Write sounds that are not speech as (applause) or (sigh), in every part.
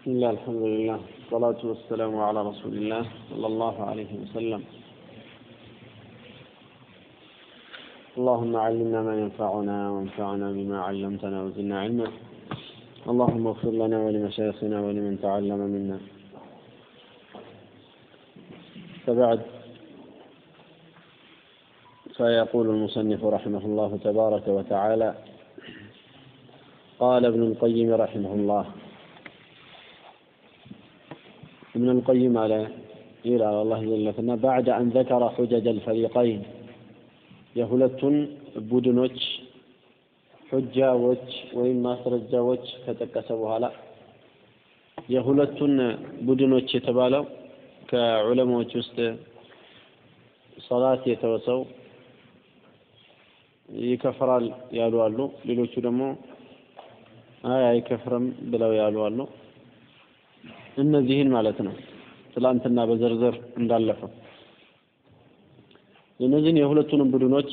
بسم الله الحمد لله والصلاة والسلام على رسول الله صلى الله عليه وسلم. اللهم علمنا ما ينفعنا وانفعنا بما علمتنا وزدنا علما. اللهم اغفر لنا ولمشايخنا ولمن تعلم منا. فبعد فيقول المصنف رحمه الله تبارك وتعالى قال ابن القيم رحمه الله ابن القيم على إلى الله جل بعد أن ذكر حجج الفريقين የሁለቱን ቡድኖች ሑጃዎች ወይም ማስረጃዎች ከጠቀሰ በኋላ የሁለቱን ቡድኖች የተባለው ከዑለማዎች ውስጥ ሰላት የተወሰው ይከፍራል ያሉ አሉ። ሌሎቹ ደግሞ አይ አይከፍርም ብለው ያሉ አሉ። እነዚህን ማለት ነው። ትላንትና በዝርዝር እንዳለፈው እነዚህን የሁለቱንም ቡድኖች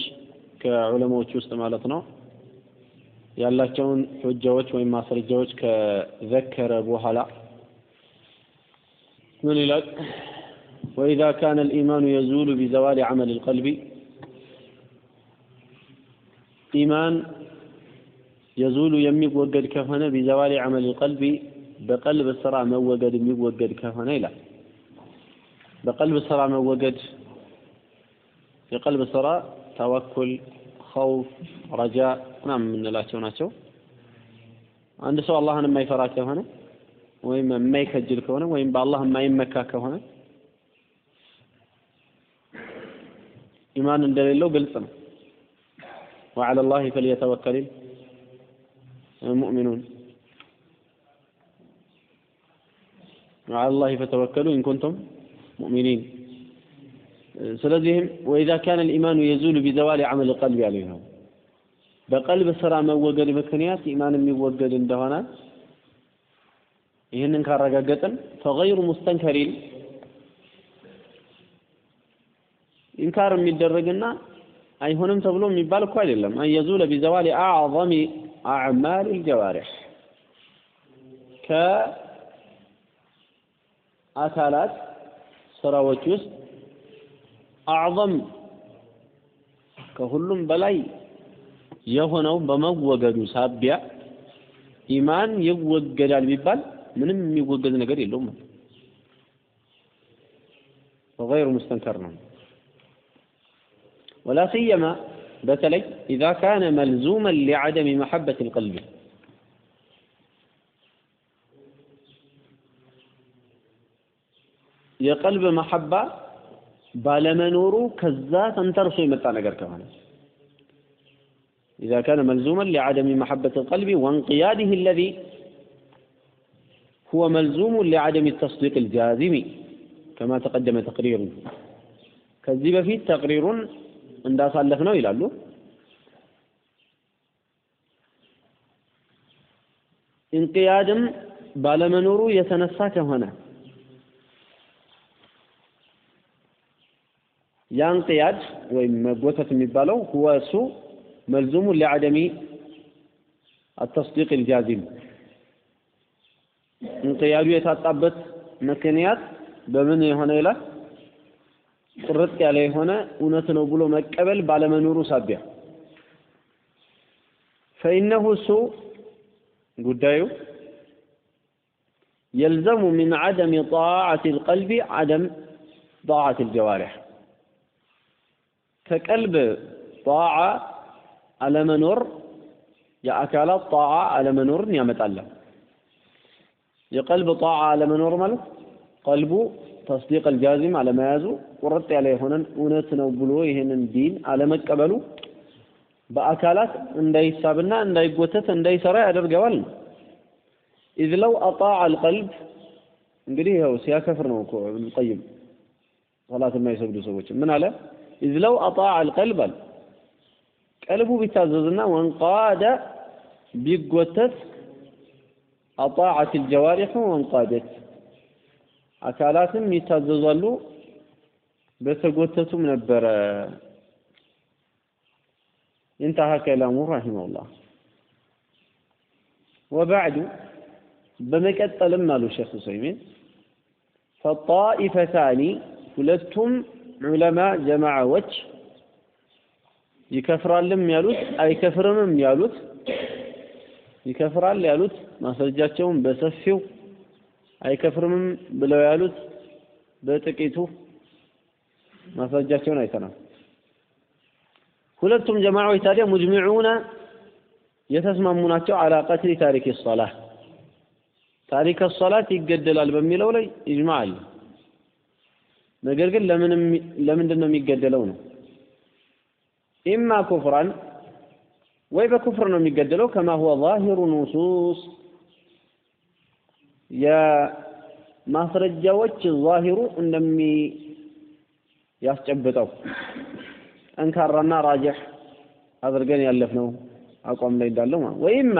ከዑለማዎች ውስጥ ማለት ነው ያላቸውን ሑጃዎች ወይም ማስረጃዎች ከዘከረ በኋላ ምን ይላል? ወኢዛ ካነ ልኢማኑ የዙሉ ቢዘዋል ዐመል ልቀልቢ ኢማን የዙሉ የሚወገድ ከሆነ ቢዘዋል ዐመል ልቀልቢ በቀልብ ስራ መወገድ የሚወገድ ከሆነ ይላል። በቀልብ ስራ መወገድ የቀልብ ስራ ተወኩል፣ ኸውፍ፣ ረጃ ምናምን የምንላቸው ናቸው። አንድ ሰው አላህን የማይፈራ ከሆነ ወይም የማይከጅል ከሆነ ወይም በአላህ የማይመካ ከሆነ ኢማን እንደሌለው ግልጽ ነው። ወዐለ ላሂ ፈልየተወከሊል ሙእሚኑን على الله فتوكلوا إن ስለዚህም ወኢዛ ካነ ልኢማኑ የዙሉ ቢዘዋል ዓመል ቀልቢ ያለ ነው። በቀልብ ስራ መወገድ ምክንያት ኢማን የሚወገድ እንደሆነ ይህንን ካረጋገጥን ፈገይሩ ሙስተንከሪን ኢንካር የሚደረግና አይሆንም ተብሎ የሚባል እኮ አይደለም። አንየዙለ ቢዘዋል አዕظሚ አዕማል ልጀዋሪሕ ከአካላት ስራዎች ውስጥ አዕظም ከሁሉም በላይ የሆነው በመወገዱ ሳቢያ ኢማን ይወገዳል ቢባል ምንም የሚወገድ ነገር የለውም። ወገይሩ ሙስተንከር ነው። ወላ ሲየማ በተለይ ኢዛ ካነ መልዙመን ሊዐደሚ መሐበት ልቀልቢ የቀልብ መሐባ ባለመኖሩ ከዛ ተንተርሶ የመጣ ነገር ከሆነ إذا كان ملزوما لعدم محبة القلب وانقياده الذي هو ملزوم لعدم التصديق الجازم كما تقدم تقريره ከዚህ በፊት ተቅሪሩን እንዳሳለፍ ነው ይላሉ። እንቅያድም ባለመኖሩ የተነሳ ከሆነ ያን ቅያድ ወይም መጎተት የሚባለው ሁወ እሱ መልዙሙ ሊዐደሚ አተስዲቅ ልጃዚም እንቅያዱ የታጣበት ምክንያት በምን የሆነ ይላል? ቁርጥ ያለ የሆነ እውነት ነው ብሎ መቀበል ባለመኖሩ ሳቢያ። ፈኢነሁ እሱ ጉዳዩ የልዘሙ ሚን ዐደም ጣዓት ልቀልቢ ዐደም ጣዓት ልጀዋሪሕ ከቀልብ ጣዓ አለመኖር የአካላት ጣዓ አለመኖርን ያመጣል። የቀልብ ጣዓ አለመኖር ማለት ቀልቡ تصديق الجازم አለመያዙ ቁርጥ ያለ የሆነን እውነት ነው ብሎ ይሄንን ዲን አለመቀበሉ በአካላት እንዳይሳብና እንዳይጎተት እንዳይሰራ ያደርገዋል ነው። إذ لو أطاع القلب እንግዲህ ይኸው ሲያከፍር ነው እኮ ቀይም ሰላት የማይሰግዱ ሰዎች ምን አለ? إذ لو أطاع القلب قلبه بتاززنا وانقاد بيقوتت أطاعت الجوارح وانقادت أكالاتم بس قوتتهم نبرا انتهى كلامه رحمه الله. وبعد بمكتل مالو شيخ سيمين ثاني كلتهم ዑለማ ጀማዓዎች ይከፍራልም ያሉት አይከፍርምም ያሉት ይከፍራል ያሉት ማስረጃቸውን በሰፊው አይከፍርምም ብለው ያሉት በጥቂቱ ማስረጃቸውን አይተናል። ሁለቱም ጀማዓዎች ታዲያ ሙጅሚዑነ የተስማሙ ናቸው አላ ቀትሊ ታሪክ ሶላህ ታሪክ ሶላት ይገደላል በሚለው ላይ ኢጅማ አለ። ነገር ግን ለምንድን ነው የሚገደለው ነው? ኢማ ኩፍራን ወይ በኩፍር ነው የሚገደለው? ከማ ሁወ ዛሂሩ ኑሱስ የማስረጃዎች ዛሂሩ እንደሚ ያስጨብጠው ጠንካራና ራጅሕ አድርገን ያለፍነው አቋም ላይ እንዳለው ማለት ወይማ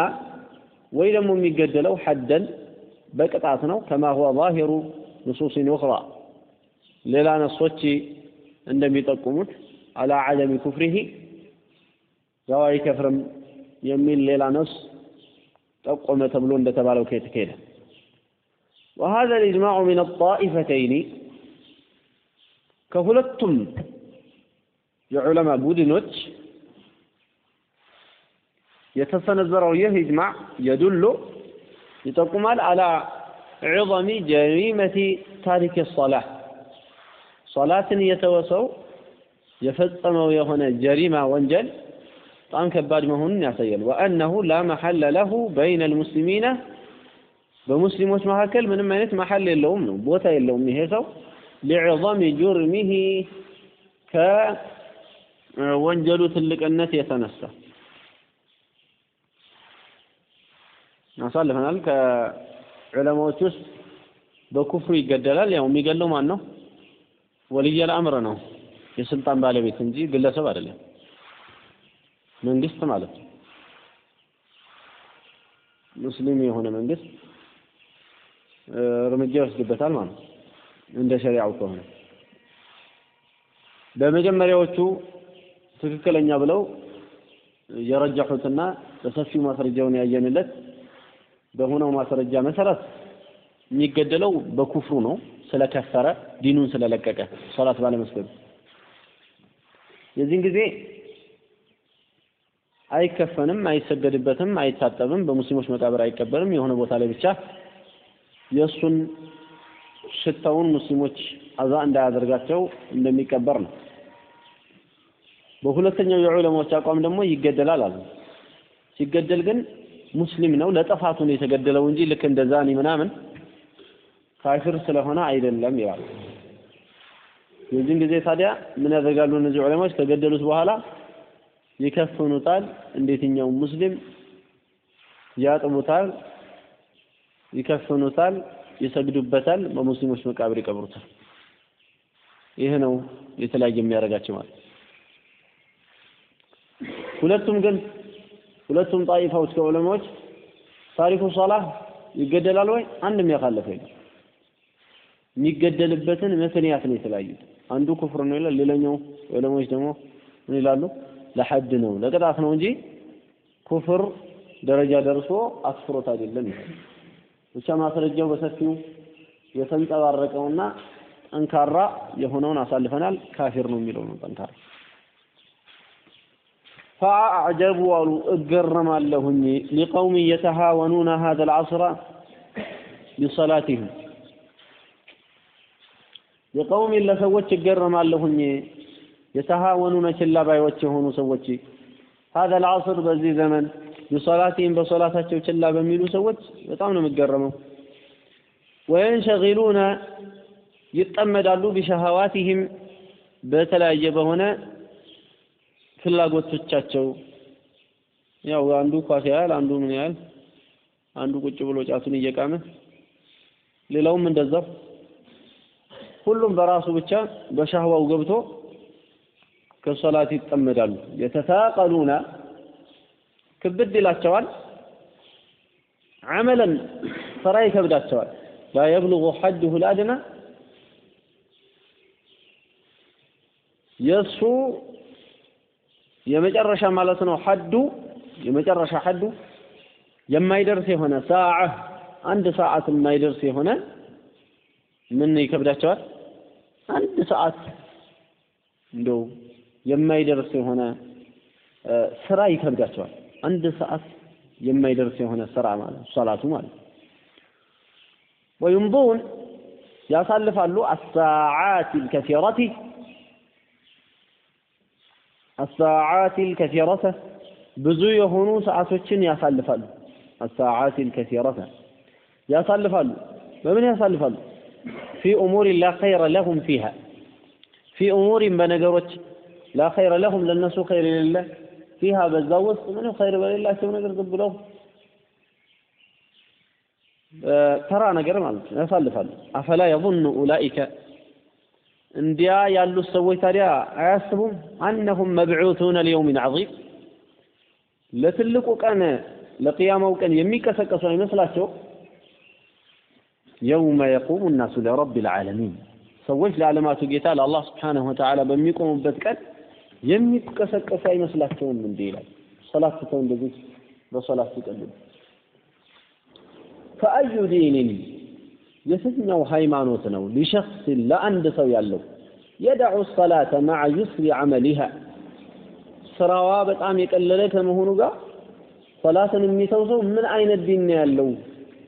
ወይ ደግሞ የሚገደለው ሐደን በቅጣት ነው። ከማ ሁወ ዛሂሩ ንሱሲን ኡኽራ ሌላ ነሶች እንደሚጠቁሙት አላ ዐደሚ ኩፍሪሂ ያው አይከፍርም የሚል ሌላ ነስ ጠቆመ ተብሎ እንደተባለው ከተካሄደ وهذا الإجماع من الطائفتين ከሁለቱም የዑለማ ቡድኖች የተሰነዘረው ይህ ኢጅማዕ የዱሉ ይጠቁማል አላ ዑዘሚ ጀሪመቲ ታሪክ ሶላህ ሶላትን የተወሰው የፈጸመው የሆነ ጀሪማ ወንጀል በጣም ከባድ መሆኑን ያሳያል። ወአነሁ ላ መሐለ ለሁ በይነ ልሙስሊሚነ በሙስሊሞች መካከል ምንም አይነት መሐል የለውም ነው ቦታ የለውም ይሄ ሰው ሊዕظም ጁርሚሂ ከወንጀሉ ትልቅነት የተነሳ አሳልፈናል። ከዑለማዎች ውስጥ በኩፍሩ ይገደላል። ያው የሚገለው ማን ነው? ወልየል አምር ነው፣ የስልጣን ባለቤት እንጂ ግለሰብ አይደለም። መንግስት ማለት ነው። ሙስሊም የሆነ መንግስት እርምጃ ይወስድበታል ማለት ነው፣ እንደ ሸሪዓው ከሆነ በመጀመሪያዎቹ ትክክለኛ ብለው የረጀሑትና በሰፊው ማስረጃውን ያየንለት በሆነው ማስረጃ መሰረት የሚገደለው በኩፍሩ ነው፣ ስለከፈረ ዲኑን ስለለቀቀ ሶላት ባለመስገዱ። የዚህን ጊዜ አይከፈንም፣ አይሰገድበትም፣ አይታጠብም፣ በሙስሊሞች መቃብር አይቀበርም። የሆነ ቦታ ላይ ብቻ የእሱን ሽታውን ሙስሊሞች አዛ እንዳያደርጋቸው እንደሚቀበር ነው። በሁለተኛው የዑለማዎች አቋም ደግሞ ይገደላል አሉ። ሲገደል ግን ሙስሊም ነው ለጥፋቱ ነው የተገደለው እንጂ ልክ እንደ ዛኒ ምናምን ካፊር ስለሆነ አይደለም ይላል። የዚህን ጊዜ ታዲያ ምን ያደርጋሉ እነዚህ ዑለማዎች? ከገደሉት በኋላ ይከፍኑታል። እንዴትኛው ሙስሊም ያጥቡታል፣ ይከፍኑታል፣ ይሰግዱበታል፣ በሙስሊሞች መቃብር ይቀብሩታል። ይህ ነው የተለያየ የሚያደርጋቸው ማለት ሁለቱም ግን ሁለቱም ጣይፋዎች ከዑለማዎች ታሪኩ ሶላህ ይገደላል ወይ? አንድም ያካለፈ የለም። የሚገደልበትን ምክንያት ነው የተለያዩት። አንዱ ኩፍር ነው ይላል፣ ሌላኛው ዑለማዎች ደግሞ ምን ይላሉ? ለሐድ ነው ለቅጣት ነው እንጂ ኩፍር ደረጃ ደርሶ አስፍሮት አይደለም። ብቻ ማስረጃው በሰፊው የተንጸባረቀውና ጠንካራ የሆነውን አሳልፈናል። ካፊር ነው የሚለው ነው ጠንካራ ፈአዕጀቡ አሉ እገረማለሁኝ ሊቀውም የተሃወኑነ ሀዘ ልዐስረ ቢሰላቲህም ሊቀውሚን ለሰዎች እገረማለሁኝ የተሃወኑነ ችላ ባዮች የሆኑ ሰዎች። ሀዘ ልዐስር በዚህ ዘመን ቢሰላቲህም በሶላታቸው ችላ በሚሉ ሰዎች በጣም ነው የምገረመው። ወየንሸጊሉነ ይጠመዳሉ ቢሸሃዋቲህም በተለያየ በሆነ ፍላጎቶቻቸው። ያው አንዱ ኳስ ያህል አንዱ ምን ያህል አንዱ ቁጭ ብሎ ጫቱን እየቃመ ሌላውም እንደዛው ሁሉም በራሱ ብቻ በሻህዋው ገብቶ ከሶላት ይጠመዳሉ። የተታቀሉና ክብድ ይላቸዋል። አመለን ስራ ይከብዳቸዋል። ላ የብሉጉ ሐድሁ ልአድና የእሱ የመጨረሻ ማለት ነው ሐዱ የመጨረሻ ሐዱ የማይደርስ የሆነ ሰዓ አንድ ሰዓት የማይደርስ የሆነ ምን ይከብዳቸዋል? አንድ ሰዓት እንደው የማይደርስ የሆነ ስራ ይከብዳቸዋል። አንድ ሰዓት የማይደርስ የሆነ ስራ ማለት ሶላቱ ማለት ወይምዱን ያሳልፋሉ አሳዓት ልከሲረቲ አሳዓት ልከሲረተ ብዙ የሆኑ ሰዓቶችን ያሳልፋሉ። አሳዓት ልከሲረተ ያሳልፋሉ። በምን ያሳልፋሉ? ፊ ኡሙር ላ ኸይረ ለሁም ፊሃ ፊ ኡሙሪን በነገሮች ላ ኸይረ ለሁም ለእነሱ ኸይር የሌለ ፊሃ በዛ ውስጥ ምንም ኸይር በሌላቸው ነገር ዝም ብለው ተራ ነገር ማለት ነው ያሳልፋሉ። አፈላ የظن ኡላኢከ እንዲያ ያሉት ሰዎች ታዲያ አያስቡም አነሁም መብዑቱነ ሊየውሚን ዐዚም ለትልቁ ቀን ለቅያማው ቀን የሚቀሰቀሱ አይመስላቸው የውመ የቁሙ ናሱ ለረቢል ዓለሚን ሰዎች ለዓለማቱ ጌታ ለአላህ ስብሓነሁ ወተዓላ በሚቆሙበት ቀን የሚቀሰቀሱ አይመስላቸውም እንዴ ይላል። ሰላት ትተው እንደዚህ በሰላት ሲቀልዱ ፈአዩ ዲንን የትኛው ሃይማኖት ነው لشخص ለአንድ ሰው ያለው يدع الصلاة مع يسر عملها ስራዋ በጣም የቀለለ ከመሆኑ ጋር ሰላትን የሚተው ሰው ምን አይነት ዲን ነው ያለው?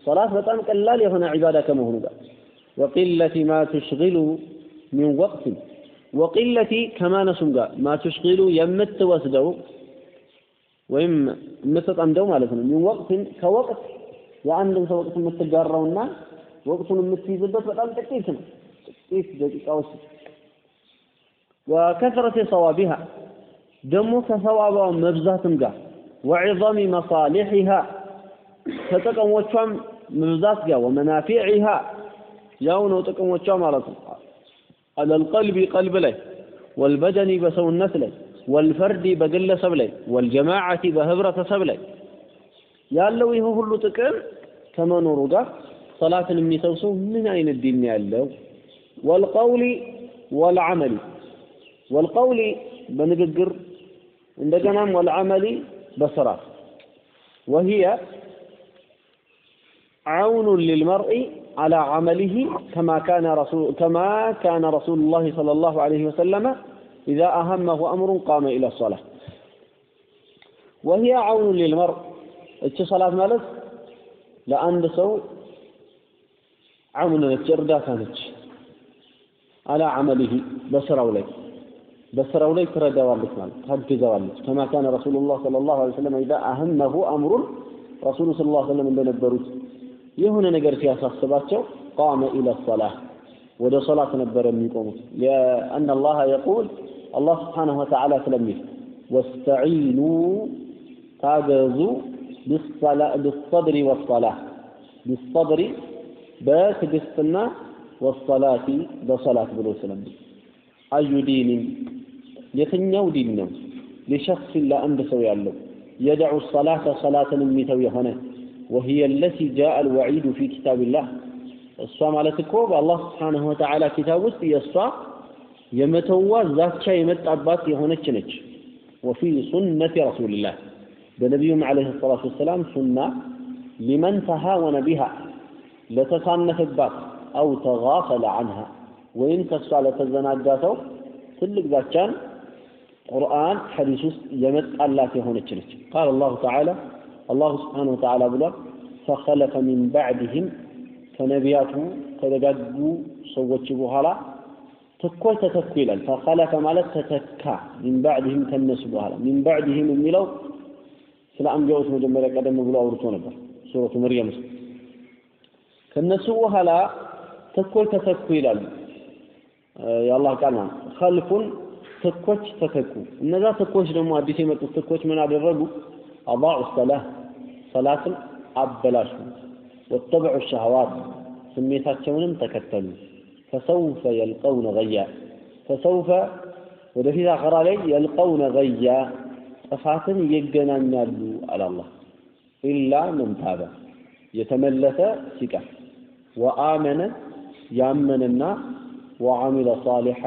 ሰላት በጣም ቀላል የሆነ ዒባዳ ከመሆኑ ጋር وقلة ما تشغل من وقت وقلة ከማነሱም ጋር ما تشغل የምትወስደው ወይም የምትጠምደው ማለት ነው። من وقت ከወቅት የአንድን ሰው ወቅት የምትጋራውና ወቅቱን የምትይዝበት በጣም ጥቂት ነው። ጥቂት ደቂቃዎች ወከثረተ ሰዋቢሃ ደግሞ ከሰዋቧ መብዛትም ጋር ወዒظም መሳሊሒሃ ከጥቅሞቿም መብዛት ጋር ወመናፊዒሃ ያው ነው ጥቅሞቿ ማለት ነው። አለል ቀልቢ ቀልብ ላይ ወልበደኒ በሰውነት ላይ ወልፈርዲ በግለሰብ ላይ ወልጀማዓቲ በህብረተሰብ ላይ ያለው ይህ ሁሉ ጥቅም ከመኖሩ ጋር ሰላትን የሚተው ሰው ምን አይነት ዲን ያለው? ወልቀውሊ ወልዓመሊ ወልቀውሊ በንግግር እንደገናም ወልዓመሊ በስራ ወሂየ عون للمرء على عمله كما كان رسول كما كان رسول الله صلى الله عليه وسلم إذا أهمه أمر قام إلى الصلاة وهي عون للمرء እቺ ሰላት ማለት ለአንድ ሰው አውን ነች፣ እርዳታ ነች። አላ አመሊሂ በስራው ላይ በስራው ላይ ትረዳዋለች ማለት ታግዘዋለች። ከማ ካነ ረሱሉላህ ሰለላሁ ዐለይሂ ወሰለም ኢዛ አህመሁ አምሩን ረሱሉ ሰለላሁ ዐለይሂ ወሰለም እንደነበሩት የሆነ ነገር ሲያሳስባቸው ቃመ ኢለ ሰላህ ወደ ሶላት ነበረ የሚቆሙት። የአን አላህ የቁል አላህ ስብሓንሁ ወተዓላ ስለሚል ወስተዒኑ ታገዙ ቢሰብሪ ወሰላህ ቢሰብሪ በትዕግስትና ወሰላቲ በሰላት ብሎ ስለሚል አዩ ዲንን የትኛው ዲን ነው? ሊሸክሲን ለአንድ ሰው ያለው የደዑ ሰላተ ሰላትን የሚተው የሆነ وهي التي جاء الوعيد في كتاب الله እሷ ማለት እኮ በአላህ ስብሓንሁ ወተዓላ ኪታብ ውስጥ የእሷ የመተዋ ዛቻ የመጣባት የሆነች ነች ወፊ ሱነት ረሱልላህ በነቢዩም ዓለይሂ ሰላቱ ወሰላም ሱና ሊመን ተሃወነ ቢሃ ለተሳነፈባት አው ተጋፈለ አንሃ ወይም ከሷ ለተዘናጋ ሰው ትልቅ ዛቻን ቁርአን ሐዲስ ውስጥ የመጣላት የሆነች ነች። ቃል አላሁ ተዓላ አላሁ ስብሓን ወተዓላ ብሏል ፈኸለፈ ሚን ባዕድህም ከነቢያቱ ከደጋጉ ሰዎች በኋላ ትኮች ተተኩ ይላል። ፈኸለፈ ማለት ተተካ ሚን ባዕድህም ከነሱ በኋላ። ሚን ባዕድህም የሚለው ስለ አንቢያዎች መጀመሪያ ቀደም ብሎ አውርቶ ነበር ሱረቱ መርየም ውስጥ። ከነሱ በኋላ ትኮች ተተኩ ይላል። የአላህ ቃል ማለት ኸልፉን ትኮች ተተኩ እነዛ ትኮች ደግሞ አዲስ የመጡት ትኮች ምን አደረጉ? አባዑ ሰላህ ሰላትን አበላሹ ወተበዑ ሸህዋት ስሜታቸውንም ተከተሉ ፈሰውፈ የልቀውነ ገያ ፈሰውፈ ወደፊት አኸራ ላይ የልቀውነ ገያ ጥፋትን ይገናኛሉ አለ አላህ ኢላ ምን ታበ የተመለሰ ሲቀር ወአመነ ያመነና ወዓሚለ ሳሊሓ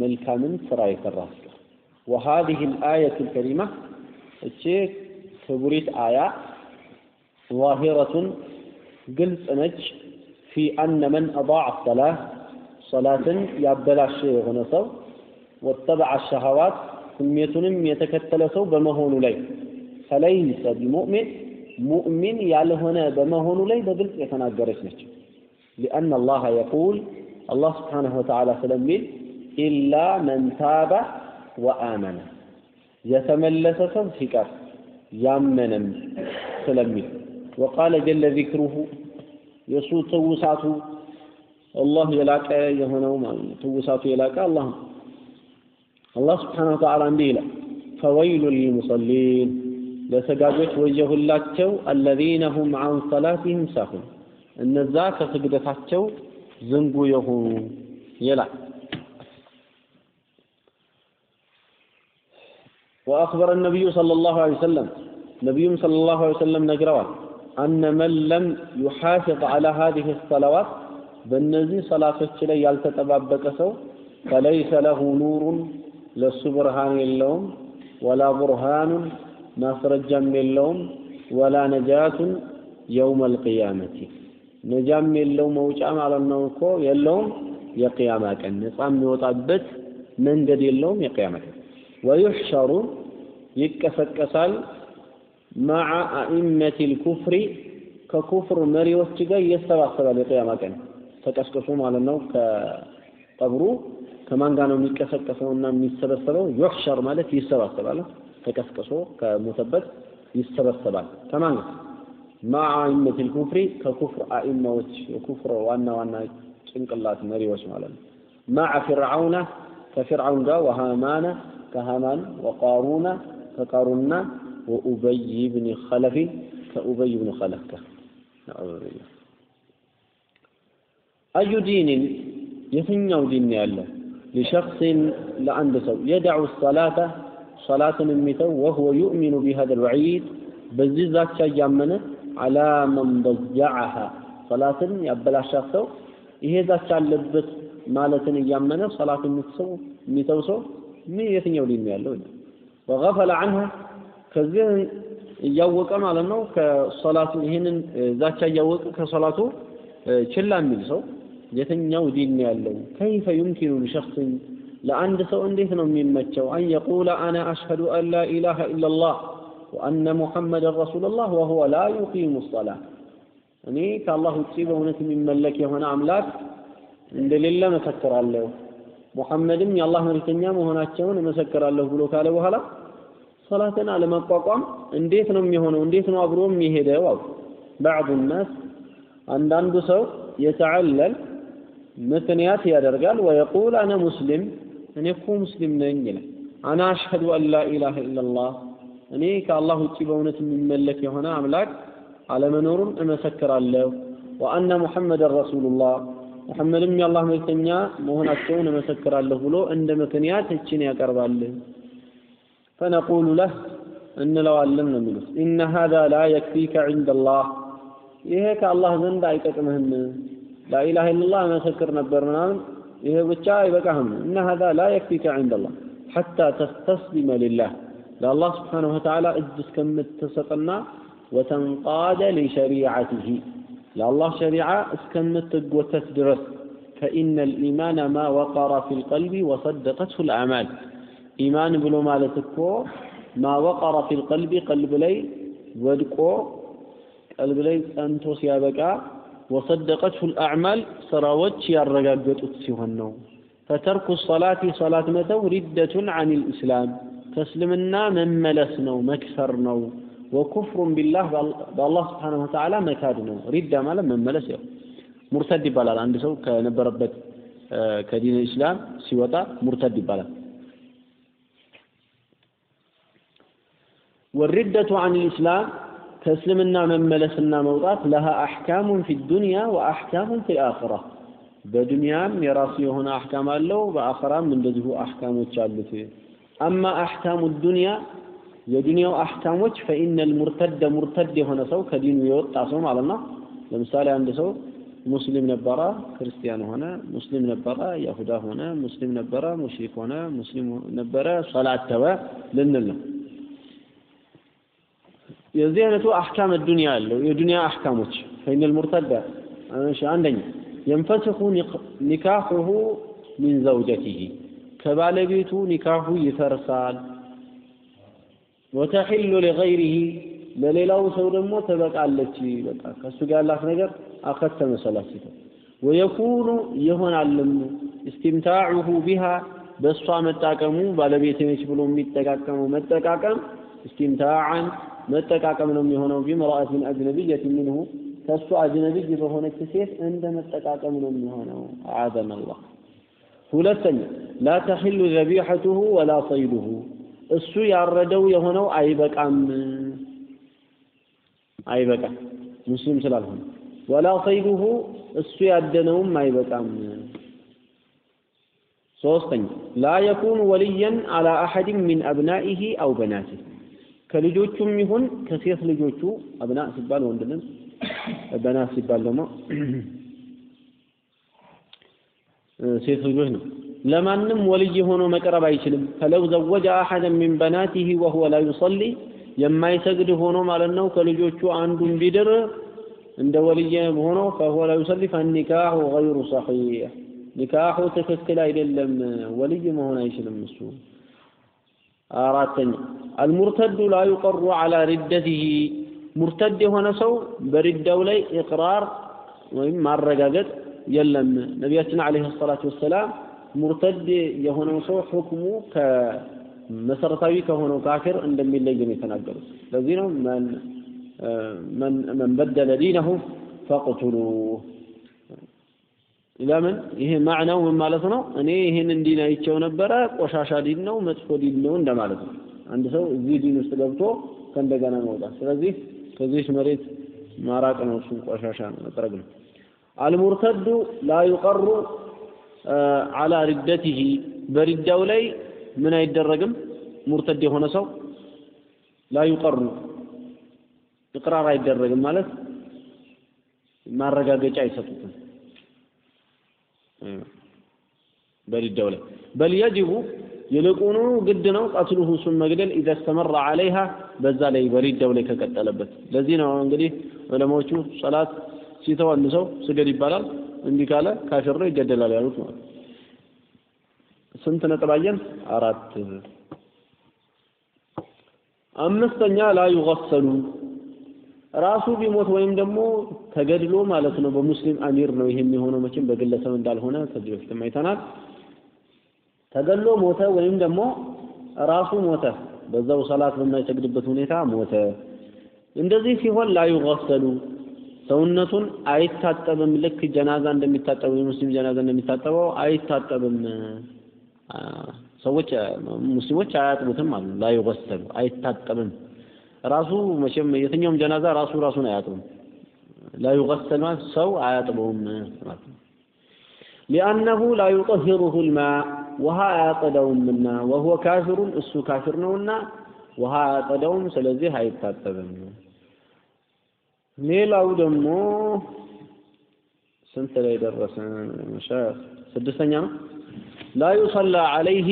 መልካምን ስራ የሰራ ሲቀር وهذه الآية الكريمة እቺ ክቡሪት አያ ظاهرة ግልጽ ነች። ፊ አነ መን አዳዕ ሰላህ ሰላትን ያበላሸ የሆነ ሰው ወተበዐ ሸሃዋት ስሜቱንም የተከተለ ሰው በመሆኑ ላይ ፈለይሰ ቢሙእሚን ሙእሚን ያልሆነ በመሆኑ ላይ በግልጽ የተናገረች ነች። ሊአነ አላህ የቁል አላህ ስብሓንሁ ወተዓላ ስለሚል ኢላ መን ታበ ወአመነ የተመለሰ ሰው ሲቀር ያመነም ስለሚል። ወቃለ ጀለ ዚክሩሁ የእሱ ትውሳቱ አላህ የላቀ የሆነው ማለት ነው። ትውሳቱ የላቀ አላህ ነው። አላህ ስብሓነሁ ወተዓላ እንዲህ ይላል ፈወይሉ ሊልሙሰሊን ለሰጋጆች ወየሁላቸው አለዚነ ሁም አን ሰላቲህም ሳሁን እነዛ ከስግደታቸው ዝንጉ የሆኑ ይላል። وأخبر النبي صلى الله عليه وسلم نبي صلى الله عليه وسلم نقرأ أن من لم يحافظ على هذه الصلوات بالنزي صلاة الشلي يالتتبابك سو فليس له نور لسبرهان اللوم ولا برهان نصر الجم اللوم ولا نجاة يوم القيامة. نجام اللوم وجام على النوكو يلوم يقيامة كان نصام يوطبت من قد اللوم يقيامة ويحشر يكفت كسال መዓ አኢመት ልኩፍሪ ከኩፍር መሪዎች ጋር ይሰባሰባል የቅያማ ቀን። ተቀስቅሶ ማለት ነው። ከቀብሩ ከማን ጋር ነው የሚቀሰቀሰውና የሚሰበሰበው? ዩሕሸር ማለት ይሰባሰባል። ተቀስቅሶ ከሞተበት ይሰበሰባል። ከማን ጋር ማዓ አኢመት ልኩፍሪ ከኩፍር አኢማዎች የኩፍር ዋና ዋና ጭንቅላት መሪዎች ማለት ነው። ማዓ ፊርዓውነ ከፊርዓውን ጋር ወሃማነ ከሃማን ወቃሩነ ከቃሩና ወኡበይ ብን ኸለፊ ከኡበይ ብን ኸለፍ ጋር ነዑዙ ቢላህ አዩ ዲንን የትኛው ዲን ያለው ሊሸክሲን ለአንድ ሰው የደዑ ሰላተ ሰላትን የሚተው ወህወ ዩእሚኑ ቢሀዘ ልወዒድ በዚህ ዛቻ እያመነ አላ መን ضيعها ሰላትን ያበላሻት ሰው ይሄ ዛቻ አለበት ማለትን እያመነ ሰላት የምትሰው የሚተው ሰው ምን የትኛው ዲን ያለው ወገፈለ ዐንሃ ከዚህ እያወቀ ማለት ነው ከሰላቱ ይህንን ዛቻ እያወቀ ከሰላቱ ችላ የሚል ሰው የትኛው ዲን ያለው? ከይፈ ዩምኪኑ ሊሸክስን ለአንድ ሰው እንዴት ነው የሚመቸው? አን የቁለ አነ አሽሀዱ አን ላ ኢላሃ ኢላላህ ወአነ ሙሐመድን ረሱሉላህ ወሁወ ላ ዩቂሙ ሰላ እኔ ከአላህ ውጭ በእውነት የሚመለክ የሆነ አምላክ እንደሌለ መሰክራለሁ ሙሐመድም የአላህ መልክተኛ መሆናቸውን እመሰክራለሁ ብሎ ካለ በኋላ ሰላትን አለመቋቋም እንዴት ነው የሚሆነው? እንዴት ነው አብሮ የሚሄደው? አው ባዕዱ ናስ አንዳንዱ ሰው የተዓለል ምክንያት ያደርጋል ወየቁል አነ ሙስሊም እኔ እኮ ሙስሊም ነኝ ይላል። አና አሽሀዱ አን ላ ኢላሃ ኢላላህ እኔ ከአላህ ውጭ በእውነት የሚመለክ የሆነ አምላክ አለመኖሩን እመሰክራለሁ። ወአነ ሙሐመድን ረሱሉላህ ሙሐመድም የአላህ መልክተኛ መሆናቸውን እመሰክራለሁ ብሎ እንደ ምክንያት እችን ያቀርባል። ፈነቁሉ ለህ እንለዋለን ነው የሚሉት ኢነ ሃዛ ላ የክፊከ ዒንደላህ ይሄ ከአላህ ዘንድ አይጠቅምህም። ላኢላሃ ኢለላህ እመሰክር ነበር ምናምን ይሄ ብቻ አይበቃህም። እነ ሃዛ ላ የክፊከ ዒንደላህ ሐታ ተስተስሊመ ሊላህ ለአላህ ስብሓነሁ ወተዓላ እጅ እስከምትሰጥና ወተንቃደ ሊሸሪዓትህ ለአላህ ሸሪዓ እስከምትጎተት ድረስ ፈኢነ ልኢማን ማ ወቀረ ፊ ልቀልቢ ወሰደቀትሁ ልአዕማል ኢማን ብሎ ማለት እኮ ማ ወቀረ ፊ ልቀልቢ ቀልብ ላይ ወድቆ ቀልብ ላይ ጸንቶ ሲያበቃ ወሰደቀትሁ ልአዕማል ስራዎች ያረጋገጡት ሲሆን ነው። ፈተርኩ ሰላቲ ሰላት መተው ሪደቱን አን ልእስላም ከእስልምና መመለስ ነው መክፈር ነው። ወኩፍሩን ቢላህ በአላህ ስብሓነሁ ወተዓላ መካድ ነው። ሪዳ ማለት መመለስ ያው ሙርተድ ይባላል። አንድ ሰው ከነበረበት ከዲን እስላም ሲወጣ ሙርተድ ይባላል والردة عن الإسلام كاسلمنا من ملسنا موضات لها أحكام في الدنيا وأحكام في الآخرة بدنيا يراسي هنا أحكام الله وآخرة من دزه أحكام وتشالته أما أحكام الدنيا የዱንያው አህካሞች ፈኢነል ሙርተደ ሙርተድ የሆነ ሰው ከዲኑ የወጣ ሰው ማለት ነው። ለምሳሌ አንድ ሰው ሙስሊም ነበረ፣ ክርስቲያን ሆነ፣ ሙስሊም ነበረ፣ ይሁዳ ሆነ፣ ሙስሊም ነበረ፣ ሙሽሪክ ሆነ፣ ሙስሊም ነበረ፣ ሶላት ተወ ልንል ነው። የዚህ አይነቱ አሕካም ዱንያ አለው። የዱንያ አሕካሞች ፈኢነል ሙርተዳ እሺ አንደኛ የንፈስኹ ኒካሑሁ ሚን ዘውጀቲሂ ከባለቤቱ ኒካሁ ይፈርሳል። ወተሒሉ ሊገይሪሂ ለሌላው ሰው ደግሞ ትበቃለች በቃ ከእሱ ጋር ያላት ነገር አከተመ ሰላት ሲተው ወየኩኑ ይሆናልም እስትምታዑሁ ቢሃ በእሷ መጣቀሙ ባለቤት ነች ብሎ የሚጠቃቀመው መጠቃቀም እስትምታዓን መጠቃቀም ነው የሚሆነው ቢምርአትን አጅነቢየት ሚንሁ ከእሱ አጅነቢይ በሆነች ሴት እንደ መጠቃቀም ነው የሚሆነው። አዓዘና አላህ ሁለተኛ ላ ተሒሉ ዘቢሐቱሁ ወላ ሰይዱሁ። እሱ ያረደው የሆነው አይበቃም። አይበቃም። ሙስሊም ስላልሆነ። ወላ ሰይዱሁ እሱ ያደነውም አይበቃም። ሶስተኛ ላ የኩኑ ወልየን አላ አሐድን ሚን አብናኢሂ አው በናቲህ ከልጆቹም ይሁን ከሴት ልጆቹ አብና ሲባል ወንድንም በናት ሲባል ደግሞ (clears throat) ሴት ልጆች ነው። ለማንም ወልይ ሆኖ መቅረብ አይችልም። فلو زوج أحدا من بناته وهو لا يصلي የማይሰግድ ሆኖ ማለት ነው ከልጆቹ አንዱን ቢድር እንደ ወልይ ሆኖ فهو لا يصلي فنكاحه غير صحيح። ኒካሑ ትክክል አይደለም። ወልይ መሆን አይችልም እሱ አራተኛ المرتد لا يقر على ردته ሙርተድ የሆነ ሰው በሪዳው ላይ ኢቅራር ወይም ማረጋገጥ የለም። ነቢያችን عليه الصلاة والسلام ሙርተድ የሆነው ሰው ሁክሙ ከመሰረታዊ ከሆነው ካፊር እንደሚለይ ነው የተናገሩት። ለዚህ ነው من من بدل دينه فاقتلوه ለምን ይሄ ማዕናው ምን ማለት ነው? እኔ ይሄንን ዲን አይቼው ነበረ ቆሻሻ ዲን ነው መጥፎ ዲን ነው እንደማለት ነው። አንድ ሰው እዚህ ዲን ውስጥ ገብቶ ከእንደገና መውጣት። ስለዚህ ከዚህ መሬት ማራቅ ነው፣ እሱን ቆሻሻ ነው መጥረግ ነው። المرتد لا يقر على ردته በሪዳው ላይ ምን አይደረግም? ሙርተድ የሆነ ሰው لا يقر ኢቅራር አይደረግም ማለት ማረጋገጫ አይሰጡትም። ላይ بل يجب ይልቁኑ ግድ ነው قتله እሱን መግደል إذا استمر عليها በዛ ላይ በሪዳው ላይ ከቀጠለበት። ለዚህ ነው እንግዲህ ዑለማዎቹ ሰላት ሲተው አንድ ሰው ስገድ ይባላል፣ እምቢ ካለ ካፊር ነው ይገደላል ያሉት ማለት ስንት ነጥብ አየን? አራት። አምስተኛ لا يغسل ራሱ ቢሞት ወይም ደግሞ ተገድሎ ማለት ነው። በሙስሊም አሚር ነው ይሄ የሚሆነው መቼም በግለሰብ እንዳልሆነ ከዚህ በፊትም አይተናል። ተገድሎ ሞተ ወይም ደግሞ ራሱ ሞተ በዛው ሰላት በማይሰግድበት ሁኔታ ሞተ። እንደዚህ ሲሆን ላ ዩገሰሉ ሰውነቱን አይታጠብም። ልክ ጀናዛ እንደሚታጠበው የሙስሊም ጀናዛ እንደሚታጠበው አይታጠብም። ሰዎች ሙስሊሞች አያጥቡትም አሉ። ላ ዩገሰሉ አይታጠብም ራሱ መቼም የትኛውም ጀናዛ ራሱ ራሱን አያጥቡም ላ ዩገሰል ሰው አያጥበውም ማለት ነው። ሊአነሁ ላ ልማ ውሃ አያጸዳውምና ወሁወ ካፊሩን እሱ ካፊር ነውና ውሃ አያጸዳውም ስለዚህ አይታጠብም። ሌላው ደግሞ ስንት ላይ ደረሰን ስድስተኛ ነው። ላ ዩሰላ ዐለይህ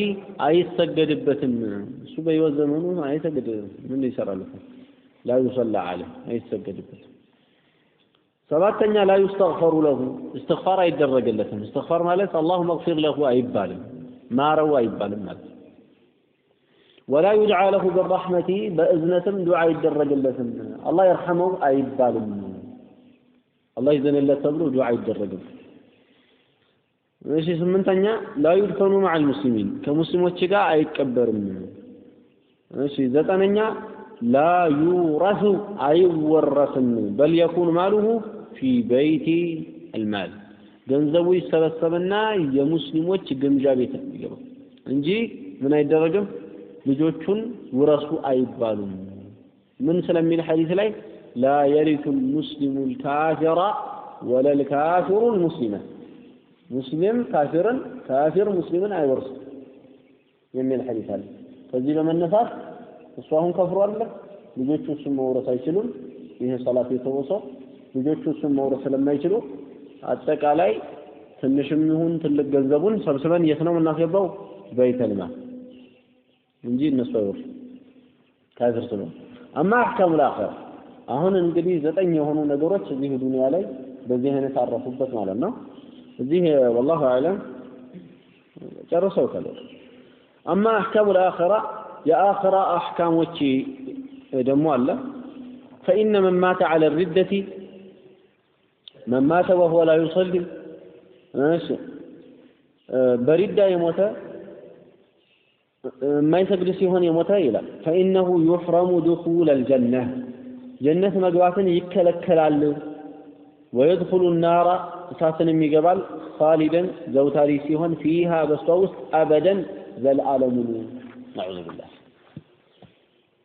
አይሰገድበትም እሱ በሕይወት ዘመኑ አይሰግድ ምን ይሰራል? ላ ዩሰላ ዐለይህ አይሰገድበትም። ሰባተኛ لا يستغفر له። እስትግፋር አይደረግለትም። እስትግፋር ማለት اللهم اغفر له አይባልም። ማረው አይባልም ማለት ولا يدعى له بالرحمة በእዝነትም ዱዓ አይደረግለትም። አላህ ይርሐመው አይባልም። አላህ ይዘንለት ተብሎ ዱዓ አይደረግም። እሺ ስምንተኛ لا يدفن مع المسلمين ከሙስሊሞች ጋር አይቀበርም እሺ ዘጠነኛ ላ ዩረሱ አይወረስም። በል የኩን ማሉሁ ፊ በይቲ አልማል። ገንዘቡ ይሰበሰብና የሙስሊሞች ግምጃ ቤት ነው የሚገባው እንጂ ምን አይደረግም? ልጆቹን ውረሱ አይባሉም። ምን ስለሚል ሐዲስ ላይ ላ የሪቱ ልሙስሊሙ ልካፊራ ወላ ልካፊሩ ልሙስሊመ። ሙስሊም ካፊርን ካፊር ሙስሊምን አይወርስም የሚል ሐዲስ አለ ከዚህ በመነሳት እሱ አሁን አለ። ልጆቹ እሱን መውረስ አይችሉም። ይሄ ሰላት የተወሰው ልጆቹ እሱን መውረስ ስለማይችሉ አጠቃላይ ትንሽም ይሁን ትልቅ ገንዘቡን ሰብስበን የት ነው የምናስገባው? በይተል ማል እንጂ እነሱ አይወርሱም። ካፊር ስለሆነ አማ አሕካሙል አኺራ። አሁን እንግዲህ ዘጠኝ የሆኑ ነገሮች እዚህ ዱንያ ላይ በዚህ አይነት አረፉበት ማለት ነው። እዚህ والله أعلم ጨርሰው ከለ أما أحكام الآخرة የአኺራ አሕካሞች ደግሞ አለ فإن من مات على ردة من مات وهو لا يصلي እሺ በሪዳ የሞተ የማይሰግድ ሲሆን የሞተ ይላል فإنه يحرم دخول الجنة ጀነት መግባትን ይከለከላል ወየድኹሉ ናራ እሳትንም ይገባል ኻሊደን ዘውታሪ ሲሆን ፊሃ በሷ ውስጥ አበደን ዘለዓለሙን ነዑዙ ቢላህ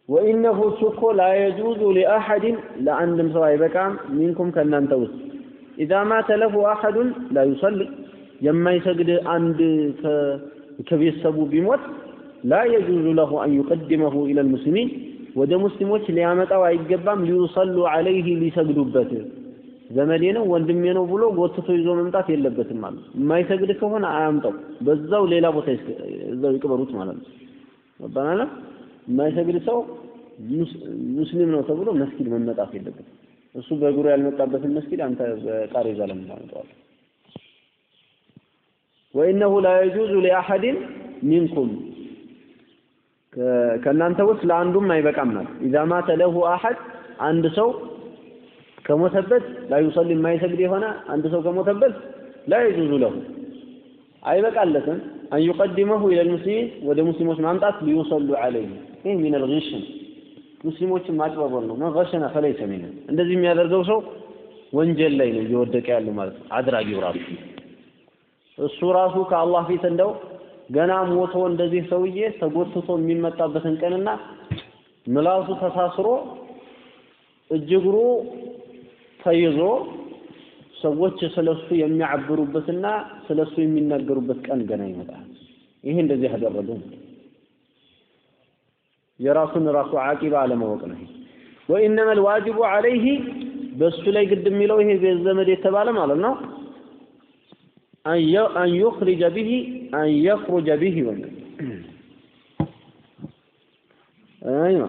ወኢነሁ ሱኮ ላ የጁዙ ሊአሐድን ለአንድም ሰው አይበቃም ሚንኩም ከእናንተ ውስጥ ኢዛ ማተ ለሁ አሐዱን ላ ዩሰሊ የማይሰግድ አንድ ከቤተሰቡ ቢሞት ላ የጁዙ ለሁ አን ዩቀድመሁ ኢለ ልሙስሊሚን ወደ ሙስሊሞች ሊያመጣው አይገባም ሊዩሰሉ ዐለይህ ሊሰግዱበት ዘመዴ ነው ወንድሜ ነው ብሎ ጎትቶ ይዞ መምጣት የለበትም ማለት የማይሰግድ ከሆነ አያምጣው። በዛው ሌላ ቦታ እዛው ይቅበሩት ማለት ነው። የማይሰግድ ሰው ሙስሊም ነው ተብሎ መስጊድ መመጣት የለበትም። እሱ በእግሩ ያልመጣበትን መስጊድ አንተ በቃሬዛ ለምን ታመጣዋለህ ወኢነሁ ሊአሐድን منكم። ከእናንተ ውስጥ ለአንዱም አይበቃም ማለት إذا مات له أحد አንድ ሰው ከሞተበት لا يصلي የማይሰግድ የሆነ አንድ ሰው ከሞተበት لا يجوز له አይበቃለትም። أن يقدمه إلى ወደ ሙስሊሞች ማምጣት ليصلوا عليه ይህ من الغش ሙስሊሞችን ማጭበርበር ነው። غشنا فليس من እንደዚህ የሚያደርገው ሰው ወንጀል ላይ ነው እየወደቀ ያለው ማለት ነው። አድራጊው ራሱ እሱ ራሱ ከአላህ ፊት እንደው ገና ሞቶ እንደዚህ ሰውዬ ተጎትቶ የሚመጣበትን ቀንና ምላሱ ተሳስሮ እጅ እግሩ ተይዞ ሰዎች ስለሱ የሚያብሩበትና ስለሱ የሚናገሩበት ቀን ገና ይመጣል። ይሄ እንደዚህ ያደረገ የራሱን ራሱ ዓቂባ አለማወቅ ነው። ወኢነመ ልዋጅቡ ዐለይህ በእሱ ላይ ግድ የሚለው ይሄ ቤት ዘመድ የተባለ ማለት ነው አን ዩኽሪጀ ቢሂ አን የኽሩጀ ቢሂ ወለ አይዋ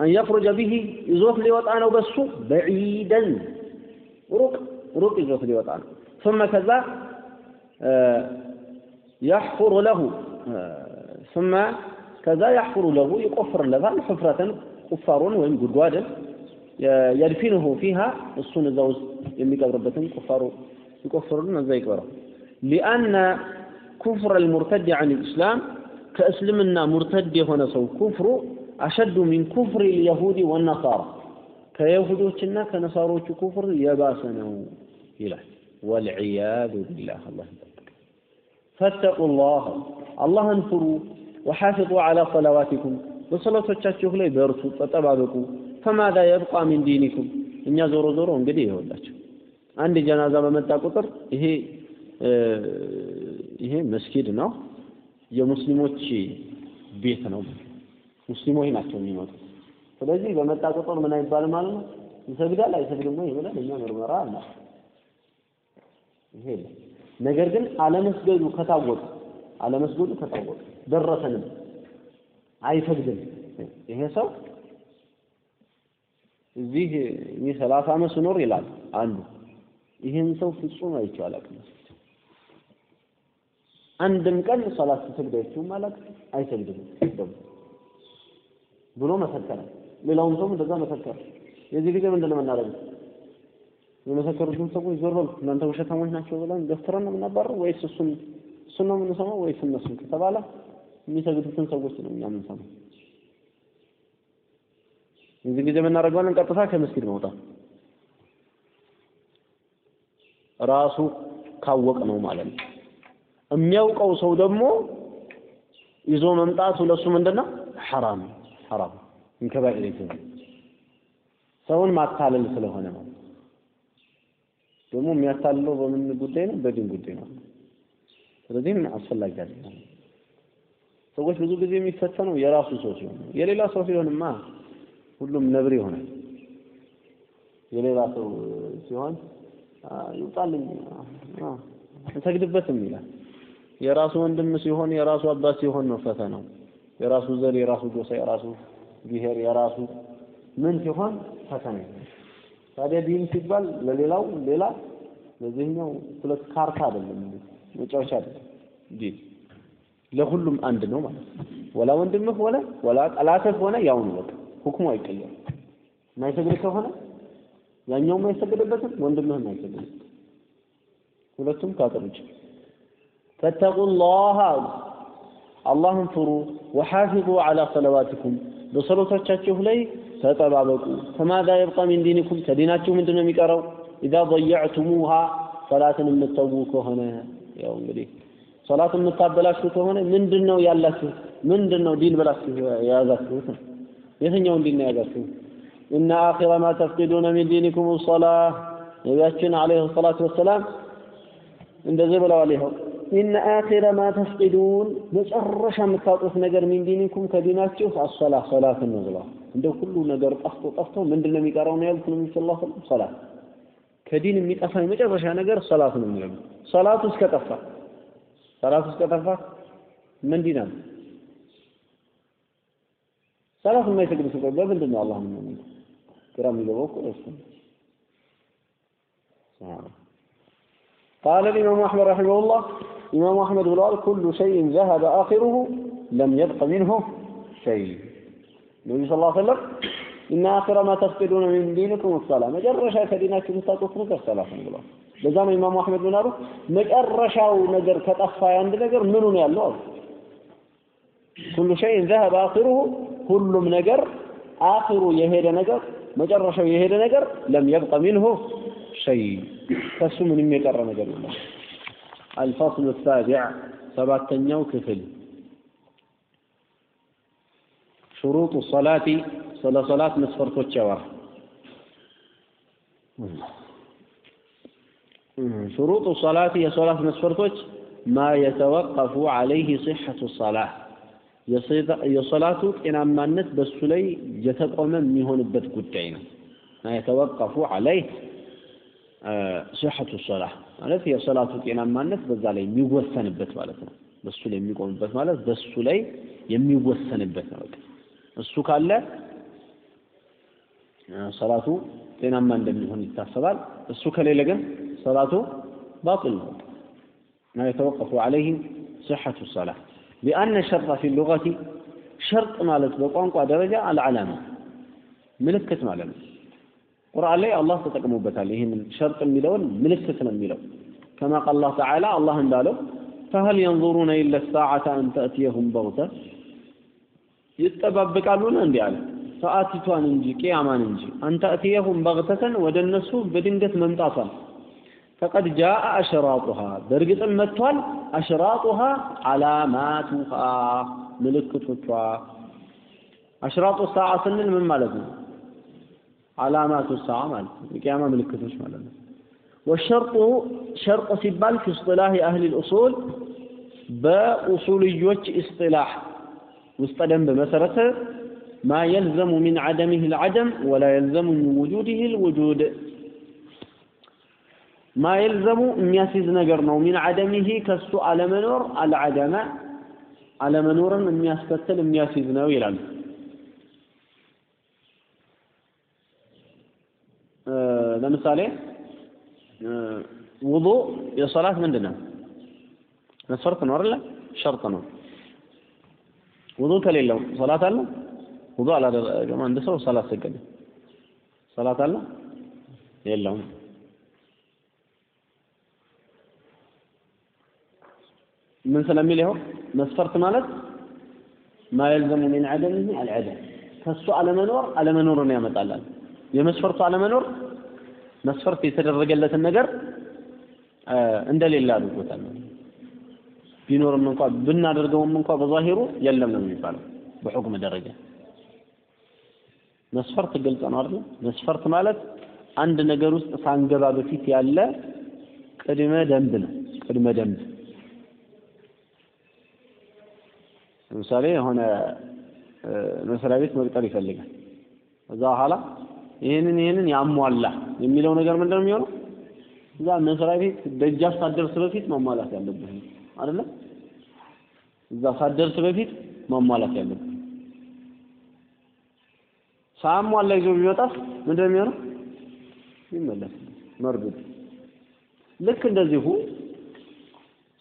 أن يخرج به يزوخ لي وطعنا بس بعيدا. روق روق يزوخ لي وطعنا ثم كذا آه، يحفر له. آه، ثم كذا يحفر له يقفر له. حفرة قفار وين قدوادا يدفنه فيها. الصون الزوز يملك ربة قفار يقفر لنا زي كبره لأن كفر المرتد عن الإسلام كأسلمنا مرتد هنا سو. كفر አሸዱ ሚን ኩፍር ልየሁዲ ወነሳራ ከይሁዶችና ከነሳሮቹ ኩፍር የባሰ ነው ይላል። ወልዕያዙ ቢላህ አላህ ፈተቁ ላህ አላህን ፍሩ። ወሓፊظ ዓላ ሰላዋቲኩም በሰላቶቻችሁ ላይ በርቱ ተጠባበቁ። ፈማዛ የብቃ ሚን ዲኒኩም እኛ ዞሮ ዞሮ እንግዲህ ይኸውላችሁ አንድ ጀናዛ በመጣ ቁጥር ይሄ ይሄ መስጊድ ነው። የሙስሊሞች ቤት ነው ሙስሊሞች ናቸው የሚመጡት። ስለዚህ በመጣ ቁጥር ምን አይባልም ማለት ነው? ይሰግዳል አይሰግድም ወይ ብለን እኛ ምርመራ አለ። ይሄ ነገር ግን አለመስገዱ ከታወቀ አለመስገዱ ከታወቀ ደረሰንም አይሰግድም። ይሄ ሰው እዚህ እኔ ሰላሳ ዓመት ስኖር ይላል አንዱ ይህን ሰው ፍጹም አይቼው አላውቅም። አንድም ቀን ሰላት ሲሰግድ አላውቅም አይሰግድም ደግሞ ብሎ መሰከረ። ሌላውም ሰው እንደዛ መሰከረ። የዚህ ጊዜ ምንድን ነው የምናደርገው? የመሰከሩትን ሰዎች ዞር በሉ። እናንተ ውሸታሞች ናቸው ብለን ገፍትረን ነው የምናባረው ወይስ እሱን እሱን ነው የምንሰማው ወይስ እነሱን ከተባለ የሚሰግዱትን ሰዎች ነው እኛ የምንሰማው? የዚህ ጊዜ የምናደርገዋለን ቀጥታ ከመስጊድ መውጣት። ራሱ ካወቅ ነው ማለት ነው። የሚያውቀው ሰው ደግሞ ይዞ መምጣቱ ለሱ ምንድነው ሐራም ሐራም እንከባኢር ይዘ ሰውን ማታለል ስለሆነ ነው። ደግሞ የሚያታልለው በምን ጉዳይ ነው? በዲን ጉዳይ ነው። ስለዚህም አስፈላጊ አይደለም። ሰዎች ብዙ ጊዜ የሚፈተነው የራሱ ሰው ሲሆን የሌላ ሰው ሲሆንማ ሁሉም ነብር ይሆናል። የሌላ ሰው ሲሆን ይውጣልኝ እንሰግድበትም ይላል። የራሱ ወንድም ሲሆን የራሱ አባት ሲሆን ነው ፈተናው የራሱ ዘር የራሱ ጎሳ የራሱ ብሔር የራሱ ምን ሲሆን ፈተና ታዲያ ዲን ሲባል ለሌላው ሌላ ለዚህኛው ሁለት ካርታ አይደለም መጫወቻ አይደለም። ዲን ለሁሉም አንድ ነው ማለት ነው። ወላ ወንድምህ ሆነ ወላ ጠላትህ ሆነ ያው ነው በቃ። ሁክሙ አይቀየርም። የማይሰግድ ከሆነ ያኛውም አይሰግድበትም ወንድምህም አይሰግድበትም ሁለቱም ውጭ فاتقوا الله አላህን ፍሩ وحافظوا على صلواتكم። በጸሎቶቻችሁ ላይ ተጠባበቁ። فماذا يبقى من دينكم ከዲናችሁ ምንድን ነው የሚቀረው? إذا ضيعتموها ሰላትን የምትተዉ ከሆነ። ያው እንግዲህ ሰላትን የምታበላሹ ከሆነ ምንድን ነው ያላችሁ? ምንድን ነው ዲን ብላችሁ የያዛችሁት? የትኛውን ዲን ነው የያዛችሁት? إن آخر ما تفقدون من دينكم الصلاة ነቢያችን عليه الصلاة والسلام እንደዚህ ብለዋል ይኸው ኢነ አኺረ ማ ተፍቂዱን መጨረሻ የምታጡት ነገር ሚን ዲኒኩም ከዲናችሁ አሰላ ሰላትን ነው ብለዋል እንደ ሁሉ ነገር ጠፍቶ ጠፍቶ ምንድን ነው የሚቀረው ነው ያሉት ነቢ ስላ ሰላት ከዲን የሚጠፋ የመጨረሻ ነገር ሰላት ነው የሚለው ሰላቱ እስከጠፋ ሰላቱ እስከጠፋ ምን ዲን አለ ሰላት የማይሰግድ ሰው በምንድን ነው አላህ ምን ግራ የሚገባው እኮ እሱ قال الإمام أحمد رحمه الله الإمام أحمد قال كل شيء ذهب آخره لم يبق منه شيء. النبي صلى الله عليه وسلم إن آخر ما تفقدون من دينكم الصلاة. ما جرشا كدينك مستطفن كالصلاة الله لذان الإمام أحمد بن أبو ما جرشا ونجر كتخفى عند نجر منو الله كل شيء ذهب آخره كل من نجر. آخر يهيد نجر ما جرشا يهيد نجر لم يبق منه شيء. فسمن من يجر نجر. الله አልፈስሉ ሳቢዕ ሰባተኛው ክፍል ሹሩጡ ሰላቲ ስለ ሶላት መስፈርቶች ያወራ ሹሩጡ ሰላቲ የሶላት መስፈርቶች ማ የተወቀፉ ዐለይህ ሲሐቱ ሰላህ የሶላቱ ጤናማነት በሱ ላይ የተቆመ የሚሆንበት ጉዳይ ነው። ማ የተወቀፉ ዐለይህ ሲሐቱ ሰላህ ማለት የሰላቱ ጤናማነት በዛ ላይ የሚወሰንበት ማለት ነው። በሱ ላይ የሚቆምበት ማለት በሱ ላይ የሚወሰንበት ነው። በቃ እሱ ካለ ሰላቱ ጤናማ እንደሚሆን ይታሰባል። እሱ ከሌለ ግን ሰላቱ ባጢል ነው እና የተወቀፉ ዐለይህ ስሐቱ ሰላ ሊአነ ሸርጠ ፊ ሉገቲ ሸርጥ ማለት በቋንቋ ደረጃ አልዓላማ ምልክት ማለት ነው። ቁርአን ላይ አላህ ተጠቅሞበታል። ይህንን ሸርጥ የሚለውን ምልክት ነው የሚለው። ከማ ቃል አላህ ተዓላ አላህ እንዳለው ፈሀል የንظሩነ ኢለ ሳዓተ አን ተእትየሁም በግተ ይጠባበቃሉን እንዲህ አለ። ሰዓቲቷን እንጂ ቅያማን እንጂ። አን ተእትየሁም በግተተን ወደ እነሱ በድንገት መምጣቷን ፈቀድ ጃአ አሽራጡሃ በእርግጥም መጥቷል። አሽራጡሃ ዓላማቱሃ ምልክቶቿ። አሽራጡ ሰዓ ስንል ምን ማለት ነው علامات الساعة ማለት ነው የቂያማ ምልክቶች ማለት ነው والشرط شرط ሲባል في اصطلاح أهل الأصول በኡሱልዮች اصطلاح ውስጥ ደንብ መሰረት ما يلزم من عدمه العدم ولا يلزم من وجوده الوجود ما يلزم የሚያስይዝ ነገር ነው من عدمه ከሱ አለመኖር العدم አለመኖርን የሚያስከትል የሚያስይዝ ነው ይላል ለምሳሌ ውዱ የሶላት ምንድን ነው መስፈርት ነው አይደለ? ሸርጥ ነው። ውዱ ከሌለው ሶላት አለ? ውዱ አላደረገም። አንድ ሰው ሰላት ሰገደ ሰላት አለ? የለውም። ምን ስለሚል ይኸው? መስፈርት ማለት ማ የልዘሙ ሚን ዐደሚሂ አልዐደም። ከሱ አለመኖር አለመኖርን ያመጣላል። የመስፈርቱ አለመኖር መስፈርት የተደረገለትን ነገር እንደሌለ አድርጎታል። ቢኖርም እንኳ ብናደርገውም እንኳ በዛሂሩ የለም ነው የሚባለው በሑክም ደረጃ። መስፈርት ግልጽ ነው አይደል? መስፈርት ማለት አንድ ነገር ውስጥ ሳንገባ በፊት ያለ ቅድመ ደንብ ነው። ቅድመ ደንብ ለምሳሌ የሆነ መስሪያ ቤት መቅጠር ይፈልጋል። ከዛ በኋላ ይህንን ይህንን ያሟላ የሚለው ነገር ምንድን ነው የሚሆነው እዛ መስሪያ ቤት ደጃፍ ሳትደርስ በፊት ማሟላት ያለብህ አይደለ እዛ ሳትደርስ በፊት ማሟላት ያለብህ ሳሟላ ይዞ ቢመጣስ ምንድን ነው የሚሆነው? ይመለስ መርዱድ። ልክ እንደዚሁ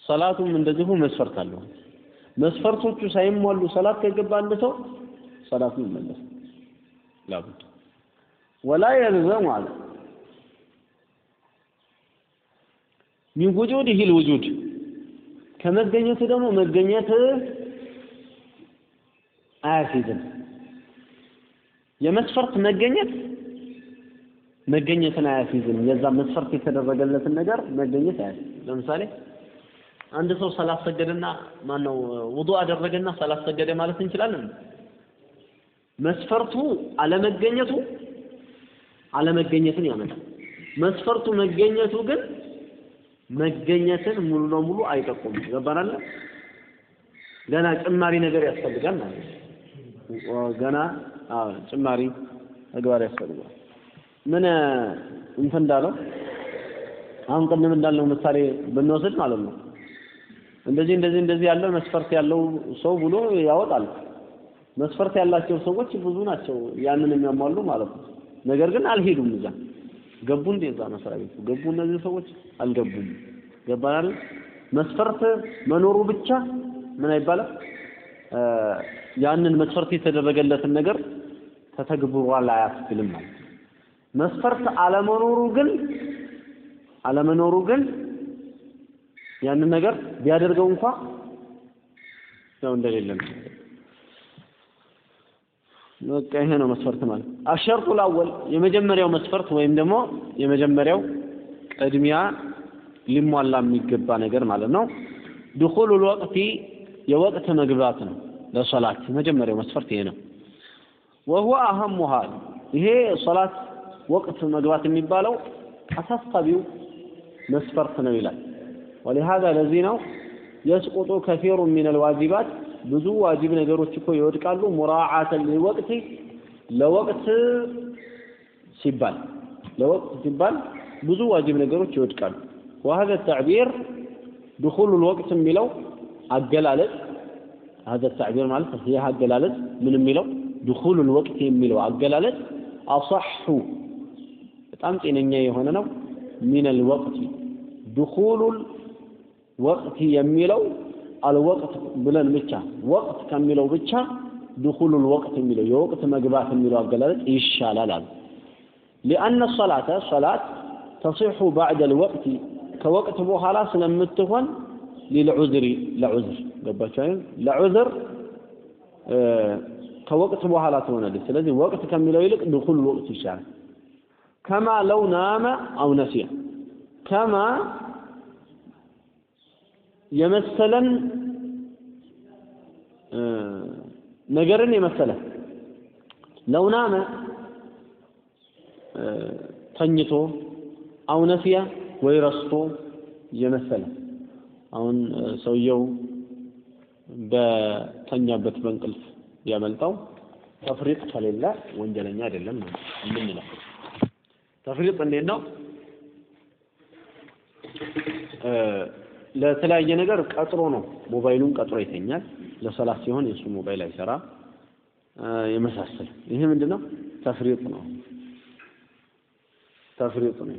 ሰላቱም እንደዚሁ መስፈርት አለው። መስፈርቶቹ ሳይሟሉ ሰላት ከገባ አንድ ሰው ሰላቱ ይመለስ ላቡድ ወላ የልዘሙ አለ ሚን ውጁድህ ልውጁድ ከመገኘቱ ደግሞ መገኘት አያስይዝም። የመስፈርት መገኘት መገኘትን አያስይዝም። የዛ መስፈርት የተደረገለትን ነገር መገኘት አያስይዝም። ለምሳሌ አንድ ሰው ሰላት ሰገደና ማነው ውዱእ አደረገና ሰላት ሰገደ ማለት እንችላለን? መስፈርቱ አለመገኘቱ አለመገኘትን ያመጣል። መስፈርቱ መገኘቱ ግን መገኘትን ሙሉ ለሙሉ አይጠቁም። ገባናል? ገና ጭማሪ ነገር ያስፈልጋል ማለት ነው። ገና ጭማሪ ተግባር ያስፈልጋል። ምን እንትን እንዳለው አሁን ቅድም እንዳልነው ምሳሌ ብንወስድ ማለት ነው እንደዚህ እንደዚህ እንደዚህ ያለ መስፈርት ያለው ሰው ብሎ ያወጣል። መስፈርት ያላቸው ሰዎች ብዙ ናቸው ያንን የሚያሟሉ ማለት ነው። ነገር ግን አልሄዱም እዛ ገቡ እንዴ እዛ መስሪያ ቤቱ ገቡ እነዚህ ሰዎች አልገቡም። ገባናል። መስፈርት መኖሩ ብቻ ምን አይባልም ያንን መስፈርት የተደረገለትን ነገር ተተግብሯል አያስብልም ማለት መስፈርት አለመኖሩ ግን አለመኖሩ ግን ያንን ነገር ቢያደርገው እንኳ ያው እንደሌለ ነው። በቃ ይሄ ነው መስፈርት ማለት። አሸርጡ ላወል የመጀመሪያው መስፈርት ወይም ደግሞ የመጀመሪያው ቅድሚያ ሊሟላ የሚገባ ነገር ማለት ነው። ድኹሉል ወቅቲ የወቅት መግባት ነው ለሶላት የመጀመሪያው መስፈርት ይሄ ነው። ወሁወ አህሙሃ ይሄ ሶላት ወቅት መግባት የሚባለው አሳሳቢው መስፈርት ነው ይላል። ወሊሃዛ ለዚህ ነው የስቁጡ ከፊሩ ሚነል ዋጂባት ብዙ ዋጅብ ነገሮች እኮ ይወድቃሉ። ሙራዓተን ሊወቅቲ ለወቅት ሲባል ለወቅት ሲባል ብዙ ዋጅብ ነገሮች ይወድቃሉ። وهذا التعبير دخول الوقت የሚለው አገላለጽ هذا التعبير ማለት ይህ አገላለጽ ምን የሚለው دخول الوقت የሚለው አገላለጽ አصح በጣም ጤነኛ የሆነ ነው من ወቅት دخول الوقت የሚለው አልወቅት ብለን ብቻ ወቅት ከሚለው ብቻ ድኹሉል ወቅት የሚለው የወቅት መግባት የሚለው አገላለጽ ይሻላል አሉ። ሊአነ ሰላተ ሰላት ተሲሑ ባዕደ ልወቅት ከወቅት በኋላ ስለምትሆን ሊልዑዝሪ ለዑዝር ገባችሁ አይደል? ለዑዝር ከወቅት በኋላ ትሆናለች። ስለዚህ ወቅት ከሚለው ይልቅ ድኹል ወቅት ይሻላል። ከማ ለው ናመ አው ነሲያ ከማ የመሰለን ነገርን የመሰለ ለው ናመ ተኝቶ አው ነሲያ ወይ ረስቶ የመሰለ አሁን ሰውየው በተኛበት በእንቅልፍ ያመልጠው ተፍሪጥ ከሌለ ወንጀለኛ አይደለም ነው የምንለው። ተፍሪጥ እንዴት ነው? ለተለያየ ነገር ቀጥሮ ነው። ሞባይሉን ቀጥሮ ይተኛል። ለሰላት ሲሆን የእሱ ሞባይል አይሰራ የመሳሰል ይሄ ምንድን ነው? ተፍሪጥ ነው። ተፍሪጥ ነው።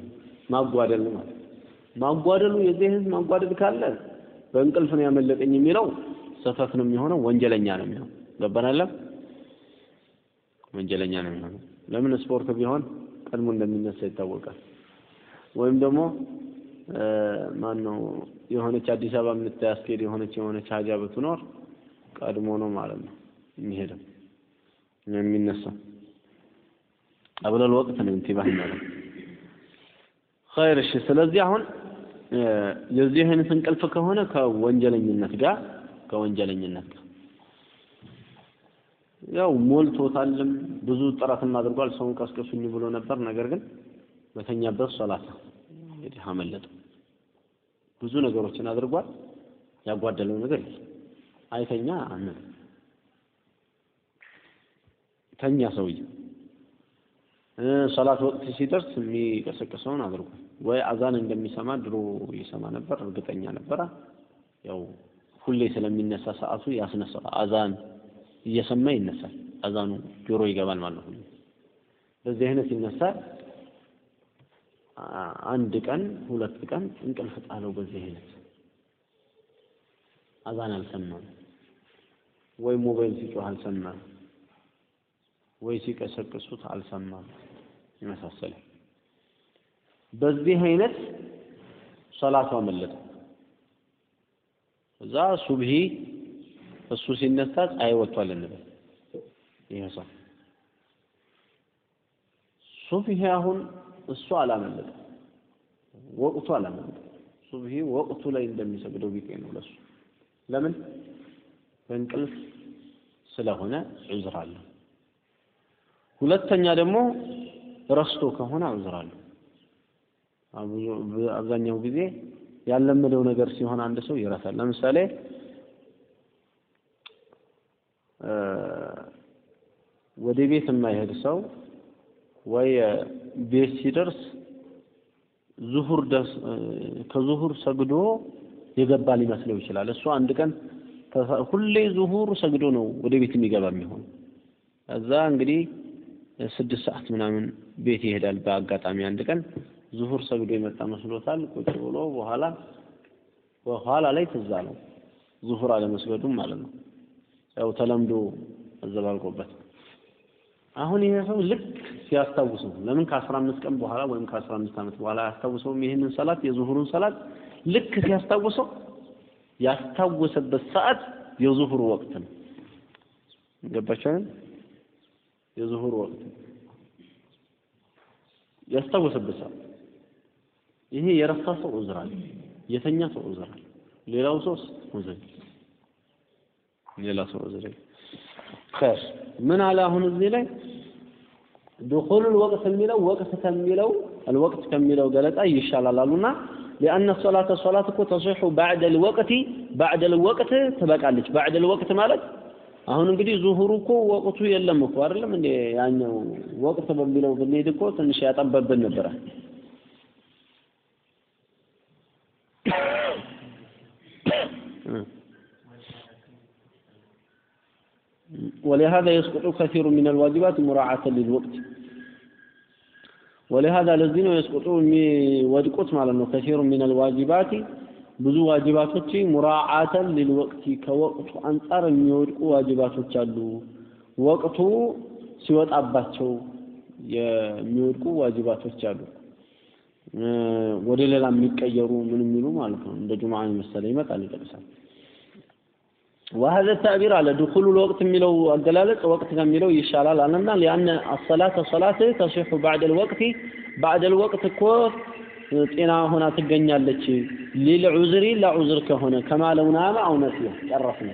ማጓደል ነው ማጓደሉ የዚህ ማጓደል ካለ በእንቅልፍ ነው ያመለጠኝ የሚለው ስህተት ነው የሚሆነው፣ ወንጀለኛ ነው የሚሆነው። ገባናል? ወንጀለኛ ነው የሚሆነው። ለምን ስፖርት ቢሆን ቀድሞ እንደሚነሳ ይታወቃል። ወይም ደግሞ ማን ነው የሆነች አዲስ አበባ የምታስኬድ የሆነች የሆነች ሀጃ ብትኖር ቀድሞ ነው ማለት ነው የሚሄደው የሚነሳው። ቀብለል ወቅት ነው ኢንቲባህ ማለት ኸይር። እሺ፣ ስለዚህ አሁን የዚህ አይነት እንቅልፍ ከሆነ ከወንጀለኝነት ጋር ከወንጀለኝነት ጋር ያው ሞልቶታልም ብዙ ጥረትም አድርጓል። ሰውን ቀስቅሱኝ ብሎ ነበር። ነገር ግን በተኛበት ሶላት እንግዲህ አመለጠ። ብዙ ነገሮችን አድርጓል። ያጓደለው ነገር አይተኛ አምን ተኛ ሰውዬ ሰላት ወቅት ሲደርስ የሚቀሰቅሰውን አድርጓል። ወይ አዛን እንደሚሰማ ድሮ ይሰማ ነበር፣ እርግጠኛ ነበረ። ያው ሁሌ ስለሚነሳ ሰዓቱ ያስነሳል። አዛን እየሰማ ይነሳል። አዛኑ ጆሮ ይገባል ማለት ነው። በዚህ አይነት ይነሳል። አንድ ቀን ሁለት ቀን እንቅልፍ ጣለው። በዚህ አይነት አዛን አልሰማም ወይ ሞባይል ሲጮህ አልሰማም ወይ ሲቀሰቅሱት አልሰማም የመሳሰለ በዚህ አይነት ሰላቱ አመለጠ። እዛ ሱብሂ እሱ ሲነሳ ፀሐይ ወጥቷል እንበል። ይሄ ሰው ሱብሂ አሁን እሱ አላመለጠ፣ ወቅቱ አላመለጠ። ሱብሂ ወቅቱ ላይ እንደሚሰግደው ቢጤ ነው ለሱ። ለምን በእንቅልፍ ስለሆነ ዑዝር አለው። ሁለተኛ ደግሞ ረስቶ ከሆነ ዑዝር አለው። አብዛኛው ጊዜ ያለመደው ነገር ሲሆን አንድ ሰው ይረሳል። ለምሳሌ ወደ ቤት የማይሄድ ሰው ወይ ቤት ሲደርስ ዙሁር ከዙሁር ሰግዶ የገባ ሊመስለው ይችላል። እሱ አንድ ቀን ሁሌ ዙሁር ሰግዶ ነው ወደ ቤት የሚገባ የሚሆን እዛ እንግዲህ ስድስት ሰዓት ምናምን ቤት ይሄዳል። በአጋጣሚ አንድ ቀን ዙሁር ሰግዶ የመጣ መስሎታል። ቁጭ ብሎ በኋላ በኋላ ላይ ትዝ አለው ዙሁር አለመስገዱም ማለት ነው። ያው ተለምዶ አዘባልቆበት አሁን ይሄ ሰው ልክ ሲያስታውሰው ለምን ከአስራ አምስት ቀን በኋላ ወይም ከአስራ አምስት ዓመት በኋላ አያስታውሰውም? ይህንን ሰላት የዙሁሩን ሰላት ልክ ሲያስታውሰው ያስታወሰበት ሰዓት የዙሁር ወቅት ነው። ገባችኋል? የዙሁር ወቅት ያስታወሰበት ሰዓት ይሄ የረሳ ሰው ዑዝር የተኛ ሰው ዑዝር ሌላው ሰው ዑዝር ሌላ ሰው ዑዝር ኸይር ምን አለ አሁን እዚህ ላይ ዱኹሉል ወቅት የሚለው ወቅት ከሚለው አልወቅት ከሚለው ገለጻ ይሻላል አሉና ሶላተ ሶላት እኮ ተሲሑ ባዕደል ወቅቲ ባዕደል ወቅት ትበቃለች። ባዕደል ወቅት ማለት አሁን እንግዲህ ዙሁሩ እኮ ወቅቱ የለም እኮ አይደለም እንዴ? ያኛው ወቅት በሚለው ብንሄድ እኮ ትንሽ ያጠበብን ነበረ። ولهذا يسقط كثير من الواجبات مراعاة للوقت ولهذا الذين يسقطون ودقوت ማለት كثير من الواجبات ብዙ ዋጅባቶች ሙራዓተን ሊልወቅቲ ከወቅቱ አንጻር የሚወድቁ ዋጅባቶች አሉ። ወቅቱ ሲወጣባቸው የሚወድቁ ዋጅባቶች አሉ። ወደ ሌላ የሚቀየሩ ምን የሚሉ ማለት ነው። እንደ ጁምዓ መሰለ ይመጣል ይጠቅሳል። وهذا التعبير على دخول الوقت የሚለው አገላለጽ ወቅት ከሚለው ይሻላል አለና لأن الصلاة صلاة تصح بعد الوقت بعد الوقت እኮ ጤና ሆና ትገኛለች። ሊል ዑዝሪ ለዑዝር ከሆነ ከማለው ናመ አው ነሲያ ጨረስን።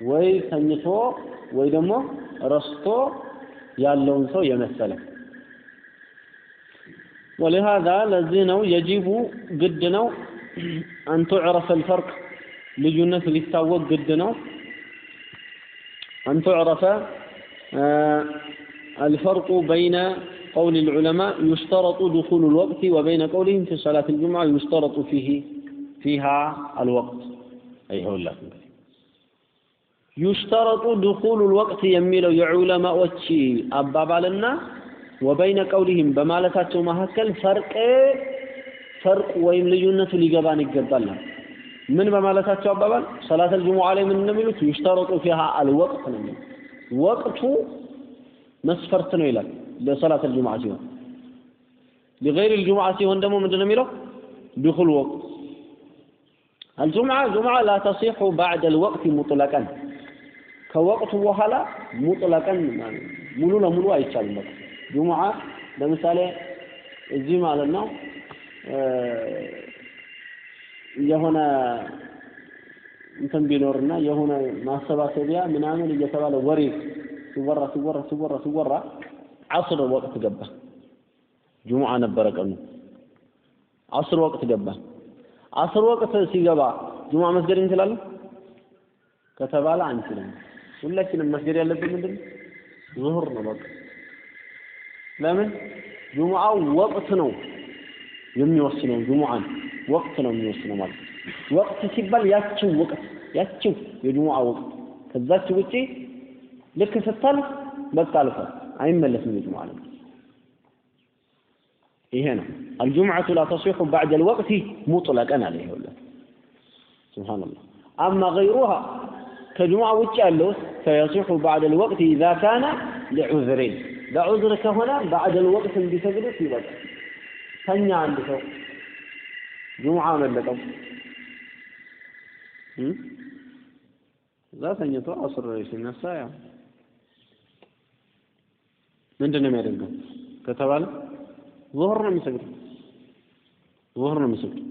ወይ ተኝቶ ወይ ደግሞ ረስቶ ያለውን ሰው የመሰለ ولهذا ለዚህ ነው የጂቡ ግድ ነው አን ቱዕረፈ الفرق ልዩነት ሊታወቅ ግድ ነው አን ቱዕረፈ الفرق بين قول العلماء يشترط دخول الوقت وبين قولهم في صلاة الجمعة يشترط فيه فيها الوقت أي هو الله يشترط دخول الوقت يميلو የዑለማ ዎች አባባልና ወበይነ ቀውሊህም በማለታቸው መካከል ፈርቅ ፈርቅ ወይም ልዩነቱ ሊገባን ይገባል። ምን በማለታቸው አባባል ሰላተል ጁሙዓ ላይ ምን እንደሚሉት ይሽተረጡ ፊሃ አልወቅት ነው የሚሉት ወቅቱ መስፈርት ነው ይላል ለሰላት الجمعة ሲሆን لغير الجمعة ሲሆን ደግሞ ምንድነው የሚለው دخول وقت الجمعة جمعة لا تصح بعد الوقت مطلقا ከወቅቱ በኋላ ሙጥለቀን ሙሉ ለሙሉ አይቻልም። በቃ ጁሙዓ ለምሳሌ እዚህ ማለት ነው የሆነ እንትን ቢኖርና የሆነ ማሰባሰቢያ ምናምን እየተባለ ወሬ ሲወራ ሲወራ ሲወራ ሲወራ አስር ወቅት ገባ። ጁሙዓ ነበረ ቀኑ። አስር ወቅት ገባ። አስር ወቅት ሲገባ ጁሙዓ መስገድ እንችላለን ከተባለ አንችልም። ሁላችንም መስገድ ያለብን ምንድን? ዙሁር ነው በቃ። ለምን ጁሙዓው ወቅት ነው የሚወስነው። ጁሙዓን ወቅት ነው የሚወስነው ማለት ነው። ወቅት ሲባል ያችው ወቅት ያችው የጁሙዓ ወቅት ከዛች ውጪ ልክ ስታልፍ በቃ አልፏል። አይመለስም የጁሙዓ ነው። ይሄ ነው አልጁምዓቱ ላ ተሲሑ ባዕደ ልወቅቲ ሙጥለቀን አለ ይኸውልህ ሱብሓነላህ አማ ገይሩሃ ከጁሙዓ ውጭ ያለው ፈየሲሑ ባዕደ ልወቅት ኢዛ ካነ ሊዑዝሪን ለዑዝር ከሆነ ባዕደ ልወቅት እንዲሰግዱት ይበቃል። ተኛ አንድ ሰው ጁሙዓ መለቀው እዛ ተኝቶ አስር ሲነሳ ያው ምንድን ነው የሚያደርገው ከተባለ ዙህር ነው የሚሰግደው። ዙህር ነው የሚሰግደው።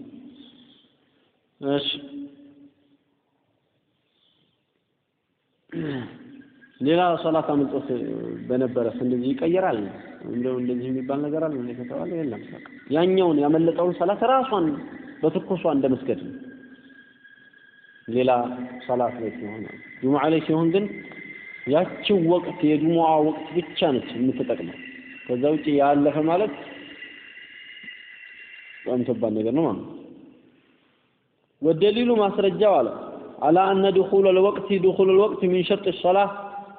እሺ ሌላ ሶላት አምልጦት በነበረስ እንደዚህ ይቀየራል? እንደው እንደዚህ የሚባል ነገር አለ? ከተባለ የለም። ያኛውን ያመለጠውን ሰላት ራሷን በትኩሷ እንደ መስገድ ነው። ሌላ ሰላት ላይ ሲሆን ጁሙዓ ላይ ሲሆን ግን ያቺው ወቅት የጁሙዓ ወቅት ብቻ ነች የምትጠቅመው። ከዛ ውጪ ያለፈ ማለት በጣም ከባድ ነገር ነው ማለት ወደሊሉ ማስረጃው አለ። አላ አነ ድኹል አልወቅት ድኹል አልወቅት ሚን ሸርጥ ሰላህ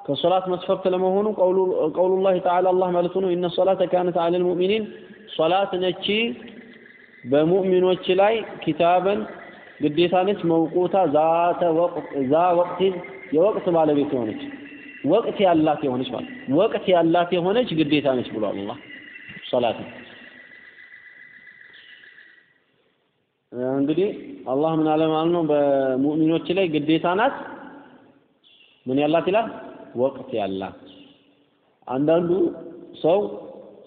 ከሶላት መስፈርት ለመሆኑ ቀውሉላህ ተዓላ አላህ ማለቱ ነው። ኢነ ሶላተ ካነት አለል ሙእሚኒን ሶላት ነች በሙእሚኖች ላይ ኪታበን ግዴታ ነች። መውቁታ ዛ ወቅት የወቅት ባለቤት የሆነች ወቅት ያላት የሆነች ማለት ወቅት ያላት የሆነች ግዴታ ነች ብሏል አላህ ሶላት እንግዲህ አላህ ምን አለ ማለት ነው በሙእሚኖች ላይ ግዴታ ናት ምን ያላት ይላል ወቅት ያላት አንዳንዱ ሰው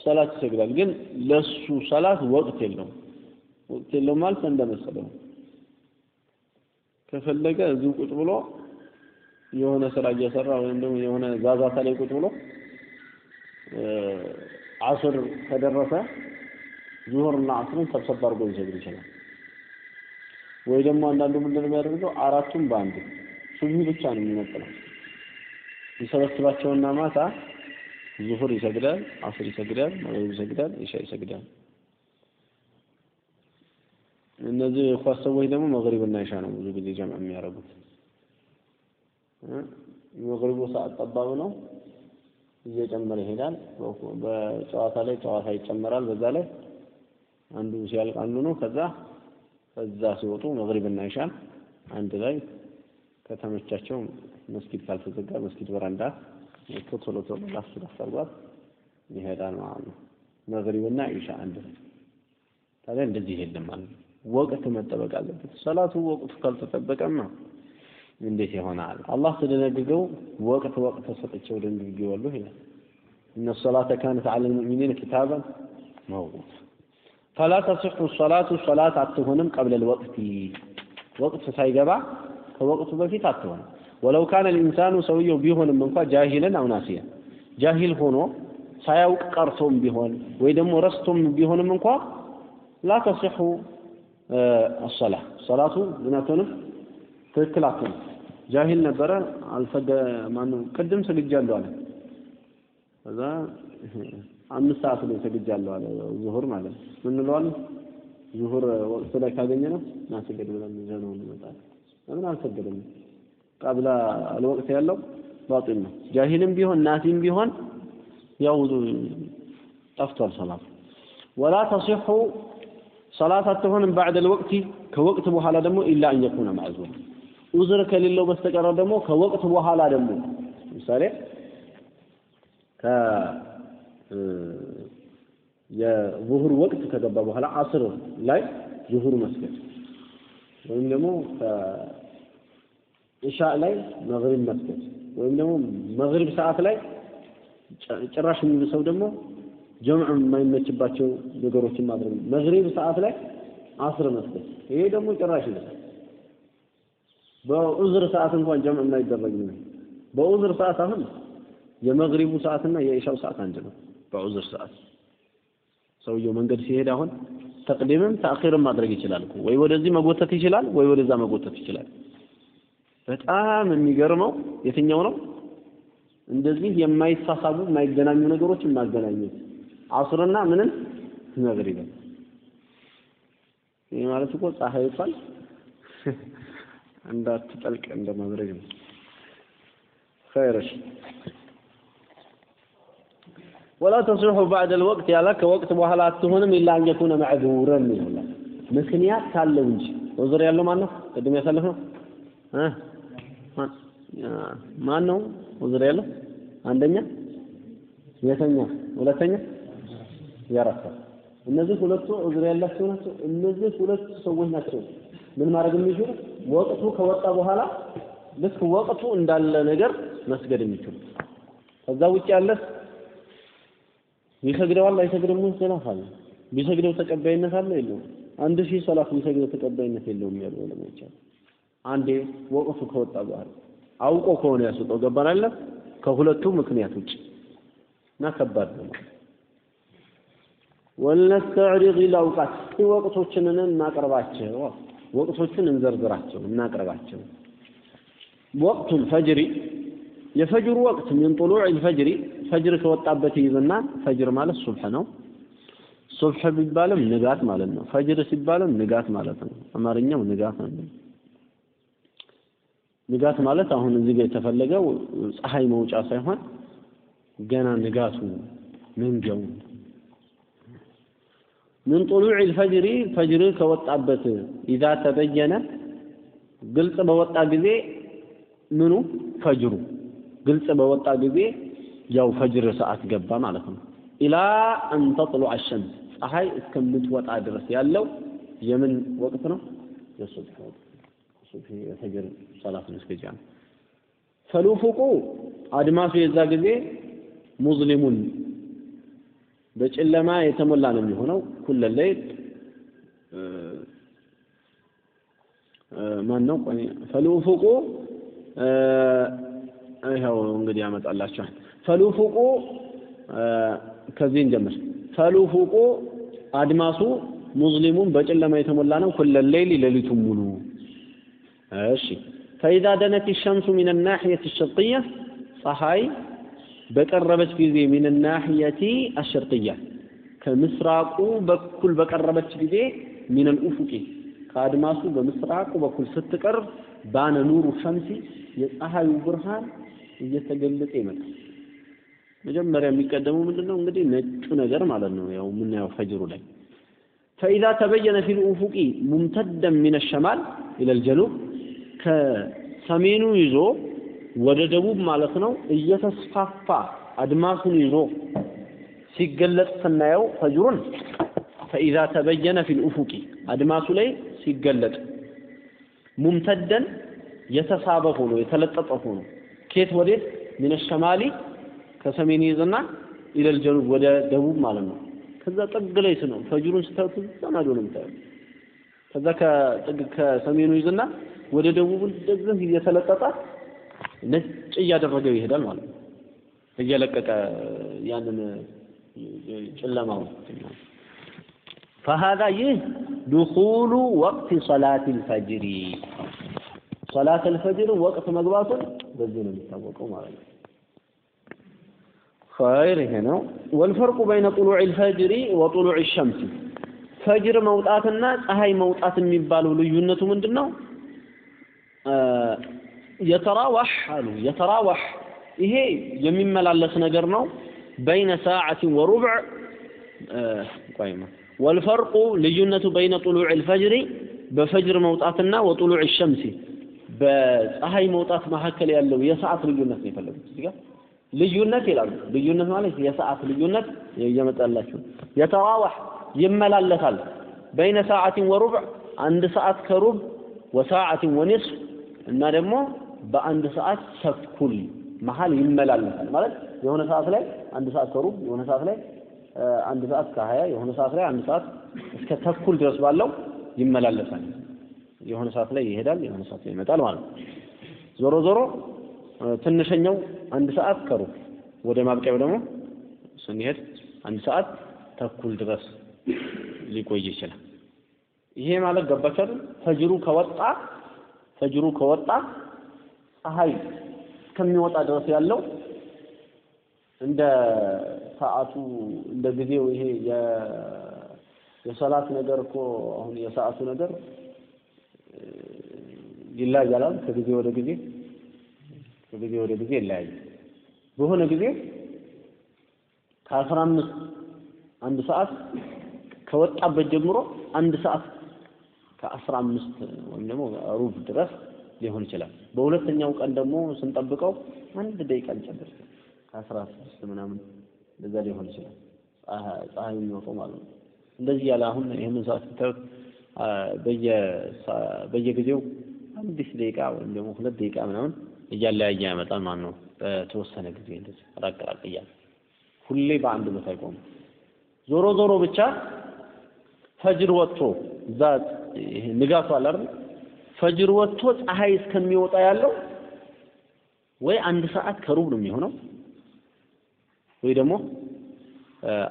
ሰላት ይሰግዳል ግን ለሱ ሰላት ወቅት የለውም ወቅት የለውም ማለት እንደመሰለው ከፈለገ እዚሁ ቁጭ ብሎ የሆነ ስራ እየሰራ ወይም ደግሞ የሆነ ዛዛታ ላይ ቁጭ ብሎ አስር ከደረሰ ዙሁርና አስርን ሰብሰብ አድርጎ ሊሰግድ ይችላል። ወይ ደግሞ አንዳንዱ ምንድን ነው የሚያደርገው አራቱም በአንድ ሱብሂ ብቻ ነው የሚመጥነው። ይሰበስባቸውና ማታ ዙሁር ይሰግዳል፣ አስር ይሰግዳል፣ መግሪብ ይሰግዳል፣ ኢሻ ይሰግዳል። እነዚህ የኳስ ሰዎች ደግሞ መግሪብና ኢሻ ነው ብዙ ጊዜ ጀምዕ የሚያደርጉት። የመግሪቡ ሰዓት ጠባብ ነው፣ እየጨመረ ይሄዳል። በጨዋታ ላይ ጨዋታ ይጨመራል። በዛ ላይ አንዱ ሲያልቅ አንዱ ነው። ከዛ ከዛ ሲወጡ መግሪብና ኢሻን አንድ ላይ ከተመቻቸው መስጊድ ካልተዘጋ መስጊድ በረንዳ ወጥቶ ቶሎ ቶሎ ላፍ ላፍ አድርጓት ይሄዳል ማለት ነው። መግሪብና ኢሻ አንድ ላይ ታዲያ እንደዚህ የለም ማለት ነው። ወቅት መጠበቅ አለበት። ሰላቱ ወቅቱ ካልተጠበቀማ እንዴት ይሆናል? አላህ ስለደነገገው ወቅት ወቅት ሰጥቼው ደንግጌዋለሁ ይላል። እነ ሰላተ ካነት ዐለ ልሙእሚኒነ ኪታበን መውቁት ፈላ ተሲሑ ሰላቱ ሰላት አትሆንም ቀብለ ልወቅቲ ወቅት ሳይገባ ከወቅቱ በፊት አትሆንም። ወለው ካነ ልኢንሳኑ ሰውየው ቢሆንም እንኳ ጃሂልን አው ናሲያን ጃሂል ሆኖ ሳያውቅ ቀርቶም ቢሆን ወይ ደግሞ ረስቶም ቢሆንም እንኳ ላ አሰላ ሰላቱ ምን አትሆንም ትክክል አትሆንም። ጃሂል ነበረ አልሰገ ማነው ቅድም ሰግጃለሁ አለ። ከዛ አምስት ሰዓት ላይ ሰግጃለሁ አለ ዙሁር ማለት ምን እንለዋለን? ዙሁር ወቅት ላይ ካገኘ ነው ናስገድ ብለን ይዘነው እንመጣለን። ለምን አልሰገደም? ቀብላ አልወቅት ያለው ባጢል ነው። ጃሂልም ቢሆን ናሲም ቢሆን ያው ጠፍቷል ሰላት ወላ ተሲሑ ሰላት አትሆንም ባዕደ ልወቅቲ ከወቅት በኋላ ደግሞ ኢላ አን የኩነ ማዕዙር ዑዝር ከሌለው በስተቀር ደግሞ ከወቅት በኋላ ደግሞ ለምሳሌ ከ የዙሁር ወቅት ከገባ በኋላ አስር ላይ ዙሁር መስገድ ወይም ደግሞ ኢሻ ላይ መግሪብ መስገድ ወይም ደግሞ መግሪብ ሰዓት ላይ ጭራሽ የሚል ሰው ደግሞ ጀምዕ የማይመችባቸው ነገሮችን ማድረግ ነው። መግሪብ ሰዓት ላይ አስር መስገድ ይሄ ደግሞ ጭራሽ ይላል። በዑዝር ሰዓት እንኳን ጀምዕ የማይደረግ ነው። በዑዝር ሰዓት አሁን የመግሪቡ ሰዓትና የኢሻው ሰዓት አንድ ነው። በዑዝር ሰዓት ሰውየው መንገድ ሲሄድ አሁን ተቅዲምም ተአኺርም ማድረግ ይችላል ወይ ወደዚህ መጎተት ይችላል፣ ወይ ወደዛ መጎተት ይችላል። በጣም የሚገርመው የትኛው ነው? እንደዚህ የማይሳሳቡ የማይገናኙ ነገሮችን ማገናኘት አስርና ምንም መግሪብን። ይህ ማለት እኮ ፀሐይቷን እንዳትጠልቅ እንደ ማድረግ ነው። ኸይረሽ ወላ ተሲሑ ባዕደ ልወቅት ያለ ከወቅት በኋላ አትሆንም ኢላ አን የኩነ መዕዙረን ይላል። ምክንያት ካለው እንጂ ዑዝር ያለው ማን ነው? ቅድም ያሳለፍነው እ ማን ነው ዑዝር ያለው? አንደኛ የተኛ፣ ሁለተኛ ያረፈ። እነዚህ ሁለቱ ዑዝር ያላቸው ናቸው። እነዚህ ሁለቱ ሰዎች ናቸው ምን ማድረግ የሚችሉ ወቅቱ ከወጣ በኋላ ልክ ወቅቱ እንዳለ ነገር መስገድ የሚችሉ ከዛ ውጭ ያለስ ይሰግደዋል አይሰግድም? ኺላፍ አለ። ቢሰግደው ተቀባይነት አለ የለውም? አንድ ሺህ ሰላት ቢሰግደው ተቀባይነት የለውም ያሉ ዑለማዎች አሉ። አንዴ ወቅቱ ከወጣ በኋላ አውቆ ከሆነ ያስወጣው ገባን አለ ከሁለቱ ምክንያት ውጭ እና ከባድ ነው። ወልነስተዕሪض ለአውቃት ወቅቶችንን እናቅርባቸው፣ ወቅቶቹን እንዘርዝራቸው፣ እናቅርባቸው። ወቅቱል ፈጅሪ የፈጅሩ ወቅት ሚን ጡሉዕ ልፈጅሪ ፈጅር ከወጣበት ይይዝና ፈጅር ማለት ሱብሕ ነው። ሱብሕ ቢባልም ንጋት ማለት ነው። ፈጅር ሲባልም ንጋት ማለት ነው። አማርኛው ንጋት ነው። ንጋት ማለት አሁን እዚህ ጋር የተፈለገው ፀሐይ መውጫ ሳይሆን ገና ንጋቱ መንጊያው ምን ጡሉዕ ልፈጅሪ ፈጅር ከወጣበት ኢዛ ተበየነ ግልጽ በወጣ ጊዜ ምኑ? ፈጅሩ። ግልጽ በወጣ ጊዜ ያው ፈጅር ሰዓት ገባ ማለት ነው። ኢላ አን ተጥሉዕ አሸምስ። ፀሐይ እስከምትወጣ ድረስ ያለው የምን ወቅት ነው? የሱብሕ ወቅት የፈጅር ሰላት መስገጃ ነው። ፈሉፉቁ አድማሱ የዛ ጊዜ ሙዝሊሙን በጨለማ የተሞላ ነው የሚሆነው። ኩለ ሌይል ማን ነው? ፈሉፉቁ ይኸው እንግዲህ ያመጣላችኋል። ፈሉፉቁ ከዚህ እንጀምር። فالأفق አድማሱ مظلم በጨለማ የተሞላ ነው። كل الليل ሌሊቱን ሙሉ እሺ فإذا دنت الشمس من الناحية الشرقية ፀሐይ በቀረበች ጊዜ من الناحية الشرقية ከምስራቁ በኩል በቀረበች ጊዜ من الأفق ከአድማሱ በምስራቁ በኩል ስትቀርብ بان نور الشمس የፀሐዩ ብርሃን እየተገለጠ ይመጣል። መጀመሪያ የሚቀደመው ምንድን ነው እንግዲህ ነጩ ነገር ማለት ነው። ያው የምናየው ፈጅሩ ላይ فإذا تبين في ال ممتدا من الشمال إلى الجنوب ከሰሜኑ ይዞ ወደ ደቡብ ማለት ነው እየተስፋፋ አድማሱን ይዞ ሲገለጥ ስናየው ፈጅሩን فإذا تبين في الأفق አድማሱ ላይ ሲገለጥ ሙምተደን የተሳበ ሆኖ የተለጠጠ ሆኖ ኬት ወዴት ሚነ ሸማሊ ከሰሜን ይዝና ኢለል ጀኑብ ወደ ደቡብ ማለት ነው። ከዛ ጥግ ላይ ነው ፈጅሩን ስታዩት እዛ ነው የምታዩት። ከዛ ከጥግ ከሰሜኑ ይዝና ወደ ደቡብ እንደዚህ እየተለጠጠ ነጭ እያደረገው ይሄዳል ማለት ነው። እየለቀቀ ያንን ጨለማው فهذا ይህ دخول وقت صلاة الفجر صلاة الفجر ወቅት መግባቱን በዚህ ነው የሚታወቀው ማለት ነው። خير ይሄ ነው والفرق بين طلوع الفجر وطلوع الشمس ፈጅር መውጣትና ፀሐይ መውጣት የሚባለው ልዩነቱ ምንድን ነው? የተራዋህ አሉ የተራዋህ ይሄ የሚመላለስ ነገር ነው። በይነ ሰዓትን ወሩብዕ ቆይማ ወልፈርቁ ልዩነቱ በይነ ጡሉዕ ልፈጅሪ በፈጅር መውጣትና ወጡሉዕ ሸምሲ በፀሐይ መውጣት መካከል ያለው የሰዓት ልዩነት ነው የፈለጉት እዚህ ጋር ልዩነት ይላሉ። ልዩነት ማለት የሰዓት ልዩነት እየመጣላችሁ የተራዋህ ይመላለሳል በይነ ሰዓትን ወሩብዕ አንድ ሰዓት ከሩብ ወሰዓትን ወኒስፍ እና ደግሞ በአንድ ሰዓት ተኩል መሀል ይመላለሳል ማለት የሆነ ሰዓት ላይ አንድ ሰዓት ከሩብ የሆነ ሰዓት ላይ አንድ ሰዓት ከሀያ የሆነ ሰዓት ላይ አንድ ሰዓት እስከ ተኩል ድረስ ባለው ይመላለሳል። የሆነ ሰዓት ላይ ይሄዳል፣ የሆነ ሰዓት ላይ ይመጣል ማለት ነው። ዞሮ ዞሮ ትንሸኛው አንድ ሰዓት ከሩብ ወደ ማብቂያው ደግሞ ስንሄድ አንድ ሰዓት ተኩል ድረስ ሊቆይ ይችላል። ይሄ ማለት ገባችሁ አይደል? ፈጅሩ ከወጣ ፈጅሩ ከወጣ ፀሐይ እስከሚወጣ ድረስ ያለው እንደ ሰዓቱ እንደ ጊዜው ይሄ የሰላት ነገር እኮ አሁን የሰዓቱ ነገር ይለያያል። ከጊዜ ወደ ጊዜ ከጊዜ ወደ ጊዜ ይለያያል። በሆነ ጊዜ ከአስራ አምስት አንድ ሰዓት ከወጣበት ጀምሮ አንድ ሰዓት ከአስራ አምስት ወይም ደግሞ ሩብ ድረስ ሊሆን ይችላል። በሁለተኛው ቀን ደግሞ ስንጠብቀው አንድ ደቂቃ ሊጨምር ከአስራ ስድስት ምናምን እንደዛ ሊሆን ይችላል። ፀሐይ የሚወጣው ማለት ነው። እንደዚህ ያለ አሁን ይህንን ሰዓት ስታዩት በየጊዜው አንዲት ደቂቃ ወይም ደግሞ ሁለት ደቂቃ ምናምን እያለያየ ያመጣል ማለት ነው። በተወሰነ ጊዜ እንደዚህ ራቅ ራቅ እያለ ሁሌ በአንድ ቦታ አይቆምም። ዞሮ ዞሮ ብቻ ፈጅር ወጥቶ እዛ ንጋቱ አለ አይደል? ፈጅር ወጥቶ ፀሐይ እስከሚወጣ ያለው ወይ አንድ ሰዓት ከሩብ ነው የሚሆነው ወይ ደግሞ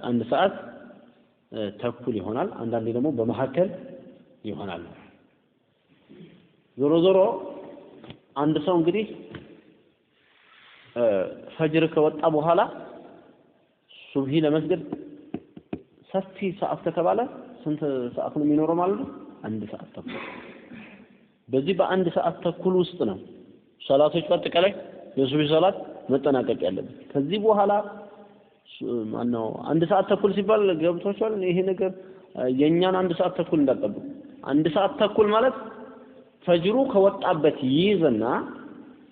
አንድ ሰዓት ተኩል ይሆናል። አንዳንዴ ደግሞ በመካከል ይሆናል። ዞሮ ዞሮ አንድ ሰው እንግዲህ ፈጅር ከወጣ በኋላ ሱብሂ ለመስገድ ሰፊ ሰዓት ከተባለ ስንት ሰዓት ነው የሚኖረው ማለት ነው? አንድ ሰዓት ተኩል። በዚህ በአንድ ሰዓት ተኩል ውስጥ ነው ሰላቶች በአጠቃላይ የሱብሂ ሰላት መጠናቀቅ ያለበት። ከዚህ በኋላ ማነው አንድ ሰዓት ተኩል ሲባል ገብቷችኋል? ይሄ ነገር የእኛን አንድ ሰዓት ተኩል እንዳጠብቁ። አንድ ሰዓት ተኩል ማለት ፈጅሩ ከወጣበት ይይዝና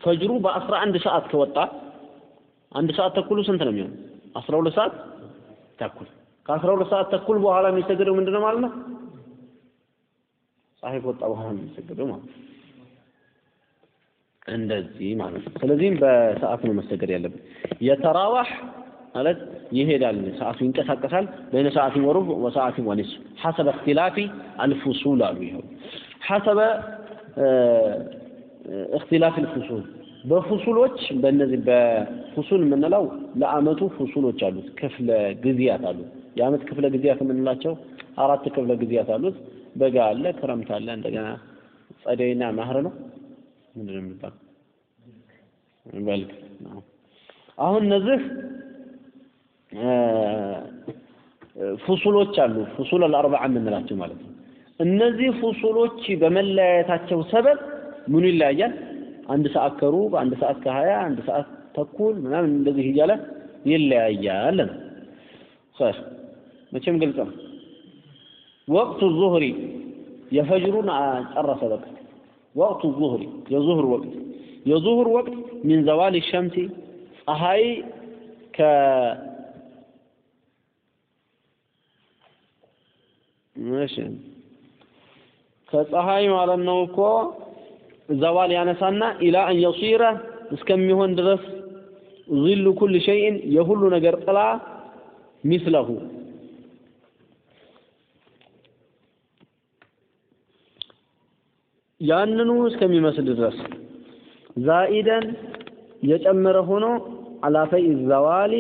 ፈጅሩ በአስራ አንድ ሰዓት ከወጣ አንድ ሰዓት ተኩሉ ስንት ነው የሚሆነው? አስራ ሁለት ሰዓት ተኩል። ከአስራ ሁለት ሰዓት ተኩል በኋላ የሚሰገደው ምንድን ነው ማለት ነው? ፀሐይ ከወጣ በኋላ የሚሰገደው ማለት ነው። እንደዚህ ማለት ነው። ስለዚህም በሰዓት ነው መሰገድ ያለብን። የተራዋህ ማለት ይሄዳል፣ ሰዓቱ ይንቀሳቀሳል። በይነ ሰዓቲን ወሩብ ወሰዓቲን ወኒስ ሐሰበ እክትላፊ አልፉሱል አሉ። ይኸው ሐሰበ እክትላፍ አልፉሱል በፉሱሎች በእነዚህ በፉሱል የምንለው ለአመቱ ፉሱሎች አሉት፣ ክፍለ ጊዜያት አሉት። የአመት ክፍለ ጊዜያት የምንላቸው አራት ክፍለ ጊዜያት አሉት። በጋ አለ፣ ክረምት አለ፣ እንደገና ጸደይና መኸር ነው። ምንድን ነው የሚባለው? በልግ አሁን እነዚህ ፉሱሎች አሉ። ፉሱል አልአርባዓ የምንላቸው ማለት ነው። እነዚህ ፉሱሎች በመለያየታቸው ሰበብ ምኑ ይለያያል? አንድ ሰዓት ከሩብ፣ አንድ ሰዓት ከሀያ፣ አንድ ሰዓት ተኩል ምናምን እንደዚህ እያለ ይለያያል ነው። መቼም ግልጽ ነው። ወቅቱ ዙህሪ የፈጅሩን ጨረሰ በቃ ወቅቱ ዙህሪ የዙህር ወቅት የዙህር ወቅት ሚን ዘዋል ሸምሲ ፀሐይ ከ እሺ ከፀሐይ ማለት ነው እኮ ዘዋል ያነሳና ኢላ አን የሲረ እስከሚሆን ድረስ ዚሉ ኩል ሸይን የሁሉ ነገር ጥላ ሚስለሁ ያንኑ እስከሚመስል ድረስ ዛኢደን የጨመረ ሆኖ አላፈይ ዘዋሊ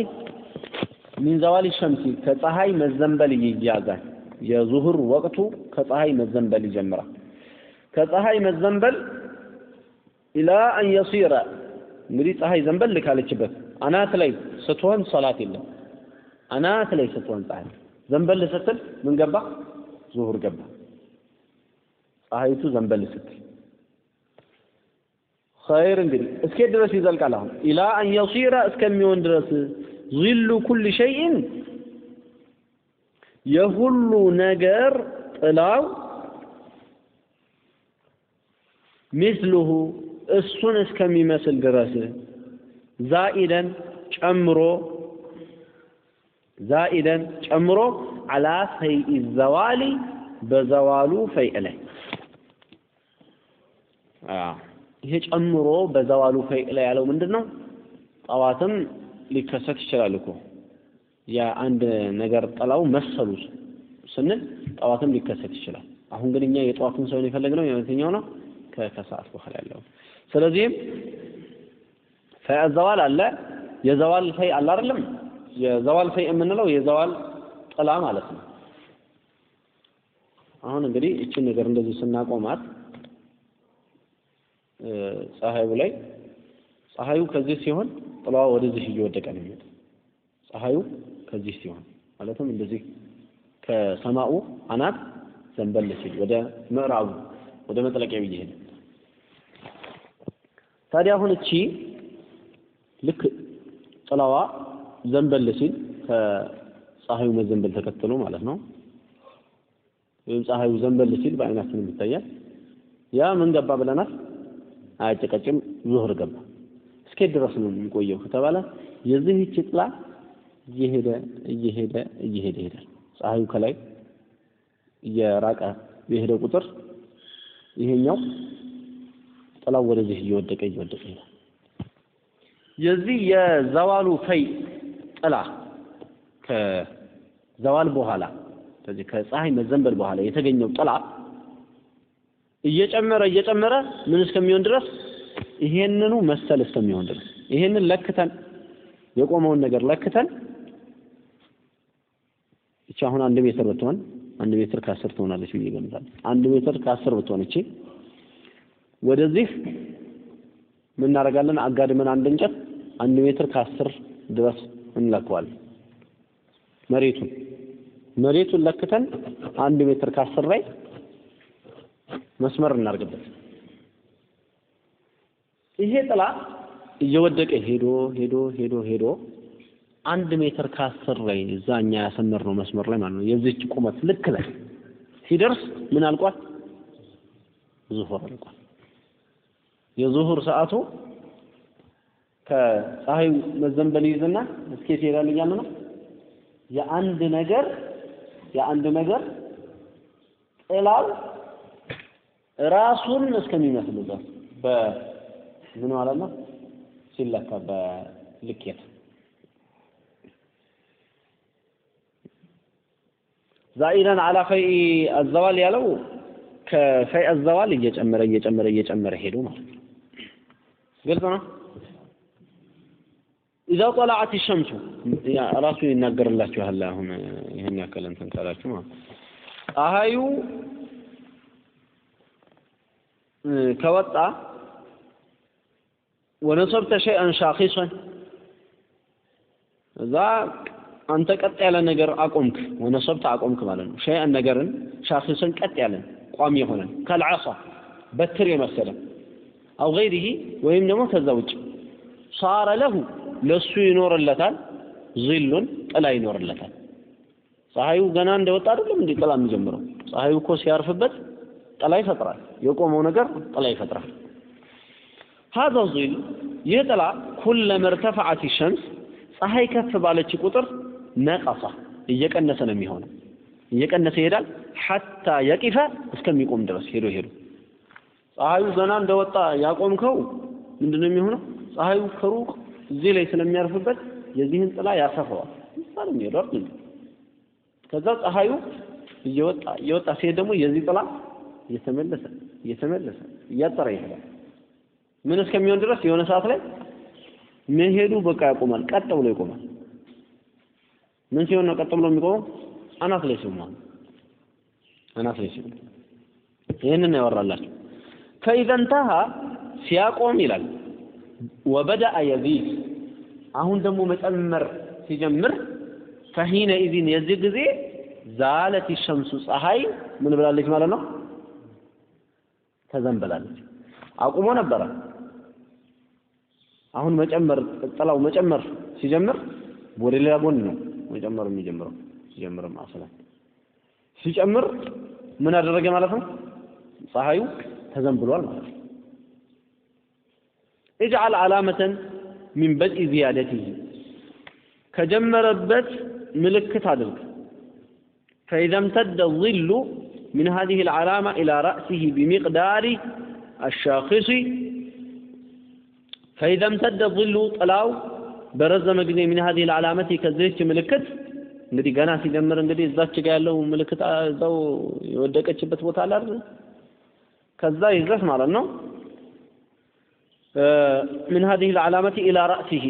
ሚን ዘዋሊ ሸምሲ ከፀሐይ መዘንበል ይያዛል። የዙሁር ወቅቱ ከፀሐይ መዘንበል ይጀምራል። ከፀሐይ መዘንበል ኢላ አን የሲረ እንግዲህ ፀሐይ ዘንበል ካለችበት አናት ላይ ስትሆን ሰላት የለም። አናት ላይ ስትሆን ፀሐይ ዘንበል ስትል ምን ገባ? ዙሁር ገባ። ፀሐይቱ ዘንበል ስትል ኸይር እንግዲህ እስከ ድረስ ይዘልቃል። አሁን ኢላ አን የሲረ እስከሚሆን ድረስ ዚሉ ኩል ሸይን የሁሉ ነገር ጥላው ሚስሉሁ እሱን እስከሚመስል ድረስ ዛኢደን ጨምሮ ዛኢደን ጨምሮ አላ ፈይኢ ዘዋሊ በዘዋሉ ፈይእ ላይ ይሄ ጨምሮ በዘዋሉ ፈይእ ላይ ያለው ምንድን ነው? ጠዋትም ሊከሰት ይችላል እኮ የአንድ ነገር ጥላው መሰሉ ስንል ጠዋትም ሊከሰት ይችላል። አሁን ግን እኛ የጠዋቱን ሰውን የፈለግነው የትኛው ነው? ከሰዓት በኋላ ያለው። ስለዚህም ፈይእ ዘዋል አለ፣ የዘዋል ፈይእ አለ አይደለም? የዘዋል ፈይእ የምንለው የዘዋል ጥላ ማለት ነው። አሁን እንግዲህ እችን ነገር እንደዚህ ስናቆማት ፀሐዩ ላይ ፀሐዩ ከዚህ ሲሆን ጥላዋ ወደዚህ እየወደቀ ነው የሚሄደው። ፀሐዩ ከዚህ ሲሆን ማለትም እንደዚህ ከሰማኡ አናት ዘንበል ሲል ወደ ምዕራቡ ወደ መጥለቂያው እየሄደ ታዲያ አሁን እቺ ልክ ጥላዋ ዘንበል ሲል ከፀሐዩ መዘንበል ተከትሎ ማለት ነው። ወይም ፀሐዩ ዘንበል ሲል በአይናችን ይታያል። ያ ምን ገባ ብለናል? አያጨቀጭም ዙህር ገባ። እስኬት ድረስ ነው የሚቆየው ከተባለ የዚህች ጥላ እየሄደ እየሄደ እየሄደ ይሄዳል። ፀሐዩ ከላይ እየራቀ የሄደ ቁጥር ይሄኛው ጥላው ወደዚህ እየወደቀ እየወደቀ ይሄዳል። የዚህ የዘዋሉ ፈይ ጥላ ከዘዋል በኋላ ከፀሐይ መዘንበል በኋላ የተገኘው ጥላ እየጨመረ እየጨመረ ምን እስከሚሆን ድረስ ይሄንኑ መሰል እስከሚሆን ድረስ ይሄንን ለክተን የቆመውን ነገር ለክተን እቺ አሁን አንድ ሜትር ብትሆን አንድ ሜትር ከአስር ትሆናለች ብዬ እገምታለሁ። አንድ ሜትር ከአስር ብትሆን እቺ ወደዚህ ምን እናደርጋለን? አጋድመን አንድ እንጨት አንድ ሜትር ከአስር ድረስ እንለካዋለን። መሬቱን መሬቱን ለክተን አንድ ሜትር ከአስር ላይ መስመር እናርግበት። ይሄ ጥላ እየወደቀ ሄዶ ሄዶ ሄዶ ሄዶ አንድ ሜትር ከአስር ላይ እዛ እኛ ያሰመርነው መስመር ላይ ማለት ነው የዚች ቁመት ልክ ላይ ሲደርስ ምን አልቋል? ዙሁር አልቋል። የዙሁር ሰዓቱ ከፀሐዩ መዘንበል ይዝና እስኬት ይሄዳል እያለ ነው። የአንድ ነገር የአንድ ነገር ጥላው ራሱን እስከሚመስል ድረስ በምን ማለት ነው ሲለካ በልኬት ዛኢደን አላ ፈይ አዘዋል ያለው ከፈይ አዘዋል እየጨመረ እየጨመረ እየጨመረ ሄዱ ማለት ነው። ግልጽ ነው። ኢዛ ጠለዐት ሸምሱ ራሱ ይናገርላችኋል። አሁን ይህን ያክል እንትን ካላችሁ ማለት ፀሐዩ ከወጣ ወነሰብተ ሸይአን ሻኺሰን እዛ አንተ ቀጥ ያለ ነገር አቆምክ፣ ወነሰብተ አቆምክ ማለት ነው። ሸይአን ነገርን ሻኺሰን ቀጥ ያለን ቋሚ የሆነ ከልዓሳ በትር የመሰለ አው ገይሪሂ ወይም ደግሞ ከዛ ውጭ ሳረ ለሁ ለሱ ይኖርለታል ዚሉን ጥላ ይኖርለታል። ፀሐዩ ገና እንደወጣ አይደለም እንዴ ጥላ የሚጀምረው? ፀሐዩ እኮ ሲያርፍበት ጥላ ይፈጥራል። የቆመው ነገር ጥላ ይፈጥራል። ሀዛ ዚል ይህ ጥላ ኩለመ እርተፈዐት ሸምስ ፀሐይ ከፍ ባለች ቁጥር ነቀሳ እየቀነሰ ነው የሚሆነው። እየቀነሰ ይሄዳል ሐታ የቂፈ እስከሚቆም ድረስ ሄዶ ሄዶ ፀሐዩ ገና እንደወጣ ያቆምከው ምንድን ነው የሚሆነው? ፀሐዩ ከሩቅ እዚህ ላይ ስለሚያርፍበት የዚህን ጥላ ያሰፋዋል። ምሳሌ አይደል? ከዛ ፀሐዩ እየወጣ እየወጣ ሲሄድ ደግሞ የዚህ ጥላ እየተመለሰ እየተመለሰ እያጠረ ይሄዳል። ምን እስከሚሆን ድረስ? የሆነ ሰዓት ላይ መሄዱ በቃ ያቆማል፣ ቀጥ ብሎ ይቆማል። ምን ሲሆን ነው ቀጥ ብሎ የሚቆመው? አናት ላይ ሲሆን አናት ላይ ሲሆን። ይህንን ያወራላችሁ። ፈኢዘ እንተሃ ሲያቆም ይላል። ወበደአ የዚድ አሁን ደግሞ መጨመር ሲጀምር ፈሂነ ኢዚን የዚህ ጊዜ ዛለት ሸምሱ ፀሐይ ምን ብላለች ማለት ነው ተዘንበላለች አቁሞ ነበረ አሁን መጨመር ጥላው መጨመር ሲጀምር ወደ ሌላ ጎን ነው መጨመር የሚጀምረው ሲጀምርም አስለን ሲጨምር ምን አደረገ ማለት ነው ፀሐዩ ተዘንብሏል ማለት ነው اجعل علامة من بدء زيادته كجمربت ملكت አድርግ فإذا امتد الظل من هذه العلامة إلى رأسه بمقدار الشاخص فإذا امتد الظل ጥላው በረዘመ ጊዜ من هذه العلامة ከዚህች ምልክት እንግዲህ ገና ሲጀምር እንግዲህ እዛች ጋር ያለው ምልክት እዛው የወደቀችበት ቦታ አለ አይደል ከዛ ይዘህ ማለት ነው من هذه العلامة إلى رأسه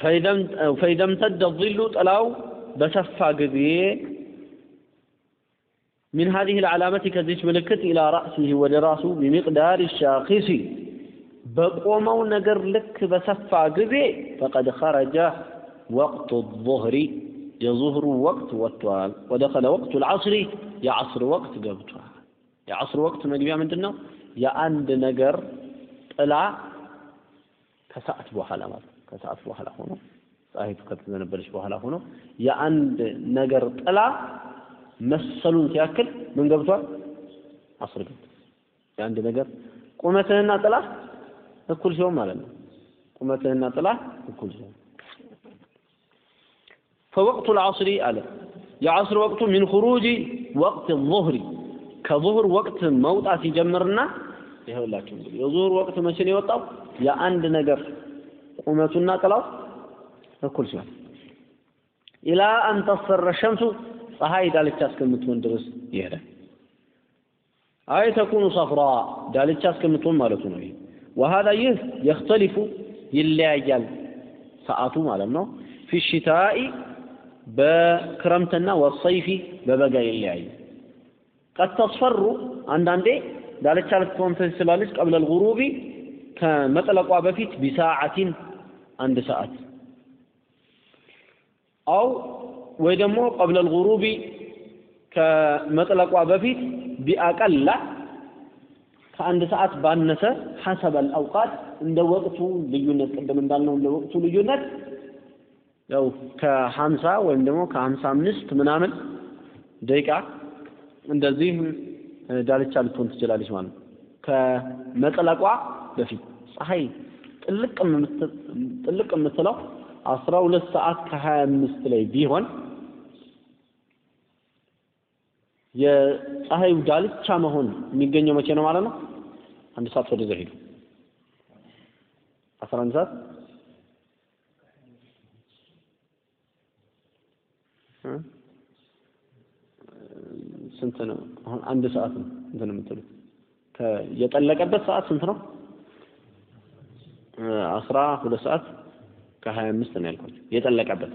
فإذا فإذا امتد الظل طلاو بسفا قذي من هذه العلامة كذيش ملكت إلى رأسه ولراسه بمقدار الشاخص بقومو نقر لك بسفا قذي فقد خرج وقت الظهر يظهر وقت والتوال ودخل وقت العصر يعصر وقت قبتها የዐስር ወቅት መግቢያ ምንድን ነው? የአንድ ነገር ጥላ ከሰዓት በኋላ ማለት ነው። ከሰዓት በኋላ ሆኖ ፀሐይቱ ከተዘነበለች በኋላ ሆኖ የአንድ ነገር ጥላ መሰሉን ሲያክል ምን ገብቷል? አስር ገብቷል። የአንድ ነገር ቁመትህና ጥላ እኩል ሲሆን ማለት ነው። ቁመትህና ጥላ እኩል ሲሆን فوقت العصر አለ የዐስር ወቅቱ ሚን ኹሩጅ ወቅት ዙህሪ ከዙህር ወቅት መውጣት ይጀምርና ይኸውላችሁ እንግዲህ የዙህር ወቅት መቼ ነው የወጣው? የአንድ ነገር ቁመቱና ጥላው እኩል ሲሆን ኢላ አን ሸምሱ ፀሐይ ዳልቻ እስከምትሆን ድረስ ይሄዳል። አይ ተኩኑ ሰፍራ ዳልቻ እስከምትሆን ማለቱ ነው። ይሄ ወሃዛ ይህ የክተሊፉ ይለያያል ሰዓቱ ማለት ነው። ፊ በክረምትና ወሰይፊ በበጋ ይለያያል። ቀድ ተስፈሩ አንዳንዴ ዳልቻ ልትሆን ትችላለች። ቀብለ ልጉሩቢ ከመጥለቋ በፊት ቢሳዓቲን አንድ ሰዓት አው ወይ ደግሞ ቀብለ ልጉሩቢ ከመጥለቋ በፊት ቢአቀላ ከአንድ ሰዓት ባነሰ ሐሰበ አልአውቃት እንደ ወቅቱ ልዩነት ቅድም እንዳልነው እንደ ወቅቱ ልዩነት ያው ከሀምሳ ወይም ደግሞ ከሀምሳ አምስት ምናምን ደቂቃ እንደዚህ ዳልቻ ልትሆን ትችላለች ማለት ነው። ከመጥለቋ በፊት ፀሐይ ጥልቅ ጥልቅ የምትለው አስራ ሁለት ሰዓት ከሀያ አምስት ላይ ቢሆን የፀሐዩ ዳልቻ መሆን የሚገኘው መቼ ነው ማለት ነው? አንድ ሰዓት ወደዛ ሄዱ። አስራ አንድ ሰዓት ስንት ነው? አሁን አንድ ሰዓት ነው እንትን የምትሉት የጠለቀበት ሰዓት ስንት ነው? አስራ ሁለት ሰዓት ከሀያ አምስት ነው ያልኳቸው። የጠለቀበት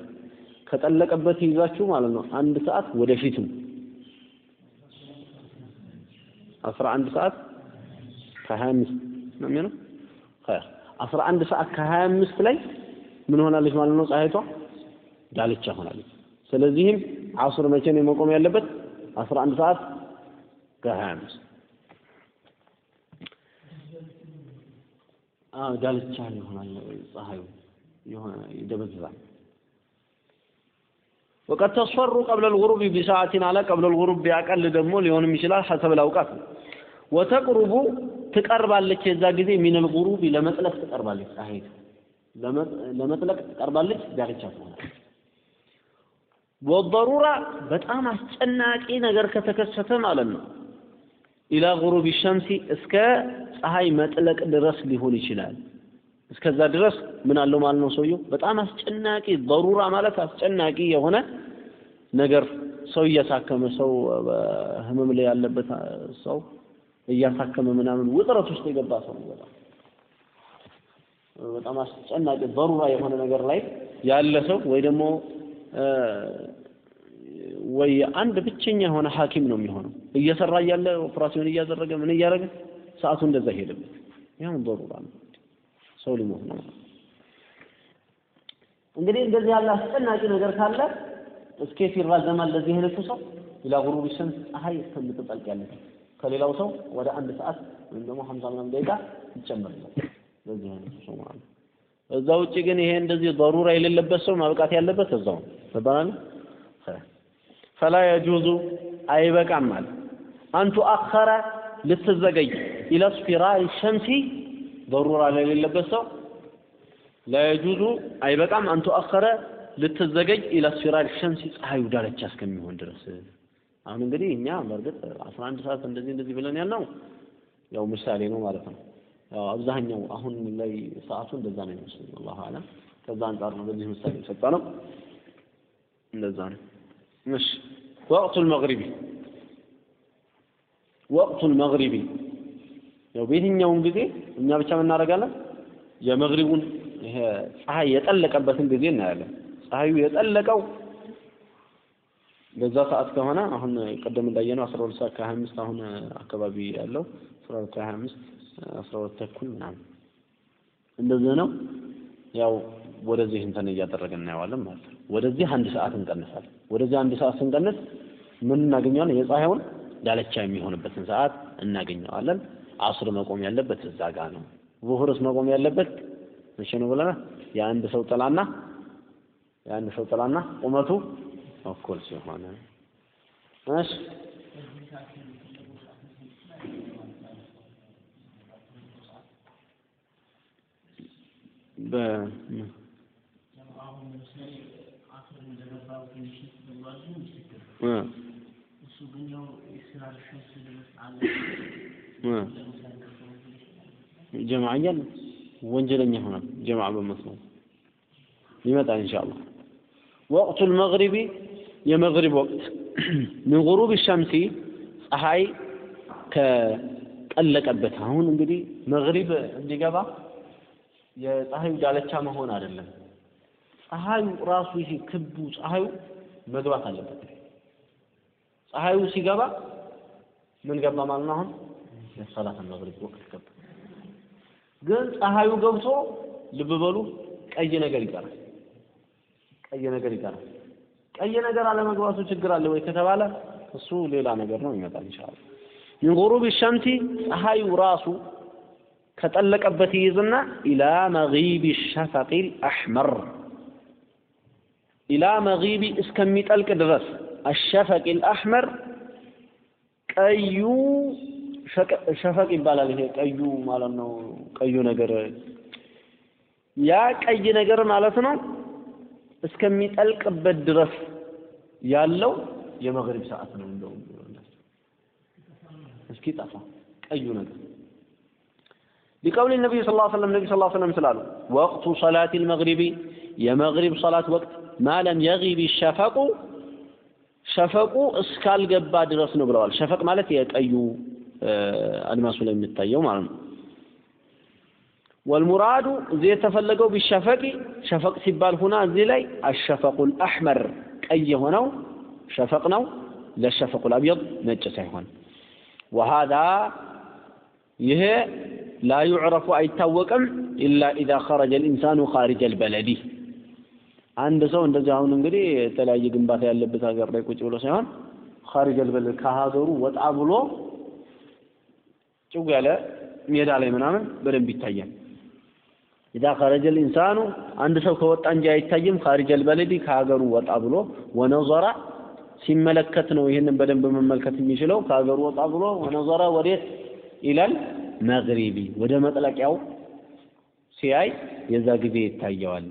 ከጠለቀበት ይዛችሁ ማለት ነው አንድ ሰዓት ወደፊትም አስራ አንድ ሰዓት ከሀያ አምስት ነው የሚሆነው። አስራ አንድ ሰዓት ከሀያ አምስት ላይ ምን ሆናለች ማለት ነው? ፀሐይቷ ዳልቻ ሆናለች። ስለዚህም አሱር መቼ ነው መቆም ያለበት? አስራ አንድ ሰዓት ከሀያ አምስት ዳልቻ ይሆናል ፀሐዩ ይደበዝዛል። ወቀድ ተስፈሩ ቀብለ ልጉሩብ ቢሰዓቲን አለ። ቀብለ ልጉሩብ ቢያቀል ደግሞ ሊሆንም ይችላል። ሐሰብ ልአውቃት ወተቅሩቡ ትቀርባለች። የዛ ጊዜ ሚነል ጉሩብ ለመጥለቅ ትቀርባለች። ፀሐይቱ ለመጥለቅ ትቀርባለች። ዳርቻ ትሆናለች። ወضሩራ በጣም አስጨናቂ ነገር ከተከሰተ ማለት ነው። ኢላ ጉሩብ ሸምሲ እስከ ፀሐይ መጥለቅ ድረስ ሊሆን ይችላል እስከዛ ድረስ ምን አለው ማለት ነው ሰውየው? በጣም አስጨናቂ በሩራ ማለት አስጨናቂ የሆነ ነገር ሰው እያሳከመ ሰው ህመም ላይ ያለበት ሰው እያሳከመ ምናምን ውጥረት ውስጥ የገባ ሰው በጣም። በጣም አስጨናቂ በሩራ የሆነ ነገር ላይ ያለ ሰው ወይ ደግሞ ወይ አንድ ብቸኛ የሆነ ሐኪም ነው የሚሆነው። እየሰራ እያለ ኦፕራሲዮን እያደረገ ምን እያደረገ ሰዓቱ እንደዛ ሄደበት ያም ضرورة ነው። ሰው ሊሞት ነው። እንግዲህ እንደዚህ ያለ አስጨናቂ ነገር ካለ እስኬት ይራዘማል ለዚህ አይነቱ ሰው ኢላ ጉሩብ ሸምስ ፀሐይ እስከምትጠልቅ ያለች ከሌላው ሰው ወደ አንድ ሰዓት ወይም ደግሞ ሀምሳ ምናምን ደቂቃ ይጨመርላል ለዚህ አይነቱ ሰው ማለት እዛ ውጭ ግን ይሄ እንደዚህ ضሩራ የሌለበት ሰው ማብቃት ያለበት እዛው ነው። ተባራን ፈላ የጁዙ አይበቃም ማለት አንቱ አኸረ ልትዘገይ ኢላ ስፊራሪ ሸምሲ ضሩራ ለሌለበት ሰው ላየጁዙ አይበቃም አንቱ አኸረ ልትዘገይ ኢላ ስፊራሪ ሸምሲ ፀሐዩ ዳርቻ እስከሚሆን ድረስ አሁን እንግዲህ እኛ በእርግጥ አስራ አንድ ሰዓት እንደዚህ እንደዚህ ብለን ያልነው ያው ምሳሌ ነው ማለት ነው። ያው አብዛኛው አሁን ላይ ሰዓቱ እንደዛ ነው የሚመስለኝ አላሁ አለም። ከዛ አንጻር ነው በዚህ ምሳሌ የሰጠ ነው። እንደዛ ነው። እሺ ወቅቱል መግሪቢ ወቅቱል መግሪቢ ያው በየትኛውም ጊዜ እኛ ብቻ ምን እናደርጋለን? የመግሪቡን ይሄ ፀሐይ የጠለቀበትን ጊዜ እናያለን። ፀሐዩ የጠለቀው በዛ ሰዓት ከሆነ አሁን ቀደም እንዳየነው 12 ሰዓት ከ25 አሁን አካባቢ ያለው 12 ከ25 12 ተኩል ምናምን እንደዚህ ነው። ያው ወደዚህ እንትን እያደረግን እናየዋለን ማለት ነው። ወደዚህ አንድ ሰዓት እንቀንሳለን። ወደዚህ አንድ ሰዓት ስንቀንስ ምን እናገኘዋለን? የፀሐዩን ዳለቻ የሚሆንበትን ሰዓት እናገኘዋለን። አስር መቆም ያለበት እዛ ጋ ነው። ዙሁርስ መቆም ያለበት መቼ ነው ብለናል? የአንድ ሰው ጥላና የአንድ ሰው ጥላና ቁመቱ እኩል ሲሆን እሺ በ ጀማዓ እያለ ወንጀለኛ ይሆናል። ጀማዓ በመስለው ይመጣል ኢንሻአላህ። ወቅቱል መግሪቢ የመግሪብ ወቅት ምን ጉሩብ ሸምሲ ፀሐይ ከጠለቀበት። አሁን እንግዲህ መግሪብ እንዲገባ የፀሐዩ ዳለቻ መሆን አይደለም። ፀሐዩ ራሱ ይሄ ክቡ ፀሐዩ መግባት አለበት። ፀሐዩ ሲገባ ምን ገባ ማለት ነው? አሁን የሰላት መግሪብ ወቅት ገባ። ግን ፀሐዩ ገብቶ ልብ በሉ ቀይ ነገር ይቀራል። ቀይ ነገር ይቀራል። ቀይ ነገር አለመግባቱ ችግር አለ ወይ ከተባለ እሱ ሌላ ነገር ነው ይመጣል ኢንሻአላህ። ሚን ጉሩብ ፀሐዩ ራሱ ከጠለቀበት ይይዝና ኢላ መጊቢ ሸፈቂል አሕመር ኢላ መጊቢ እስከሚጠልቅ ድረስ አሸፈቂል አሕመር ቀዩ ሸፈቅ ይባላል። ይሄ ቀዩ ማለት ነው። ቀዩ ነገር ያ ቀይ ነገር ማለት ነው። እስከሚጠልቅበት ድረስ ያለው የመግሪብ ሰዓት ነው። እንደውም እስኪ ጠፋ ቀዩ ነገር ሊቀውል ነቢዩ ስ ሰለም ነቢ ስ ሰለም ስላሉ ወቅቱ ሰላት ልመግሪቢ የመግሪብ ሰላት ወቅት ማለም የጊብ ሸፈቁ ሸፈቁ እስካልገባ ድረስ ነው ብለዋል። ሸፈቅ ማለት የቀዩ አድማሱ ላይ የሚታየው ማለት ነው። ወልሙራዱ እዚህ የተፈለገው ቢሸፈቂ ሸፈቅ ሲባል ሁና እዚህ ላይ አሸፈቁል አሕመር ቀይ የሆነው ሸፈቅ ነው። ለሸፈቁል አብየድ ነጭ ሳይሆን ወሃዛ ይሄ ላ ዩዕረፉ አይታወቅም ኢላ ኢዛ ኸረጀ ልኢንሳኑ ኻሪጀ ልበለዲ አንድ ሰው እንደዚህ አሁን እንግዲህ የተለያየ ግንባታ ያለበት ሀገር ላይ ቁጭ ብሎ ሳይሆን ኻሪጀ ልበለድ ከሀገሩ ወጣ ብሎ ጭው ያለ ሜዳ ላይ ምናምን በደንብ ይታያል። ኢዛ ኸረጀ ልኢንሳኑ አንድ ሰው ከወጣ እንጂ አይታይም። ኻሪጀ ልበለዲ ከሀገሩ ወጣ ብሎ ወነዘራ ሲመለከት ነው ይህንን በደንብ መመልከት የሚችለው። ከሀገሩ ወጣ ብሎ ወነዘራ ወዴት ይላል መግሪቢ ወደ መጥለቂያው ሲያይ የዛ ጊዜ ይታየዋል።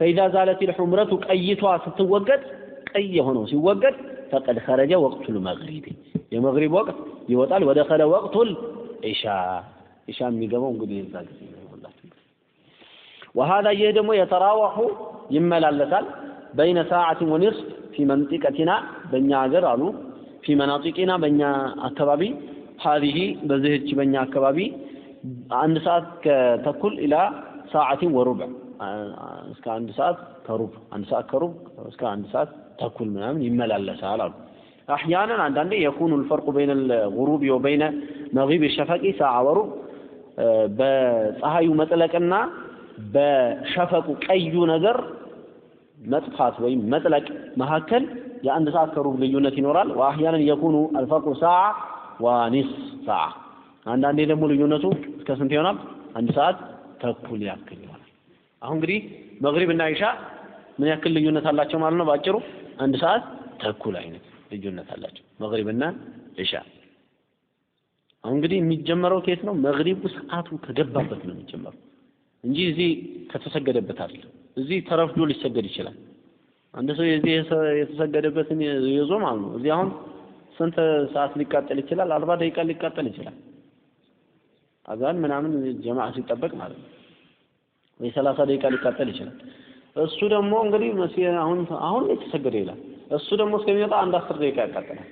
ፈኢዛ ዛለት ልሑምረቱ ቀይቷ ስትወገድ ቀይ የሆነው ሲወገድ ፈቀድ ኸረጀ ወቅቱል መግሪቢ የመግሪብ ወቅት ይወጣል። ወደ ኸለ ወቅቱል ኢሻ ኢሻ የሚገባው እንግዲህ የዛ ጊዜ ይሆንላችሁ። ወሃዛ ይህ ደግሞ የተራዋሑ ይመላለሳል በይነ ሰዓትን ወኒስፍ ፊ መንጢቀቲና በእኛ ሀገር አሉ ፊ መናጢቂና በእኛ አካባቢ ሀዚህ በዚህች በእኛ አካባቢ አንድ ሰዓት ከተኩል ኢላ ሰዓቲን ወሩብዕ እስከ አንድ ሰዓት ከሩብ አንድ ሰዓት ከሩብ እስከ አንድ ሰዓት ተኩል ምናምን ይመላለሳል አሉ። አሕያናን አንዳንዴ የኩኑ ልፈርቁ በይነ ልጉሩቢ ወበይነ መጊብ ሸፈቂ ሰዓ በፀሐዩ መጥለቅና በሸፈቁ ቀዩ ነገር መጥፋት ወይም መጥለቅ መካከል የአንድ ሰዓት ከሩብ ልዩነት ይኖራል። ወአሕያናን የኩኑ አልፈርቁ ሰዓ ወኒስ ሰዓ አንዳንዴ ደግሞ ልዩነቱ እስከ ስንት ይሆናል? አንድ ሰዓት ተኩል ያክል ይሆናል። አሁን እንግዲህ መግሪብ እና ኢሻ ምን ያክል ልዩነት አላቸው ማለት ነው? ባጭሩ አንድ ሰዓት ተኩል አይነት ልዩነት አላቸው መግሪብ እና ኢሻ። አሁን እንግዲህ የሚጀመረው ከየት ነው? መግሪቡ ሰዓቱ ከገባበት ነው የሚጀመረው እንጂ እዚህ ከተሰገደበት አይደለም። እዚህ ተረፍዶ ሊሰገድ ይችላል። አንድ ሰው የዚህ የተሰገደበትን ይዞ ማለት ነው። እዚህ አሁን ስንት ሰዓት ሊቃጠል ይችላል? አርባ ደቂቃ ሊቃጠል ይችላል። አዛን ምናምን ጀማዓ ሲጠበቅ ማለት ነው። ወይ ሰላሳ ደቂቃ ሊቃጠል ይችላል። እሱ ደግሞ እንግዲህ አሁን አሁን የተሰገደ ይላል። እሱ ደግሞ እስከሚመጣ አንድ አስር ደቂቃ ያቃጥላል።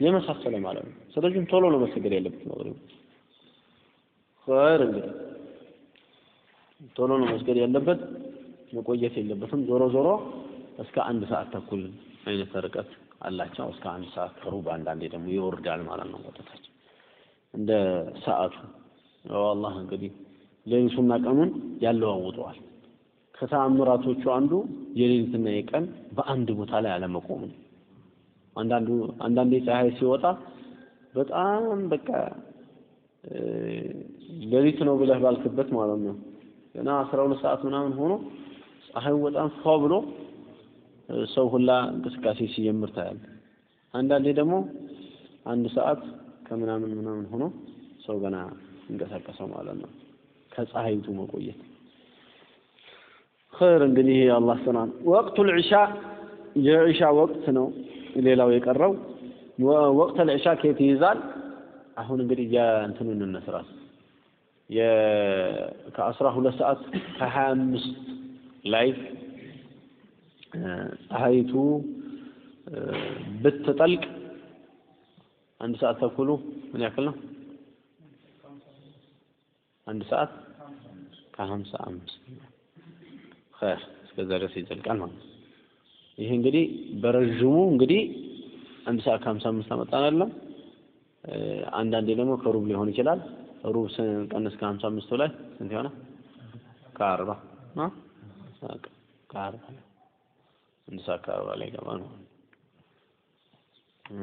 የመሳሰለ ማለት ነው። ስለዚህም ቶሎ ነው መሰገድ ያለበት መግሪብ ኸይር እንግዲህ ቶሎ ነው መስገድ ያለበት፣ መቆየት የለበትም። ዞሮ ዞሮ እስከ አንድ ሰዓት ተኩል አይነት ርቀት አላቸው። እስከ አንድ ሰዓት ከሩብ አንዳንዴ ደግሞ ይወርዳል ማለት ነው ወደታች እንደ ሰዓቱ። አላህ እንግዲህ ሌሊቱና ቀኑን ያለዋውጠዋል። ከተአምራቶቹ አንዱ የሌሊትና የቀን በአንድ ቦታ ላይ አለመቆሙ ነው። አንዳንዱ አንዳንዴ ፀሐይ ሲወጣ በጣም በቃ ሌሊት ነው ብለህ ባልክበት ማለት ነው ገና አስራ ሁለት ሰዓት ምናምን ሆኖ ፀሐዩ በጣም ፏ ብሎ ሰው ሁላ እንቅስቃሴ ሲጀምር ታያለ። አንዳንዴ ደግሞ አንድ ሰዓት ከምናምን ምናምን ሆኖ ሰው ገና እንቀሳቀሰው ማለት ነው ከፀሐይቱ መቆየት። ኸይር እንግዲህ የአላህ ስራ ነው። ወቅቱል ዒሻ የዒሻ ወቅት ነው። ሌላው የቀረው ወቅተል ዒሻ ከየት ይይዛል? አሁን እንግዲህ የእንትኑን እንስራት ከአስራ ሁለት ሰዓት ከሀያ አምስት ላይ ፀሐይቱ ብትጠልቅ አንድ ሰዓት ተኩሉ ምን ያክል ነው? አንድ ሰዓት ከሀምሳ አምስት እስከዛ ድረስ ይዘልቃል ማለት ነው። ይሄ እንግዲህ በረዥሙ እንግዲህ አንድ ሰዓት ከሀምሳ አምስት አመጣን አይደለም። አንዳንዴ ደግሞ ከሩብ ሊሆን ይችላል። ሩብ ስንቀንስ ከሀምሳ አምስቱ ላይ ስንት ይሆናል? ከአርባ ከአርባ አንድ ሰዓት ከአርባ ላይ ገባ ነው።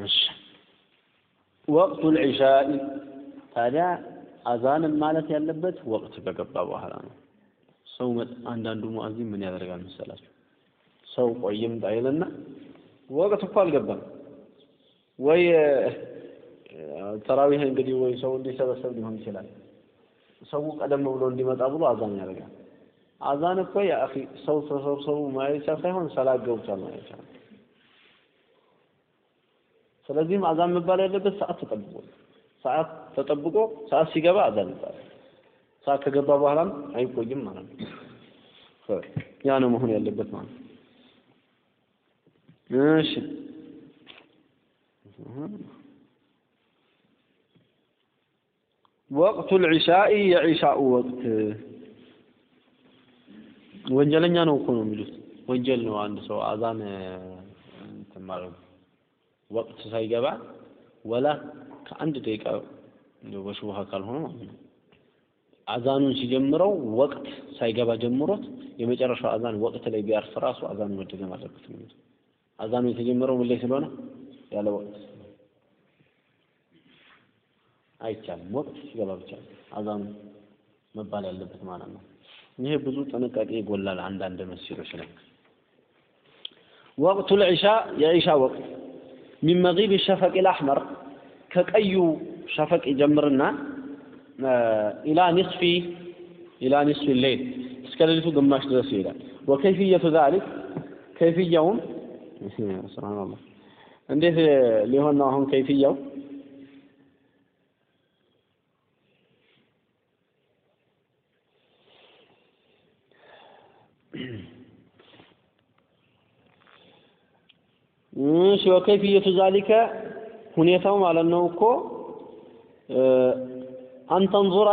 እሺ ወቅቱል ዒሻኢ ታዲያ አዛንም ማለት ያለበት ወቅት ከገባ በኋላ ነው። ሰው አንዳንዱ ሙአዚን ምን ያደርጋል መሰላችሁ? ሰው ቆይም ጣይልና ወቅት እኮ አልገባም ወይ ተራዊህ እንግዲህ ወይ ሰው እንዲሰበሰብ ሊሆን ይችላል። ሰው ቀደም ብሎ እንዲመጣ ብሎ አዛን ያደርጋል። አዛን እኮ ያ ሰው ተሰብሰቡ ማለት ሳይሆን ሰላት ገብቷል ነው። ስለዚህም አዛን መባል ያለበት ሰዓት ተጠብቆ ሰዓት ተጠብቆ ሰዓት ሲገባ አዛን ይባላል። ሰዓት ከገባ በኋላም አይቆይም ማለት ነው። ያ ነው መሆን ያለበት ማለት ነው። እሺ ወቅቱል ዒሻኢ የዒሻኡ ወቅት ወንጀለኛ ነው እኮ ነው የሚሉት። ወንጀል ነው አንድ ሰው አዛን እንትን ማድረጉ ወቅት ሳይገባ ወላ ከአንድ ደቂቃ በሽቡሃ ካልሆነ ማለት ነው። አዛኑን ሲጀምረው ወቅት ሳይገባ ጀምሮት የመጨረሻው አዛን ወቅት ላይ ቢያርፍ ራሱ አዛኑ መደገም አለበት ነው። አዛኑ የተጀመረው ምን ላይ ስለሆነ ያለ ወቅት አይቻልም። ወቅት ሲገባ ብቻ አዛኑ መባል ያለበት ማለት ነው። ይሄ ብዙ ጥንቃቄ ይጎላል አንዳንድ መስጊዶች ላይ። ወቅቱል ዒሻ የዒሻ ወቅት ሚን መጊብ ሸፈቅ ልአሕመር ከቀዩ ሸፈቅ ይጀምርና ኢላ ኒስፊ ኢላ ኒስፊ ሌይል እስከ ሌሊቱ ግማሽ ድረስ ይሄዳል። ወከይፍየቱ ዛሊክ ከይፍያውም ሱብሃነላህ እንዴት ሊሆን ነው አሁን ከይፍያው? እሺ ወከይፍየቱ ዛሊከ ሁኔታው ማለት ነው እኮ አንተንዙረ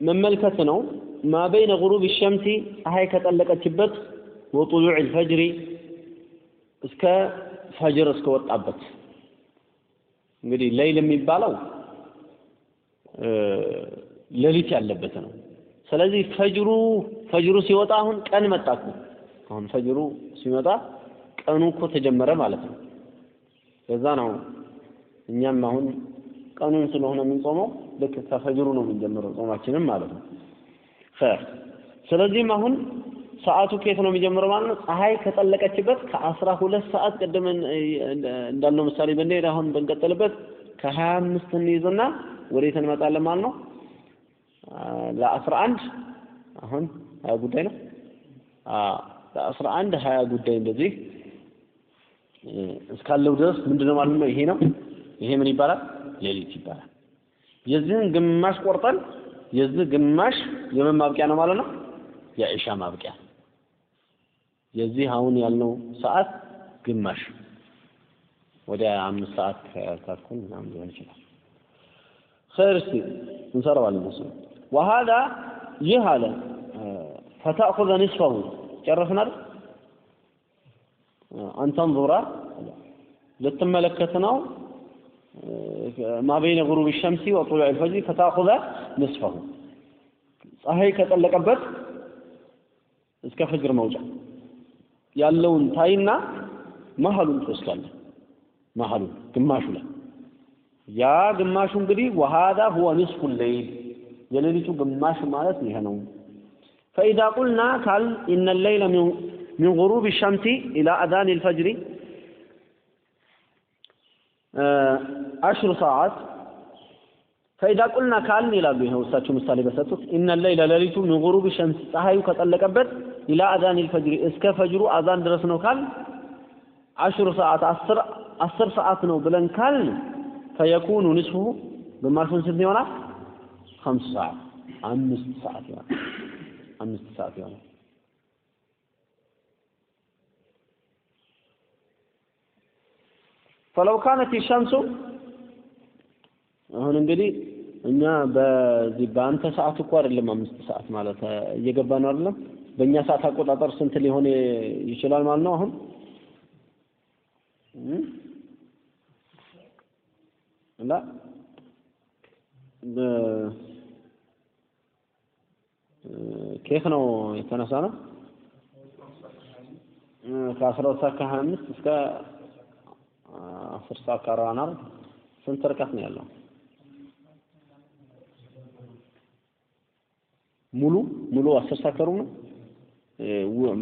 መመልከት ነው ማ በይነ ጉሩብ ሸምሲ ፀሐይ ከጠለቀችበት ወጡሉዕ ልፈጅሪ እስከ ፈጅር እስከ ወጣበት እንግዲህ ለይል የሚባለው ሌሊት ያለበት ነው። ስለዚህ ፈጅሩ ፈጅሩ ሲወጣ አሁን ቀን መጣ እኮ አሁን ፈጅሩ ሲመጣ ቀኑ እኮ ተጀመረ ማለት ነው። ለዛ ነው እኛም አሁን ቀኑን ስለሆነ የምንጾመው ልክ ከፈጅሩ ነው የምንጀምረው ጾማችንም ማለት ነው። ኸይር ስለዚህም አሁን ሰዓቱ ከየት ነው የሚጀምረው ማለት ነው? ፀሐይ ከጠለቀችበት ከአስራ ሁለት ሰዓት ቅድም እንዳልነው ምሳሌ ብንሄድ አሁን ብንቀጥልበት ከሀያ አምስት እንይዝና ወዴት እንመጣለን ማለት ነው? ለአስራ አንድ አሁን ሀያ ጉዳይ ነው። ለአስራ አንድ ሀያ ጉዳይ እንደዚህ እስካለው ድረስ ምንድነው ማለት ነው? ይሄ ነው። ይሄ ምን ይባላል? ሌሊት ይባላል። የዚህን ግማሽ ቆርጠን የዚህ ግማሽ የምን ማብቂያ ነው ማለት ነው? የኢሻ ማብቂያ። የዚህ አሁን ያልነው ሰዓት ግማሽ ወደ አምስት ሰዓት ተኩል ምናምን ሊሆን ይችላል። ኸይር እስቲ እንሰራዋለን እሱ ወሀዳ ይህ አለ ፈተእኹዘ ኒስፈሁ ጨረስናል። አንተንዙራ ልትመለከት ነው ما በይነ ጉሩብ ሸምሲ ወጡሉዕ አልፈጅር ፈታኹዘ ንስፈሁ ፀሐይ ከጠለቀበት እስከ ፈጅር መውጫ ያለውን ታይና መሀሉን ትወስዳለህ። መሀሉን ግማሹ ላይ ያ ግማሹ እንግዲህ وهذا هو نصف الليل የሌሊቱ ግማሽ ማለት ይሄ ነው። فإذا قلنا ካል إن الليل من غروب الشمس إلى أذان الفجر عشر ساعات فإذا قلنا ካልን ይላሉ። ይኸው እሳቸው ምሳሌ በሰጡት إن الليل ሌሊቱ من غروب الشمس ፀሐዩ ከጠለቀበት إلى أذان الفجر እስከ ፈጅሩ አዛን ድረስ ነው ካል አሽሩ ሰዓት አስር አስር ሰዓት ነው ብለን ካልን ፈየኩኑ ንስፉሁ ግማሹን ስንት ይሆናል? ኸምስ ሰዓት አምስት ሰዓት ይሆናል። አምስት ሰዓት ይሆናል። ፈለው ካነት ሸምሱ አሁን እንግዲህ እኛ በዚህ በአንተ ሰዓት እኮ አይደለም አምስት ሰዓት ማለት እየገባ ነው አይደለም በእኛ ሰዓት አቆጣጠር ስንት ሊሆን ይችላል ማለት ነው አሁን? ላ ኬክ ነው የተነሳ ነው ከአስራ ሁለት ከሀያ አምስት እስከ ከአርባ ነው ስንት ርቀት ነው ያለው? ሙሉ ሙሉ አስር ሰዓት ከሩብ ነው?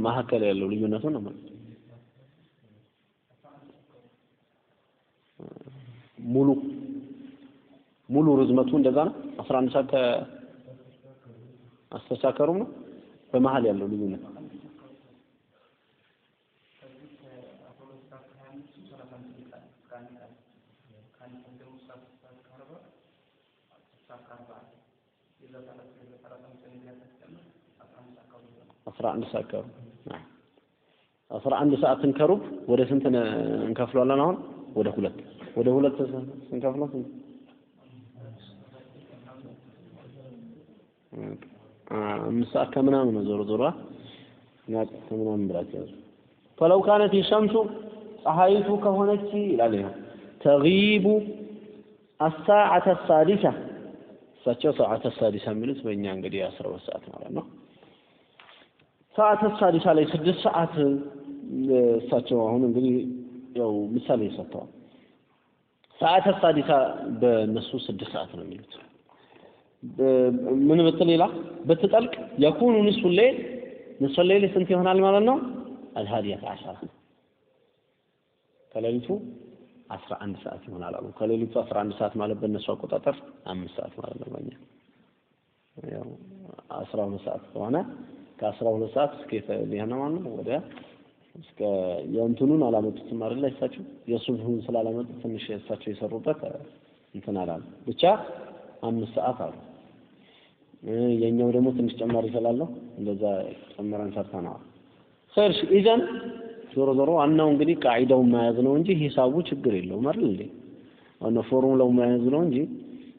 መካከል ያለው ልዩነቱ ነው ማለት ሙሉ ሙሉ ርዝመቱ እንደዛ ነው። 11 ሰዓት ከ 10 ሰዓት ከሩብ ነው። በመሃል ያለው ልዩነት አስራ አንድ ሰዓት ከሩብ አስራ አንድ ሰዓትን ከሩብ ወደ ስንት እንከፍለዋለን? አሁን? ወደ ሁለት። ወደ ሁለት ስንከፍለው ስንት? አምስት ሰዓት ከምናምን ነው ዞሮ ዞሮ። ከምናምን ብላችሁ ፈለው ካነት ሸምሱ ፀሐይቱ ከሆነች ይላል ይኸው ተጊቡ አሳዓተ ሳዲሳ። እሳቸው ሰዓተ ሳዲሳ የሚሉት በእኛ እንግዲህ አስራ ሁለት ሰዓት ማለት ነው። ሰዓተ ሳዲሳ ላይ ስድስት ሰዓት እሳቸው አሁን እንግዲህ ያው ምሳሌ ሰጥተዋል። ሰዓተ ሳዲሳ በእነሱ ስድስት ሰዓት ነው የሚሉት። ምን ብትል ሌላ ብትጠልቅ የኩኑ ንስፉ ሌል ንስፉ ሌል ስንት ይሆናል ማለት ነው? አልሃዲየተ አሸራ ከሌሊቱ አስራ አንድ ሰዓት ይሆናል አሉ። ከሌሊቱ አስራ አንድ ሰዓት ማለት በእነሱ አቆጣጠር አምስት ሰዓት ማለት ነው በእኛ ያው አስራ ሁለት ሰዓት ከሆነ ከአስራ ሁለት ሰዓት እስከ ሊሆነ ማለት ነው እስከ የእንትኑን አላመጡትም አይደል? እሳቸው የሱብሁን ስላላመጡት ትንሽ እሳቸው የሰሩበት እንትን አላሉ። ብቻ አምስት ሰዓት አሉ። የኛው ደግሞ ትንሽ ጨማሪ ስላለው እንደዛ ጨምረን ሰርተነዋል። خير إذن ዞሮ ዞሮ ዋናው እንግዲህ ቃዒዳውን መያዝ ነው እንጂ ሂሳቡ ችግር የለውም አይደል እንዴ? ዋናው ፎርሙላው መያዝ ነው እንጂ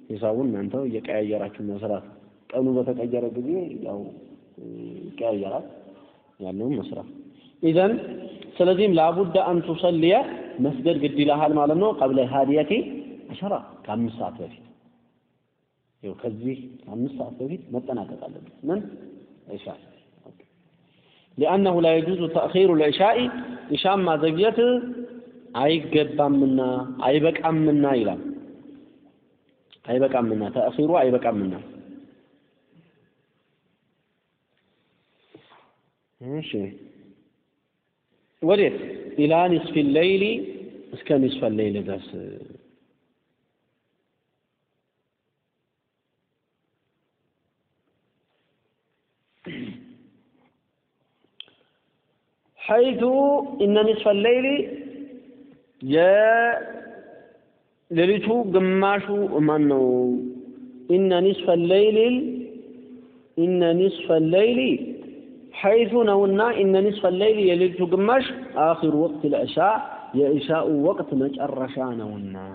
ሂሳቡን እናንተው እየቀያየራችሁ መስራት ቀኑ በተቀየረ ጊዜ ያው ይቀያየራል ያለውን መስራት إذن ስለዚህም لا بد أن تصلي መስገድ ግድ ይልሃል ማለት ነው قبل الحادية عشرة ከአምስት ሰዓት በፊት ይኸው ከዚህ ከአምስት ሰዓት በፊት መጠናቀቅ አለበት ምን ኢሻ ሊአነሁ ላ የጁዙ ተእኺሩ ልዕሻኢ ኢሻን ማዘግየት አይገባምና አይበቃምና ይላል። አይበቃምና ተእኺሩ አይበቃምና ماشي. وليت إلى نصف الليل اسكا نصف الليل داس حيث إن نصف الليل جاء ليلته قماشو منه إن نصف الليل إن نصف الليل حيث نونا إن نصف الليل يليل تقمش آخر وقت العشاء يعشاء وقت مجأر نونا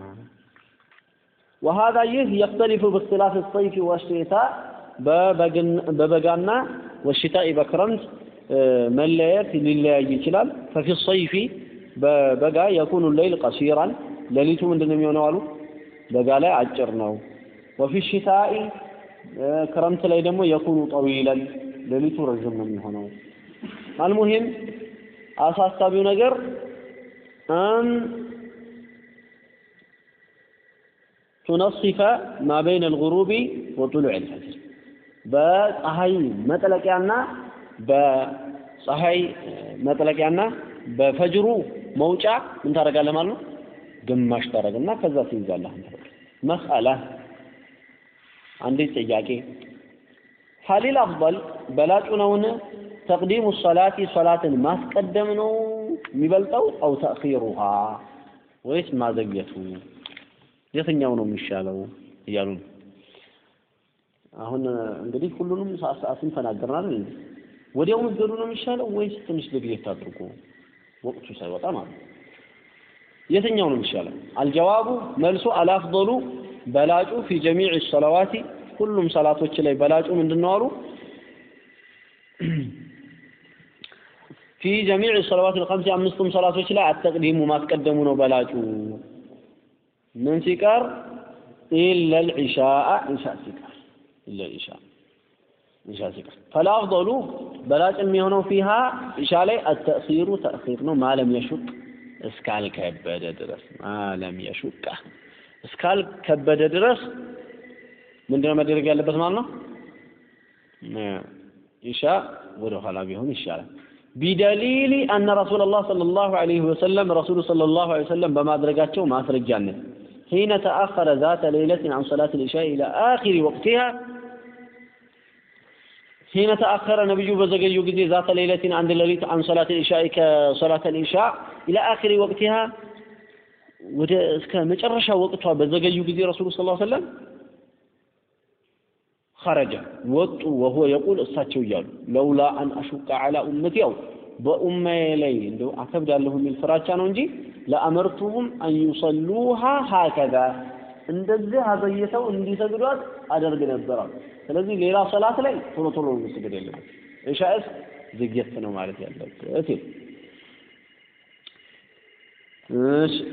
وهذا يث يختلف باختلاف الصيف والشتاء. ببقانا والشتاء بكرمت آه، ملايات لله يجلال ففي الصيف بقى يكون الليل قصيرا. ليلته من دنم يونوالو بقى لا عجرناه وفي الشتاء آه، كرمت لي يكون طويلا. ሌሊቱ ረዥም ነው የሚሆነው። አልሙሂም አሳሳቢው ነገር ቱነሲፈ ማ በይነ አልጉሩቢ ወጡሉዕ አልፈጅር በፀሐይ መጥለቂያና በፀሐይ መጥለቂያና በፈጅሩ መውጫ ምን ታደርጋለህ ማለት ነው? ግማሽ ታደርግና ከዛ ትይዛለህ። መስአላ አንዲት ጥያቄ ሀሊል አፍضል በላጩ ነውን ተቅዲሙ ሰላቲ ሶላትን ማስቀደም ነው የሚበልጠው አው ተእኺሩሃ ወይስ ማዘግየቱ የትኛው ነው የሚሻለው እያሉ ነው። አሁን እንግዲህ ሁሉንም ሰዓት ሰዓትን ተናገርን አይደል? ወዲያው መስገዱ ነው የሚሻለው ወይስ ትንሽ ዘግየት አድርጎ ወቅቱ ሳይወጣ ማለት? የትኛው ነው የሚሻለው? አልጀዋቡ መልሱ አልአፍضሉ በላጩ ፊ ጀሚዕ ሰለዋቲ ሁሉም ሰላቶች ላይ በላጩ ምንድን ነው አሉ? (clears throat) ፊ ጀሚዕ ሰለዋት ልከምሲ አምስቱም ሰላቶች ላይ አተቅዲሙ ማስቀደሙ ነው በላጩ። ምን ሲቀር ኢለል ዒሻአ ዒሻ ሲቀር ኢለል ዒሻ ዒሻ ሲቀር ፈልአፍضሉ በላጭ የሚሆነው ፊሃ ዒሻ ላይ አተእኺሩ ተእኺር ነው ማለም የሹቅ እስካልከበደ ድረስ ማለም የሹቃ እስካልከበደ ድረስ ምንድነው መደረግ ያለበት ማለት ነው? ኢሻ ወደ ኋላ ቢሆን ይሻላል። ቢደሊሊ አነ ረሱለላህ ሰለላሁ ዐለይሂ ወሰለም ረሱሉ ሰለላሁ ዐለይሂ ወሰለም በማድረጋቸው ማስረጃነት ሒነ ተአኸረ ዛተ ሌይለትን አን ሰላት ልኢሻ ኢላ አኺሪ ወቅቲሃ ሒነ ተአኸረ ነቢዩ በዘገዩ ጊዜ ዛተ ሌይለትን አንድ ሌሊት አን ሰላት ልኢሻ ከሰላት ልኢሻ ኢላ አኺሪ ወቅቲሃ ወደ እስከ መጨረሻ ወቅቷ በዘገዩ ጊዜ ረሱሉ ሰለላሁ ዐለይሂ ወሰለም ኸረጀ ወጡ ወሆ የቁል እሳቸው እያሉ ለውላ አን አሹቃ ዐላ ኡመቲ ያው በኡማዬ ላይ እንደው አከብዳለሁ የሚል ፍራቻ ነው እንጂ ለአመርቱሁም አን ዩሰሉሃ ሀከዛ እንደዚህ አዘይተው እንዲሰግዷት አደርግ ነበር ስለዚህ ሌላ ሰላት ላይ ቶሎ ቶሎ መስገድ የለበት። ኢሻእስ ዝግየት ነው ማለት ያለበት።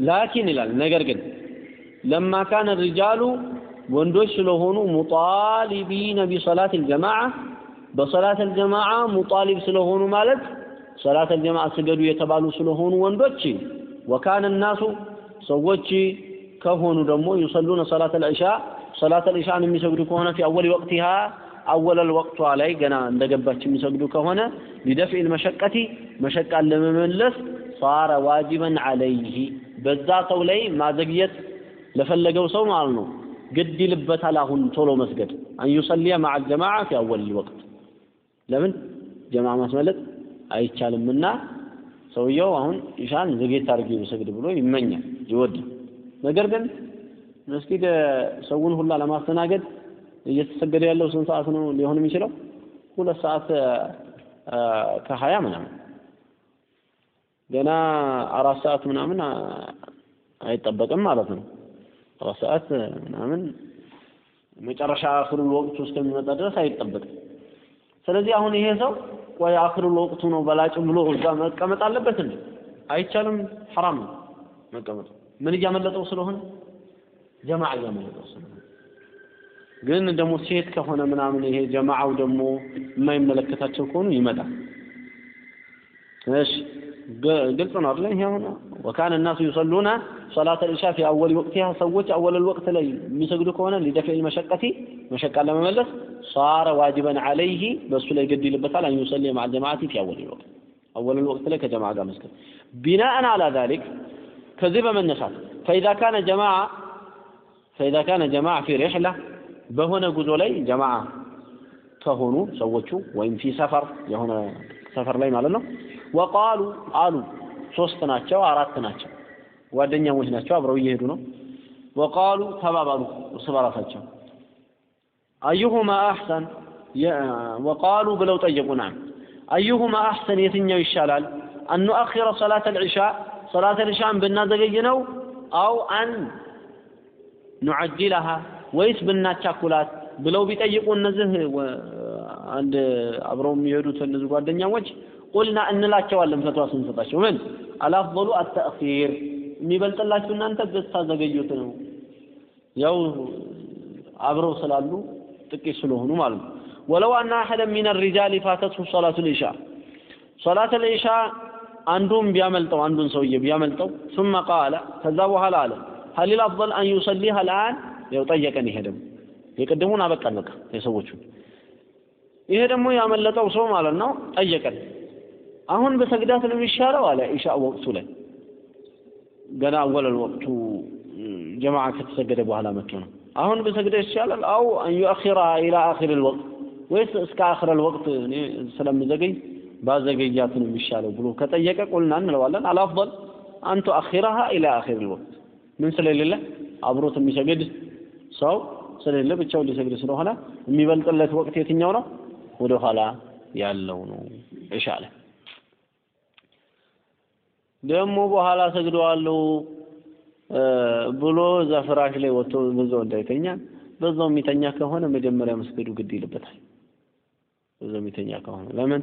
ላኪን ይላል ነገር ግን ለማ ካነ ሪጃሉ ወንዶች ስለሆኑ ሙጣሊቢነ ቢሰላት አልጀማዓ በሰላት አልጀማዓ ሙጣሊብ ስለሆኑ ማለት ሰላት አልጀማዓ ስገዱ የተባሉ ስለሆኑ ወንዶች ወካነ ናሱ ሰዎች ከሆኑ ደግሞ ዩሰሉነ ሰላት አልዒሻ ሰላት አልዒሻን የሚሰግዱ ከሆነ ፊ አወል ወቅቲሃ አወለል ወቅቷ ላይ ገና እንደገባች የሚሰግዱ ከሆነ ሊደፍዒል መሸቀቲ መሸቃን ለመመለስ ሳረ ዋጅበን ዐለይህ በዛ ሰው ላይ ማዘግየት ለፈለገው ሰው ማለት ነው ግድ ይልበታል። አሁን ቶሎ መስገድ አን ዩሰሊየ መዓ አልጀማዓ ፊ አወል ወቅት። ለምን? ጀማዓ ማስመለጥ አይቻልምና ሰውየው አሁን ኢሻን ዘጌት አድርጌ ብሰግድ ብሎ ይመኛል ይወዳል ነገር ግን መስጊድ ሰውን ሁላ ለማስተናገድ እየተሰገደ ያለው ስንት ሰዓት ነው ሊሆን የሚችለው? ሁለት ሰዓት ከሀያ ምናምን። ገና አራት ሰዓት ምናምን አይጠበቅም ማለት ነው አራት ሰዓት ምናምን መጨረሻ አክሩል ወቅቱ እስከሚመጣ ድረስ አይጠበቅም። ስለዚህ አሁን ይሄ ሰው ወይ አክሩል ወቅቱ ነው በላጭ ብሎ እዛ መቀመጥ አለበት እንዴ? አይቻልም። ሐራም ነው መቀመጡ። ምን እያመለጠው ስለሆነ ጀማዓ እያመለጠው ስለሆነ። ግን ደግሞ ሴት ከሆነ ምናምን ይሄ ጀማዓው ደግሞ የማይመለከታቸው ከሆኑ ይመጣል። እሺ ግልጽ ነው አይደል? ይሄ አሁን ወካነ الناس يصلون صلاه العشاء في اول وقتها ሰዎች اول الوقت ላይ የሚሰግዱ ከሆነ لدفع المشقة መሸቃን ለመመለስ صار واجبا عليه በሱ ላይ ግድ ይልበታል ان يصلي مع الجماعه في اول الوقت اول الوقت ላይ ከጀማዓ ጋር መስገድ بناء على ذلك ከዚህ በመነሳት فاذا كان جماعه فاذا كان جماعه في رحله በሆነ ጉዞ ላይ ጀማዓ ከሆኑ ሰዎቹ ወይም ፊ ሰፈር የሆነ ሰፈር ላይ ማለት ነው ወቃሉ አሉ። ሶስት ናቸው አራት ናቸው። ጓደኛሞች ናቸው አብረው እየሄዱ ነው። ወቃሉ ተባባሉ እርስ በራሳቸው። አዩሁማ አሕሰን ወቃሉ ብለው ጠየቁና አዩሁማ አሕሰን የትኛው ይሻላል? አን ሰላት አልዒሻ ሰላት አልዒሻን ብናዘገይ ነው አው አን ኑዐጅለሃ ወይስ ብናቻኩላት? ብለው ቢጠይቁ እነዚህ አንድ አብረው የሚሄዱት እነዚህ ጓደኛሞች ቁልና እንላቸዋለን ፈትዋ ስንሰጣቸው። ምን? አላፍበሉ አተእኺር። የሚበልጥላችሁ እናንተ ብታዘገዩት ነው። ያው አብረው ስላሉ ጥቂት ስለሆኑ ማለት ነው። ወለው አና አሐደ ሚን ሪጃል ፋተትሁ ሶላቱ ልኢሻ ሶላት ልኢሻ አንዱን ቢያመልጠው አንዱን ሰውዬ ቢያመልጠው ثم قال ከዛ በኋላ አለ هل الافضل ان يصليها الان ያው ጠየቀን ይሄ ደግሞ የቀደሙን አበቃን በቃ የሰዎቹን። ይሄ ደግሞ ያመለጠው ሰው ማለት ነው ጠየቀን። አሁን በሰግዳት ነው የሚሻለው አለ ኢሻ ወቅቱ ላይ ገና አወለል ወቅቱ ጀማዓ ከተሰገደ በኋላ መጥቶ ነው። አሁን በሰግደ ይሻላል? አው አን ዩአኺረሃ ኢላ አኺር ልወቅት ወይስ እስከ አኺር ልወቅት እኔ ስለምዘገይ ባዘገያት ነው የሚሻለው ብሎ ከጠየቀ ቁልና እንለዋለን። አልአፍضል አን ቱአኺረሃ ኢላ አኺር ልወቅት ምን ስለሌለ? አብሮት የሚሰግድ ሰው ስለሌለ ብቻውን ሊሰግድ ስለሆነ የሚበልጥለት ወቅት የትኛው ነው? ወደ ኋላ ያለው ነው። ኢሻ ላይ ደግሞ በኋላ ሰግደዋለሁ ብሎ እዛ ፍራሽ ላይ ወጥቶ በዛው እንዳይተኛ በዛው የሚተኛ ከሆነ መጀመሪያ መስገዱ ግድ ይልበታል። በዛው የሚተኛ ከሆነ ለምን?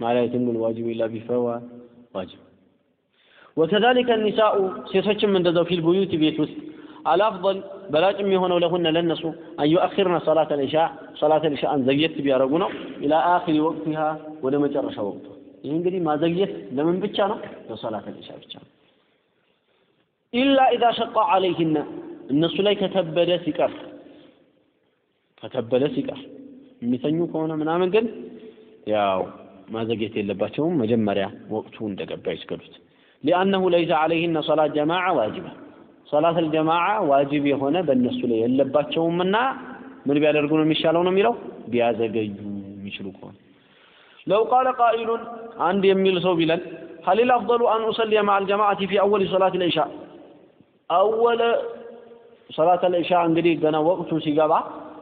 ማለት ግን ዋጅብ ኢላ ቢፈዋ ዋጅብ። ወከዛሊከ ኒሳኡ ሴቶችም እንደዛው ፊል ቡዩት ቤት ውስጥ አልአፍضል በላጭም የሆነው ለሁነ ለነሱ አን ዩአኺርነ ሰላተ ልኢሻ ሰላተ ልኢሻን ዘግየት ቢያደርጉ ነው። ኢላ አኺሪ ወቅቲሃ ወደ መጨረሻ ወቅቱ ይህ እንግዲህ ማዘግየት ለምን ብቻ ነው? ለሰላት ልኢሻ ብቻ ነው። ኢላ ኢዛ ሸቃ ዐለይህነ እነሱ ላይ ከተበደ ሲቀር ከተበደ ሲቀር የሚተኙ ከሆነ ምናምን ግን ያው ማዘግየት የለባቸውም። መጀመሪያ ወቅቱ እንደገባ ይስገዱት። ሊአነሁ ለይሰ ዐለይህነ ሰላት ጀማዓ ዋጅባ ሰላት አልጀማዓ ዋጅብ የሆነ በእነሱ ላይ የለባቸውምና ምን ቢያደርጉ ነው የሚሻለው ነው የሚለው ቢያዘገዩ የሚችሉ ከሆነ لو قال قائل አንድ የሚል ሰው ቢለን هل الأفضل أن أصلي مع الجماعة في أول صلاة العشاء أول صلاة العشاء እንግዲህ ገና ወቅቱ ሲገባ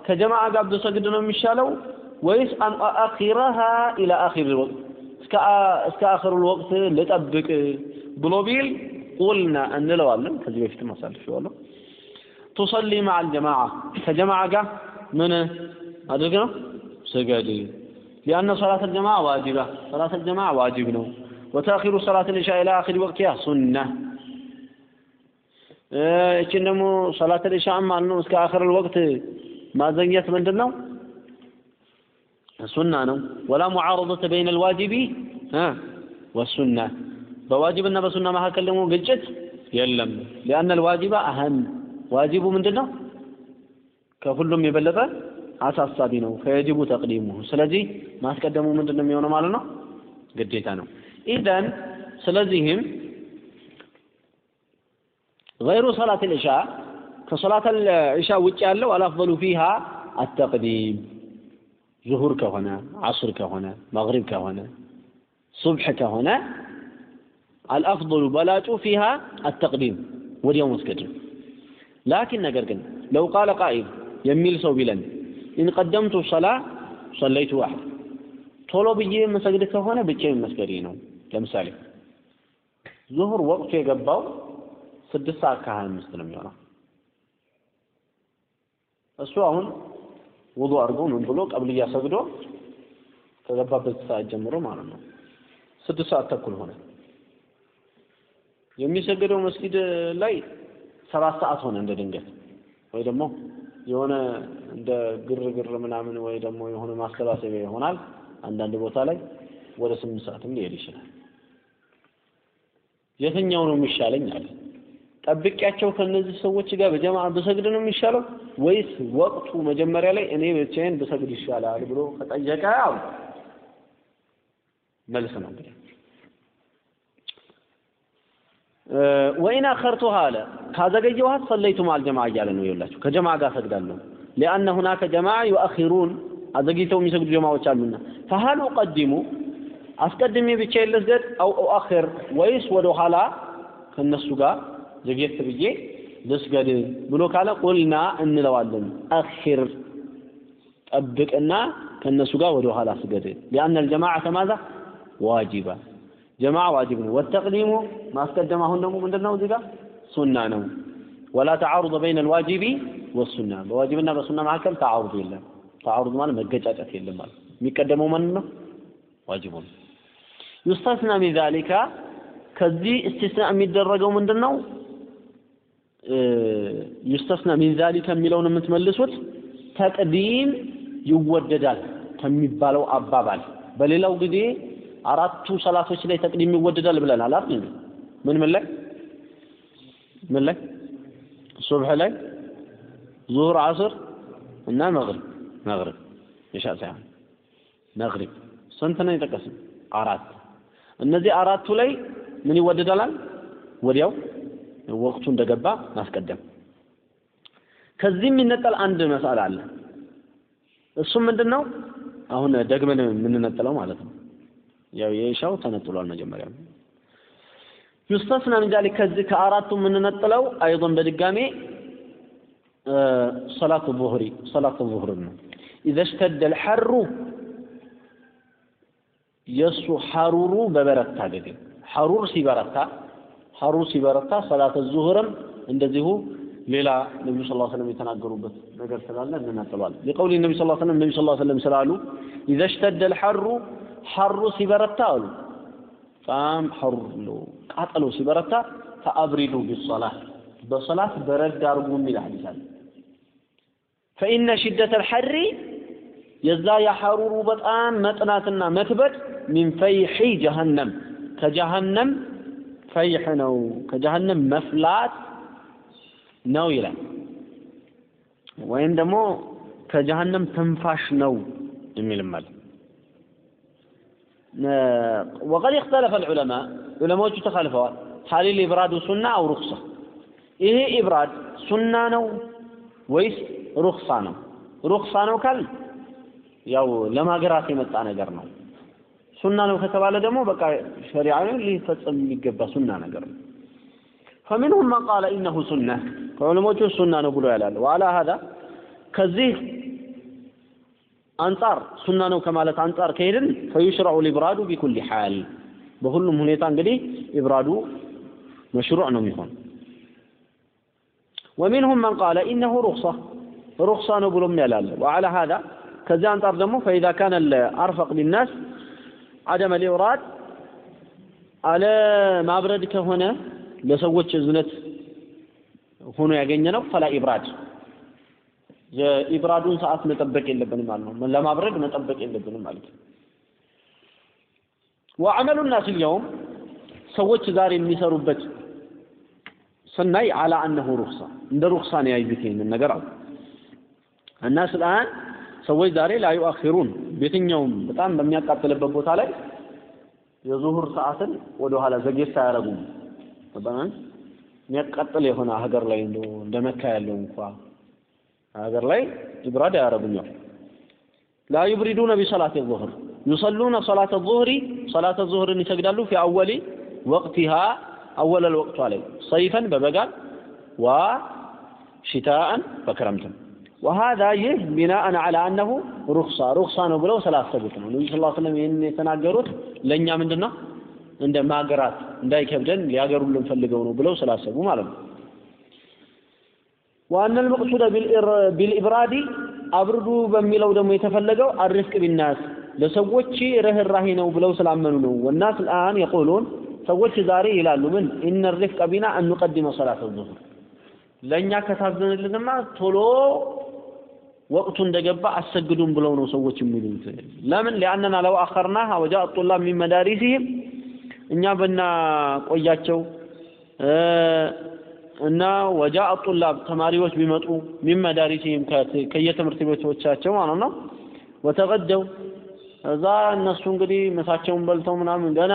ከጀማዓ ጋር ብሰግድ ነው የሚሻለው ወይስ أن أؤخرها إلى آخر الوقت እስከ آخر وقت ልጠብቅ ብሎ ቢል قلنا እንለዋለን። ከዚህ በፊትም አሳልፌዋለሁ። تصلي مع الجماعة ከጀማዓ ጋር ምን አድርግ ነው ስገድ لأن صلاة الجماعة واجبة صلاة الجماعة واجب ነው وتأخير صلاة العشاء إلى آخر وقتها سنة እቺን ደግሞ ሰላት ኢሻ ማለት ነው እስከ አخر ወቅት ማዘግየት ምንድን ነው ሱና ነው ወላ ሙዓረضة بين الواجب والسنة በዋጅብና በሱና መካከል ደግሞ ግጭት የለም لأن الواجب أهم ዋጅቡ ምንድን ነው ከሁሉም የበለጠ አሳሳቢ ነው። ፈየጅቡ ተቅዲሙ። ስለዚህ ማስቀደሙ ምንድን ነው የሚሆነው ማለት ነው? ግዴታ ነው። ኢዘን ስለዚህም ገይሩ ሰላት ልዕሻ ከሰላት ልዕሻ ውጭ ያለው አላፍበሉ ፊሃ አተቅዲም። ዙሁር ከሆነ ዓሱር ከሆነ መግሪብ ከሆነ ሱብሕ ከሆነ الأفضل በላጩ فيها التقديم ወዲያው መስገድ لكن ነገር ግን لو قال قائل የሚል ሰው ቢለን إن قدمت الصلاة صليت وحدي ቶሎ ብዬ የምሰግድ ከሆነ ብቻዬን መስገዴ ነው። ለምሳሌ ዙሁር ወቅቱ የገባው ስድስት ሰዓት ከሀያ አምስት ነው የሚሆነው። እሱ አሁን ውዱ አድርጎ ምን ብሎ ቀብልያ ሰግዶ ከገባበት ሰዓት ጀምሮ ማለት ነው ስድስት ሰዓት ተኩል ሆነ። የሚሰገደው መስጊድ ላይ ሰባት ሰዓት ሆነ እንደ ድንገት ወይ ደግሞ የሆነ እንደ ግርግር ምናምን ወይ ደግሞ የሆነ ማሰባሰቢያ ይሆናል። አንዳንድ ቦታ ላይ ወደ ስምንት ሰዓትም ሊሄድ ይችላል። የትኛው ነው የሚሻለኝ አለ። ጠብቂያቸው ከነዚህ ሰዎች ጋር በጀማዓ ብሰግድ ነው የሚሻለው ወይስ ወቅቱ መጀመሪያ ላይ እኔ ብቻዬን ብሰግድ ይሻላል ብሎ ከጠየቀ አሉ መልስ ነው እንግዲህ ወኢን አኸርቱሃ አለ። ካዘገየኋት ሰለይቱ ማል ጀማዓ እያለ ነው ይላችሁ ከጀማዓ ጋር ሰግዳለሁ። ሊአነ ሁናከ ጀማዓ ዩአኺሩን አዘግይተው የሚሰግዱ ጀማዎች አሉና። ፈሀል ኡቀድሙ አስቀድሜ ብቻዬን ልስገድ አው ኡአኺር ወይስ ወደ ኋላ ከነሱ ጋር ዘግየት ብዬ ልስገድ ብሎ ካለ ቁልና እንለዋለን። አኺር ጠብቅና ከነሱ ጋር ወደ ኋላ ስገድ። ሊአነ አልጀማዓተ ማዛ ዋጅባ ጀማዓ ዋጅብ ነው። ወተቅዲሙ ማስቀደም አሁን ደግሞ ምንድነው? እዚህ ጋር ሱና ነው። ወላ ተዓሩض በይነ አልዋጅቢ ወሱና። በዋጅብና በሱና መካከል ተዓሩድ የለም። ተዓሩድ ማለት መገጫጨት የለም ማለት የሚቀደመው ማን ነው? ዋጅቡ ነው። ዩስተስና ሚን ዛሊካ ከዚህ እስቲስና የሚደረገው ምንድን ነው ዩስተስና ሚን ዛሊካ የሚለውን የምትመልሱት ተቅዲም ይወደዳል ከሚባለው አባባል በሌላው ጊዜ አራቱ ሰላቶች ላይ ተቅዲም ይወደዳል ብለናል አይደል ምን ምን ላይ ምን ላይ ሱብህ ላይ ዙሁር፣ ዓስር እና መግሪብ መግሪብ ኢሻ ሳይሆን መግሪብ ስንት ነው የጠቀስን? አራት። እነዚህ አራቱ ላይ ምን ይወደዳላል? ወዲያው ወቅቱ እንደገባ ማስቀደም። ከዚህ የሚነጠል አንድ መስአል አለ። እሱም ምንድን ነው? አሁን ደግመን የምንነጥለው ማለት ነው። ያው የኢሻው ተነጥሏል መጀመሪያ ዩስተስና ምን ከዚህ ከአራቱ የምንነጥለው አይዶን በድጋሜ صلاة الظهر صلاة الظهر ነው። إذا اشتد الحر የእሱ ሐሩሩ በበረታ ጊዜ ሐሩር ሲበረታ ሐሩር ሲበረታ ሰላት ዙህርም እንደዚሁ ሌላ ነቢዩ ስ ሰለም የተናገሩበት ነገር ስላለ እንነጥለዋለን። لقول النبي ስ ሰለም ነቢ ስ ሰለም ስላሉ إذا اشتد الحر ሐሩ ሲበረታ አሉ በጣም ሐሩ ቃጠሎ ሲበረታ ፈአብሪዱ ቢሰላህ በሰላት በረድ አድርጉ የሚል ሐዲስ አለ። ፈኢነ ሽደተ ልሐሪ የዛ የሐሩሩ በጣም መጥናትና መክበድ ሚን ፈይሒ ጀሀነም ከጀሀነም ፈይሕ ነው ከጀሀነም መፍላት ነው ይላል። ወይም ደግሞ ከጀሀነም ትንፋሽ ነው የሚልም አለ። وقد اختلف العلماء علماء تخالفوا هل الإبراد سنة أو رخصة إيه إبراد سنة نو ويس رخصة نو رخصة نو كال ያው ለማገራት የመጣ ነገር ነው። ሱና ነው ከተባለ ደግሞ በቃ ሸሪዓ ነው ሊፈጸም የሚገባ ሱና ነገር ነው። فمنهم من قال إنه سنة ከዑለሞቹ ሱና ነው ብሎ ያላል። وعلى هذا ከዚህ አንጻር ሱና ነው ከማለት አንጻር ከሄድን فيشرع الإبراد بكل حال። በሁሉም ሁኔታ እንግዲህ ኢብራዱ مشروع ነው የሚሆን። ومنهم من قال إنه رخصة رخصة ነው ብሎም ያላለ وعلى هذا ከዚህ አንጻር ደግሞ فإذا كان الأرفق للناس عدم الإبراد አለ ማብረድ ከሆነ ለሰዎች እዝነት ሆኖ ያገኘ ነው فلا إبراد የኢብራዱን ሰዓት መጠበቅ የለብንም ማለት ነው። ለማብረድ መጠበቅ የለብንም ማለት ነው። ወዐመሉ ናስ ልየውም ሰዎች ዛሬ የሚሰሩበት ስናይ አላ አነሁ ሩክሳ እንደ ሩክሳ ነው ያዩት ይህንን ነገር አሉ። الناس الآن ሰዎች ዛሬ ላ ዩአኺሩን በየትኛውም በጣም በሚያቃጥልበት ቦታ ላይ የዙሁር ሰዓትን ወደኋላ ዘጌት አያደርጉም። በጣም የሚያቃጥል የሆነ ሀገር ላይ እንደ መካ ያለው እንኳ ሀገር ላይ إبراد ያው لا يبردون بصلاة الظهر። يصلون صلاة الظهر صلاة الظهر ን ይሰግዳሉ። في أول وقتها አወለል ወቅቷ ላይ صيفا በበጋን وشتاء በክረምትም። ወሃዛ ይህ بناء على أنه رخصة رخصة ነው ብለው ስላሰቡት ነው። ነቢ ስ ስለም ይህን የተናገሩት ለእኛ ምንድን ነው እንደ ማገራት እንዳይከብደን ሊያገሩልን ፈልገው ነው ብለው ስላሰቡ ማለት ነው። ዋና المقصود بالإبراد አብርዱ በሚለው ደግሞ የተፈለገው አርፍቅ ቢናስ ለሰዎች ርህራሄ ነው ብለው ስላመኑ ነው። ወናስ الآن يقولون ሰዎች ዛሬ ይላሉ ምን ኢነ الرفق بنا أن نقدم صلاة الظهر ለእኛ ከታዘንልንማ ቶሎ ወቅቱ እንደገባ አሰግዱን ብለው ነው ሰዎች የሚሉት። ለምን ሊአነና ለው አኸርናሃ ወጃአ ጡላብ ሚን መዳሪሲህም እኛ ብናቆያቸው እና ወጃአ ጡላብ ተማሪዎች ቢመጡ ሚን መዳሪሲህም ከየትምህርት ቤቶቻቸው ማለት ነው። ወተቀደው እዛ እነሱ እንግዲህ ምሳቸውን በልተው ምናምን ገና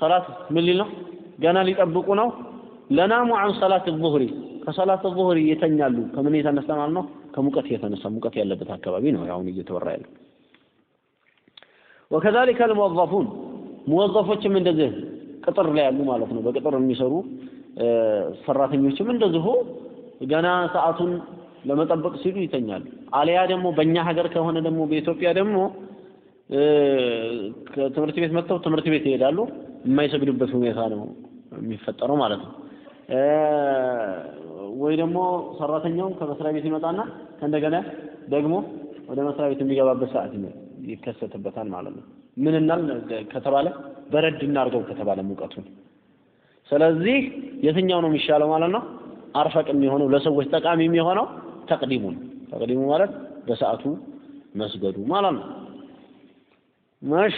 ሰላት ምን ሊል ነው? ገና ሊጠብቁ ነው። ለናሙ አን ሰላት ዙህሪ ከሰላት ዙህሪ የተኛሉ ከምን የተነሳ ማለት ነው? ከሙቀት የተነሳ ሙቀት ያለበት አካባቢ ነው አሁን እየተወራ ያለው። ወከዛሊከ አልሙወዘፉን ሙወዘፎችም እንደዚህ ቅጥር ላይ ያሉ ማለት ነው። በቅጥር የሚሰሩ ሰራተኞችም እንደዚሁ ገና ሰዓቱን ለመጠበቅ ሲሉ ይተኛሉ አሊያ ደግሞ በእኛ ሀገር ከሆነ ደግሞ በኢትዮጵያ ደግሞ ከትምህርት ቤት መጥተው ትምህርት ቤት ይሄዳሉ የማይሰግዱበት ሁኔታ ነው የሚፈጠረው ማለት ነው ወይ ደግሞ ሰራተኛው ከመስሪያ ቤት ይመጣና ከእንደገና ደግሞ ወደ መስሪያ ቤት የሚገባበት ሰዓት ይከሰትበታል ማለት ነው። ምን እናል ከተባለ በረድ እናርገው ከተባለ ሙቀቱን። ስለዚህ የትኛው ነው የሚሻለው ማለት ነው? አርፈቅ የሚሆነው ለሰዎች ጠቃሚ የሚሆነው ተቅዲሙ ነው። ተቅዲሙ ማለት በሰዓቱ መስገዱ ማለት ነው። ማሽ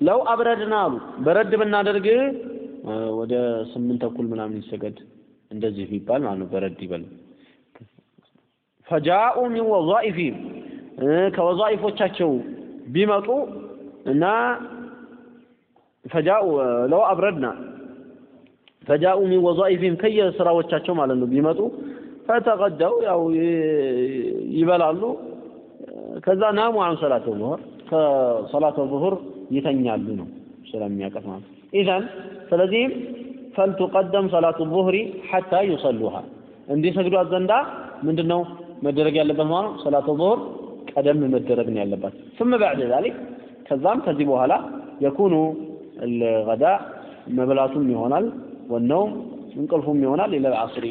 ለው አብረድና አሉ በረድ ብናደርግ ወደ ስምንት ተኩል ምናምን ይሰገድ እንደዚህ ቢባል ማለት ነው በረድ ይበል ፈጃኡ ሚን ወዛኢፊህም ከወዛኢፎቻቸው ቢመጡ እና ፈጃኡ ለው አብረድና ፈጃኡ ሚን ወዛኢፊህም ከየስራዎቻቸው ማለት ነው ቢመጡ ፈተቀደው ያው ይበላሉ ከዛ ናሙ አን ሰላት ዙሁር ከሰላት ዙሁር ይተኛሉ ነው ስለሚያቀፍ ማለት ኢዘን ስለዚህም ፈልቱቀደም ሰላቱ ዙሁሪ ሐታ ዩሰሉሃ እንዲሰግዷት ዘንዳ ምንድን ነው መደረግ ያለበት ማለት ነው ሰላቱ ዙሁር ቀደም መደረግ ነው ያለባት ثم بعد ذلك ከዛም ከዚህ በኋላ የኩኑ الغداء መብላቱም ይሆናል ወነውም እንቅልፉም ይሆናል ኢለ العصر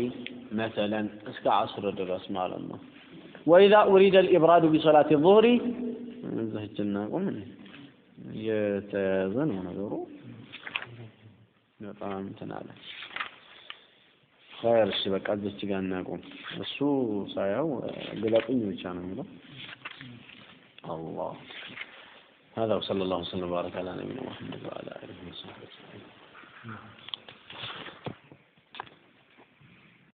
مثلا እስከ ዓስር ድረስ ማለት ነው وإذا أريد الإبراد بصلاة الظهر እዚህችና ቁም የተያዘ ነው ነገሩ በጣም እንትን አለ ኸይር እሺ በቃ እዚች ጋር እናቁም እሱ ሳያው ግለጡኝ ብቻ ነው የሚለው الله هذا وصلى الله وسلم وبارك على نبينا محمد وعلى اله وصحبه وسلم